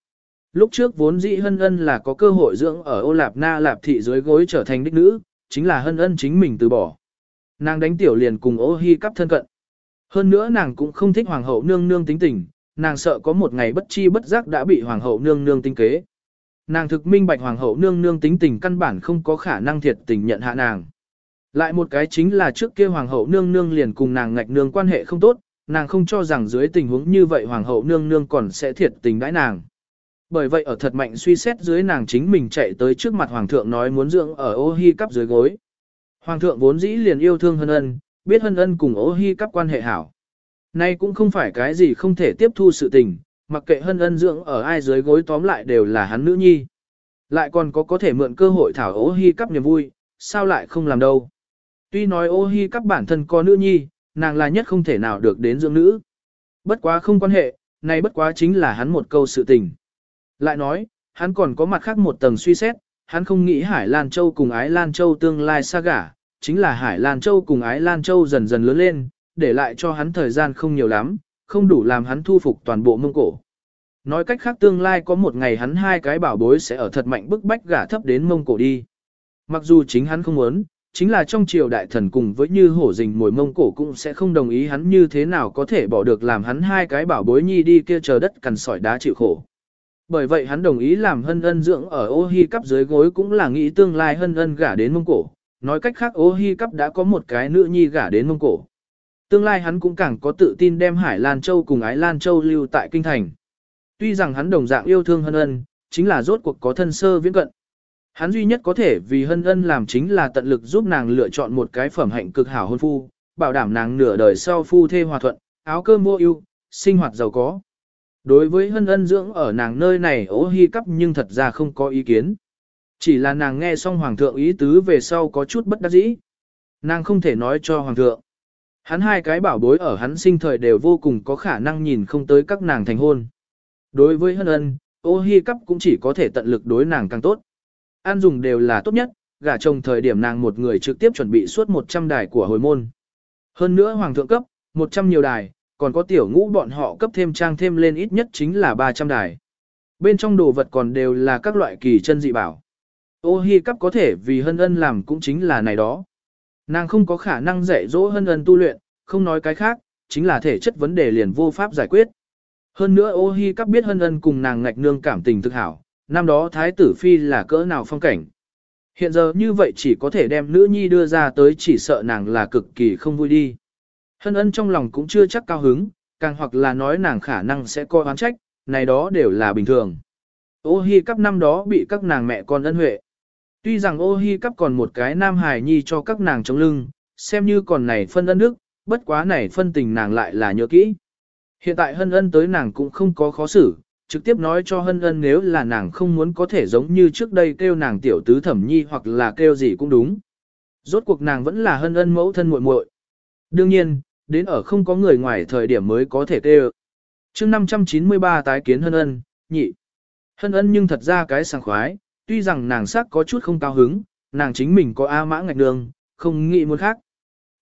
Lúc trước vốn dĩ hân ân là có cơ hội dưỡng ở ô lạp na lạp thị dưới gối trở thành đích nữ, chính là hân ân chính mình từ bỏ. Nàng đánh tiểu liền cùng ô hi cắp thân cận. Hơn nữa nàng cũng không thích hoàng hậu nương nương tính tình, nàng sợ có một ngày bất chi bất giác đã bị hoàng hậu nương nương tinh kế. Nàng thực minh bạch hoàng hậu nương nương tính tình căn bản không có khả năng thiệt tình nhận hạ nàng. Lại một cái chính là trước kia hoàng hậu nương nương liền cùng nàng ngạch nương quan hệ không tốt, nàng không cho rằng dưới tình huống như vậy hoàng hậu nương nương còn sẽ thiệt tình đãi nàng. Bởi vậy ở thật mạnh suy xét dưới nàng chính mình chạy tới trước mặt hoàng thượng nói muốn dưỡng ở ô hi cắp dưới gối. Hoàng thượng vốn dĩ liền yêu thương hân ân, biết hân ân cùng ô hi cắp quan hệ hảo. Nay cũng không phải cái gì không thể tiếp thu sự tình, mặc kệ hân ân dưỡng ở ai dưới gối tóm lại đều là hắn nữ nhi. Lại còn có có thể mượn cơ hội thảo ô hi cắp niềm vui, sao lại không làm đâu. Tuy nói ô hi cắp bản thân có nữ nhi, nàng là nhất không thể nào được đến dưỡng nữ. Bất quá không quan hệ, này bất quá chính là hắn một câu sự tình. Lại nói, hắn còn có mặt khác một tầng suy xét, hắn không nghĩ Hải Lan Châu cùng Ái Lan Châu tương lai xa gả, chính là Hải Lan Châu cùng Ái Lan Châu dần dần lớn lên, để lại cho hắn thời gian không nhiều lắm, không đủ làm hắn thu phục toàn bộ mông cổ. Nói cách khác tương lai có một ngày hắn hai cái bảo bối sẽ ở thật mạnh bức bách gả thấp đến mông cổ đi. Mặc dù chính hắn không muốn, chính là trong triều đại thần cùng với như hổ rình mồi mông cổ cũng sẽ không đồng ý hắn như thế nào có thể bỏ được làm hắn hai cái bảo bối nhi đi kia chờ đất cằn sỏi đá chịu khổ. Bởi vậy hắn đồng ý làm hân ân dưỡng ở ô hi cắp dưới gối cũng là nghĩ tương lai hân ân gả đến mông cổ. Nói cách khác ô hi cắp đã có một cái nữ nhi gả đến mông cổ. Tương lai hắn cũng càng có tự tin đem Hải Lan Châu cùng Ái Lan Châu lưu tại kinh thành. Tuy rằng hắn đồng dạng yêu thương hân ân, chính là rốt cuộc có thân sơ viễn cận. Hắn duy nhất có thể vì hân ân làm chính là tận lực giúp nàng lựa chọn một cái phẩm hạnh cực hảo hôn phu, bảo đảm nàng nửa đời sau phu thê hòa thuận, áo cơm mua ưu, sinh hoạt giàu có. Đối với hân ân dưỡng ở nàng nơi này ố hy cắp nhưng thật ra không có ý kiến. Chỉ là nàng nghe xong hoàng thượng ý tứ về sau có chút bất đắc dĩ. Nàng không thể nói cho hoàng thượng. Hắn hai cái bảo bối ở hắn sinh thời đều vô cùng có khả năng nhìn không tới các nàng thành hôn. Đối với hân ân, ô hi cắp cũng chỉ có thể tận lực đối nàng càng tốt. An dùng đều là tốt nhất, gả chồng thời điểm nàng một người trực tiếp chuẩn bị suốt 100 đài của hồi môn. Hơn nữa hoàng thượng cấp, 100 nhiều đài, còn có tiểu ngũ bọn họ cấp thêm trang thêm lên ít nhất chính là 300 đài. Bên trong đồ vật còn đều là các loại kỳ chân dị bảo. Ô hi cấp có thể vì hân ân làm cũng chính là này đó. Nàng không có khả năng dạy dỗ hân ân tu luyện, không nói cái khác, chính là thể chất vấn đề liền vô pháp giải quyết. Hơn nữa ô hi cấp biết hân ân cùng nàng ngạch nương cảm tình thực hảo, năm đó thái tử phi là cỡ nào phong cảnh. Hiện giờ như vậy chỉ có thể đem nữ nhi đưa ra tới chỉ sợ nàng là cực kỳ không vui đi. Hân ân trong lòng cũng chưa chắc cao hứng, càng hoặc là nói nàng khả năng sẽ coi oán trách, này đó đều là bình thường. Ô hi cắp năm đó bị các nàng mẹ con ân huệ. Tuy rằng ô hi cắp còn một cái nam hài nhi cho các nàng chống lưng, xem như còn này phân ân đức, bất quá này phân tình nàng lại là nhớ kỹ. Hiện tại hân ân tới nàng cũng không có khó xử, trực tiếp nói cho hân ân nếu là nàng không muốn có thể giống như trước đây kêu nàng tiểu tứ thẩm nhi hoặc là kêu gì cũng đúng. Rốt cuộc nàng vẫn là hân ân mẫu thân muội muội. Đương nhiên, đến ở không có người ngoài thời điểm mới có thể tê ơ. Trước 593 tái kiến hân ân, nhị. Hân ân nhưng thật ra cái sảng khoái, tuy rằng nàng sắc có chút không cao hứng, nàng chính mình có A mã ngạch nương, không nghĩ muốn khác.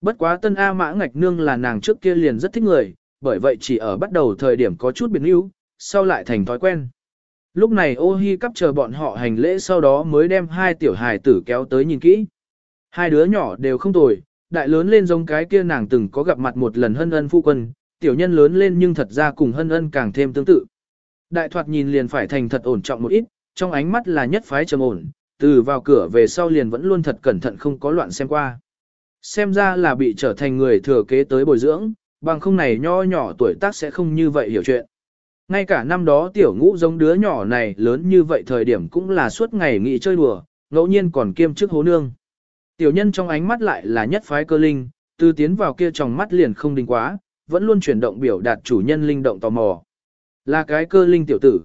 Bất quá tân A mã ngạch nương là nàng trước kia liền rất thích người, bởi vậy chỉ ở bắt đầu thời điểm có chút biến yếu, sau lại thành thói quen. Lúc này ô hi cắp chờ bọn họ hành lễ sau đó mới đem hai tiểu hài tử kéo tới nhìn kỹ. Hai đứa nhỏ đều không tồi, đại lớn lên giống cái kia nàng từng có gặp mặt một lần hân ân phu quân, tiểu nhân lớn lên nhưng thật ra cùng hân ân càng thêm tương tự. Đại thoạt nhìn liền phải thành thật ổn trọng một ít, trong ánh mắt là nhất phái trầm ổn, từ vào cửa về sau liền vẫn luôn thật cẩn thận không có loạn xem qua. Xem ra là bị trở thành người thừa kế tới bồi dưỡng, bằng không này nho nhỏ tuổi tác sẽ không như vậy hiểu chuyện. Ngay cả năm đó tiểu ngũ giống đứa nhỏ này lớn như vậy thời điểm cũng là suốt ngày nghỉ chơi đùa, ngẫu nhiên còn kiêm chức hố nương. Tiểu nhân trong ánh mắt lại là nhất phái cơ linh, từ tiến vào kia trong mắt liền không đình quá, vẫn luôn chuyển động biểu đạt chủ nhân linh động tò mò. Là cái cơ linh tiểu tử.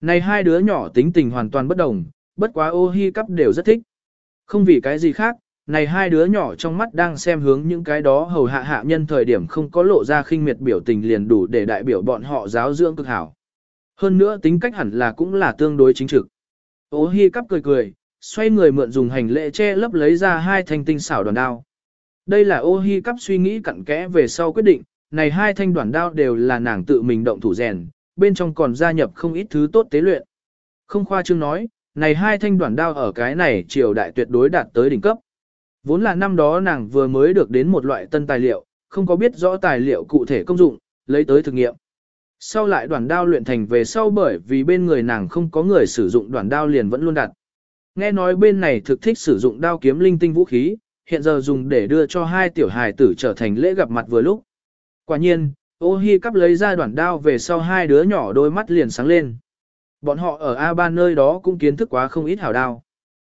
Này hai đứa nhỏ tính tình hoàn toàn bất đồng, bất quá ô hi cắp đều rất thích. Không vì cái gì khác, này hai đứa nhỏ trong mắt đang xem hướng những cái đó hầu hạ hạ nhân thời điểm không có lộ ra khinh miệt biểu tình liền đủ để đại biểu bọn họ giáo dưỡng cực hảo. Hơn nữa tính cách hẳn là cũng là tương đối chính trực. Ô hi cắp cười cười, xoay người mượn dùng hành lễ che lấp lấy ra hai thanh tinh xảo đoàn đao. Đây là ô hi cắp suy nghĩ cặn kẽ về sau quyết định, này hai thanh đoàn đao đều là nàng tự mình động thủ rèn, bên trong còn gia nhập không ít thứ tốt tế luyện. Không khoa trương nói, này hai thanh đoàn đao ở cái này triều đại tuyệt đối đạt tới đỉnh cấp. Vốn là năm đó nàng vừa mới được đến một loại tân tài liệu, không có biết rõ tài liệu cụ thể công dụng, lấy tới thực nghiệm. Sau lại đoàn đao luyện thành về sau bởi vì bên người nàng không có người sử dụng đoàn đao liền vẫn luôn đặt. Nghe nói bên này thực thích sử dụng đao kiếm linh tinh vũ khí, hiện giờ dùng để đưa cho hai tiểu hài tử trở thành lễ gặp mặt vừa lúc. Quả nhiên, ô hi cắp lấy ra đoạn đao về sau hai đứa nhỏ đôi mắt liền sáng lên. Bọn họ ở A3 nơi đó cũng kiến thức quá không ít hảo đao.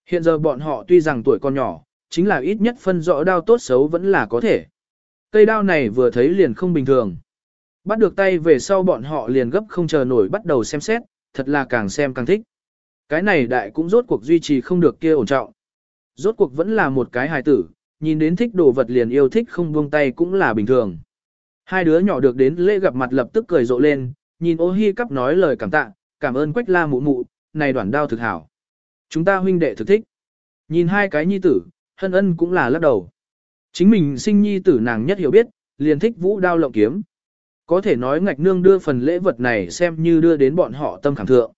Hiện giờ bọn họ tuy rằng tuổi còn nhỏ, chính là ít nhất phân rõ đao tốt xấu vẫn là có thể. Cây đao này vừa thấy liền không bình thường. Bắt được tay về sau bọn họ liền gấp không chờ nổi bắt đầu xem xét, thật là càng xem càng thích. Cái này đại cũng rốt cuộc duy trì không được kia ổn trọng. Rốt cuộc vẫn là một cái hài tử, nhìn đến thích đồ vật liền yêu thích không buông tay cũng là bình thường. Hai đứa nhỏ được đến lễ gặp mặt lập tức cười rộ lên, nhìn ô hi cắp nói lời cảm tạ, cảm ơn quách la mụ mụ, này đoạn đao thực hảo. Chúng ta huynh đệ thực thích. Nhìn hai cái nhi tử, hân ân cũng là lắc đầu. Chính mình sinh nhi tử nàng nhất hiểu biết, liền thích vũ đao lộng kiếm. Có thể nói ngạch nương đưa phần lễ vật này xem như đưa đến bọn họ tâm khảm thượng.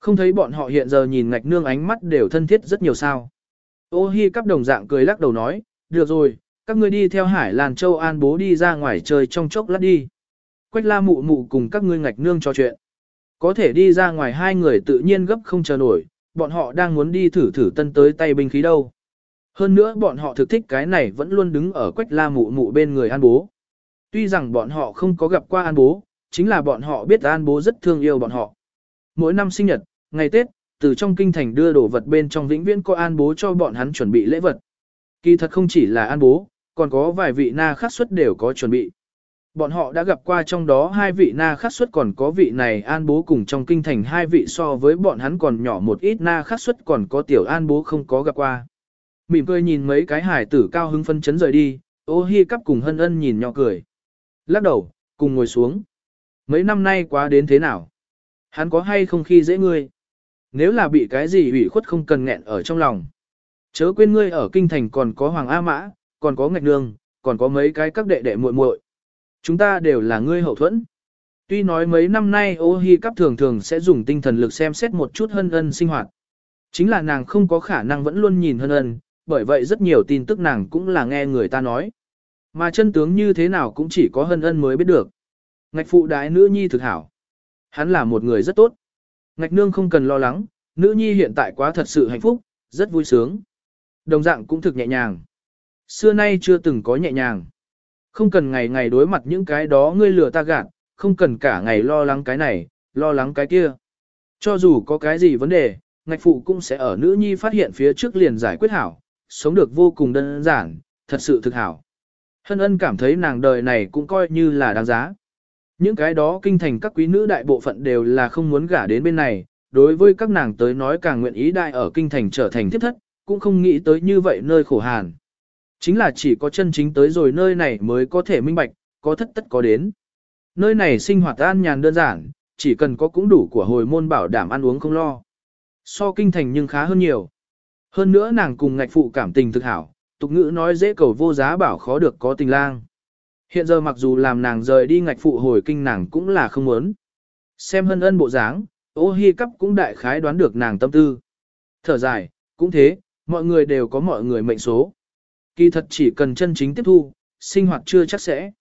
Không thấy bọn họ hiện giờ nhìn ngạch nương ánh mắt đều thân thiết rất nhiều sao. Ô hi cắp đồng dạng cười lắc đầu nói, được rồi, các ngươi đi theo hải làn châu an bố đi ra ngoài chơi trong chốc lát đi. Quách la mụ mụ cùng các ngươi ngạch nương trò chuyện. Có thể đi ra ngoài hai người tự nhiên gấp không chờ nổi, bọn họ đang muốn đi thử thử tân tới tay binh khí đâu. Hơn nữa bọn họ thực thích cái này vẫn luôn đứng ở quách la mụ mụ bên người an bố. Tuy rằng bọn họ không có gặp qua an bố, chính là bọn họ biết an bố rất thương yêu bọn họ. Mỗi năm sinh nhật, ngày Tết, từ trong kinh thành đưa đồ vật bên trong vĩnh viễn có an bố cho bọn hắn chuẩn bị lễ vật. Kỳ thật không chỉ là an bố, còn có vài vị na khắc suất đều có chuẩn bị. Bọn họ đã gặp qua trong đó hai vị na khắc suất còn có vị này an bố cùng trong kinh thành hai vị so với bọn hắn còn nhỏ một ít na khắc suất còn có tiểu an bố không có gặp qua. Mỉm cười nhìn mấy cái hải tử cao hứng phân chấn rời đi, ô hi cắp cùng hân ân nhìn nhỏ cười. Lắc đầu, cùng ngồi xuống. Mấy năm nay quá đến thế nào? Hắn có hay không khi dễ ngươi? Nếu là bị cái gì ủy khuất không cần nghẹn ở trong lòng. Chớ quên ngươi ở kinh thành còn có Hoàng A Mã, còn có Ngạch Nương, còn có mấy cái các đệ đệ muội muội. Chúng ta đều là ngươi hậu thuẫn. Tuy nói mấy năm nay ô hi cắp thường thường sẽ dùng tinh thần lực xem xét một chút hân ân sinh hoạt. Chính là nàng không có khả năng vẫn luôn nhìn hân ân, bởi vậy rất nhiều tin tức nàng cũng là nghe người ta nói. Mà chân tướng như thế nào cũng chỉ có hân ân mới biết được. Ngạch phụ đái nữ nhi thực hảo. Hắn là một người rất tốt. Ngạch nương không cần lo lắng, nữ nhi hiện tại quá thật sự hạnh phúc, rất vui sướng. Đồng dạng cũng thực nhẹ nhàng. Xưa nay chưa từng có nhẹ nhàng. Không cần ngày ngày đối mặt những cái đó ngươi lừa ta gạt, không cần cả ngày lo lắng cái này, lo lắng cái kia. Cho dù có cái gì vấn đề, ngạch phụ cũng sẽ ở nữ nhi phát hiện phía trước liền giải quyết hảo, sống được vô cùng đơn giản, thật sự thực hảo. Hân ân cảm thấy nàng đời này cũng coi như là đáng giá. Những cái đó kinh thành các quý nữ đại bộ phận đều là không muốn gả đến bên này, đối với các nàng tới nói càng nguyện ý đại ở kinh thành trở thành tiếp thất, cũng không nghĩ tới như vậy nơi khổ hàn. Chính là chỉ có chân chính tới rồi nơi này mới có thể minh bạch, có thất tất có đến. Nơi này sinh hoạt an nhàn đơn giản, chỉ cần có cũng đủ của hồi môn bảo đảm ăn uống không lo. So kinh thành nhưng khá hơn nhiều. Hơn nữa nàng cùng ngạch phụ cảm tình thực hảo, tục ngữ nói dễ cầu vô giá bảo khó được có tình lang. Hiện giờ mặc dù làm nàng rời đi ngạch phụ hồi kinh nàng cũng là không muốn. Xem hân ân bộ dáng, ô hi cắp cũng đại khái đoán được nàng tâm tư. Thở dài, cũng thế, mọi người đều có mọi người mệnh số. Kỳ thật chỉ cần chân chính tiếp thu, sinh hoạt chưa chắc sẽ.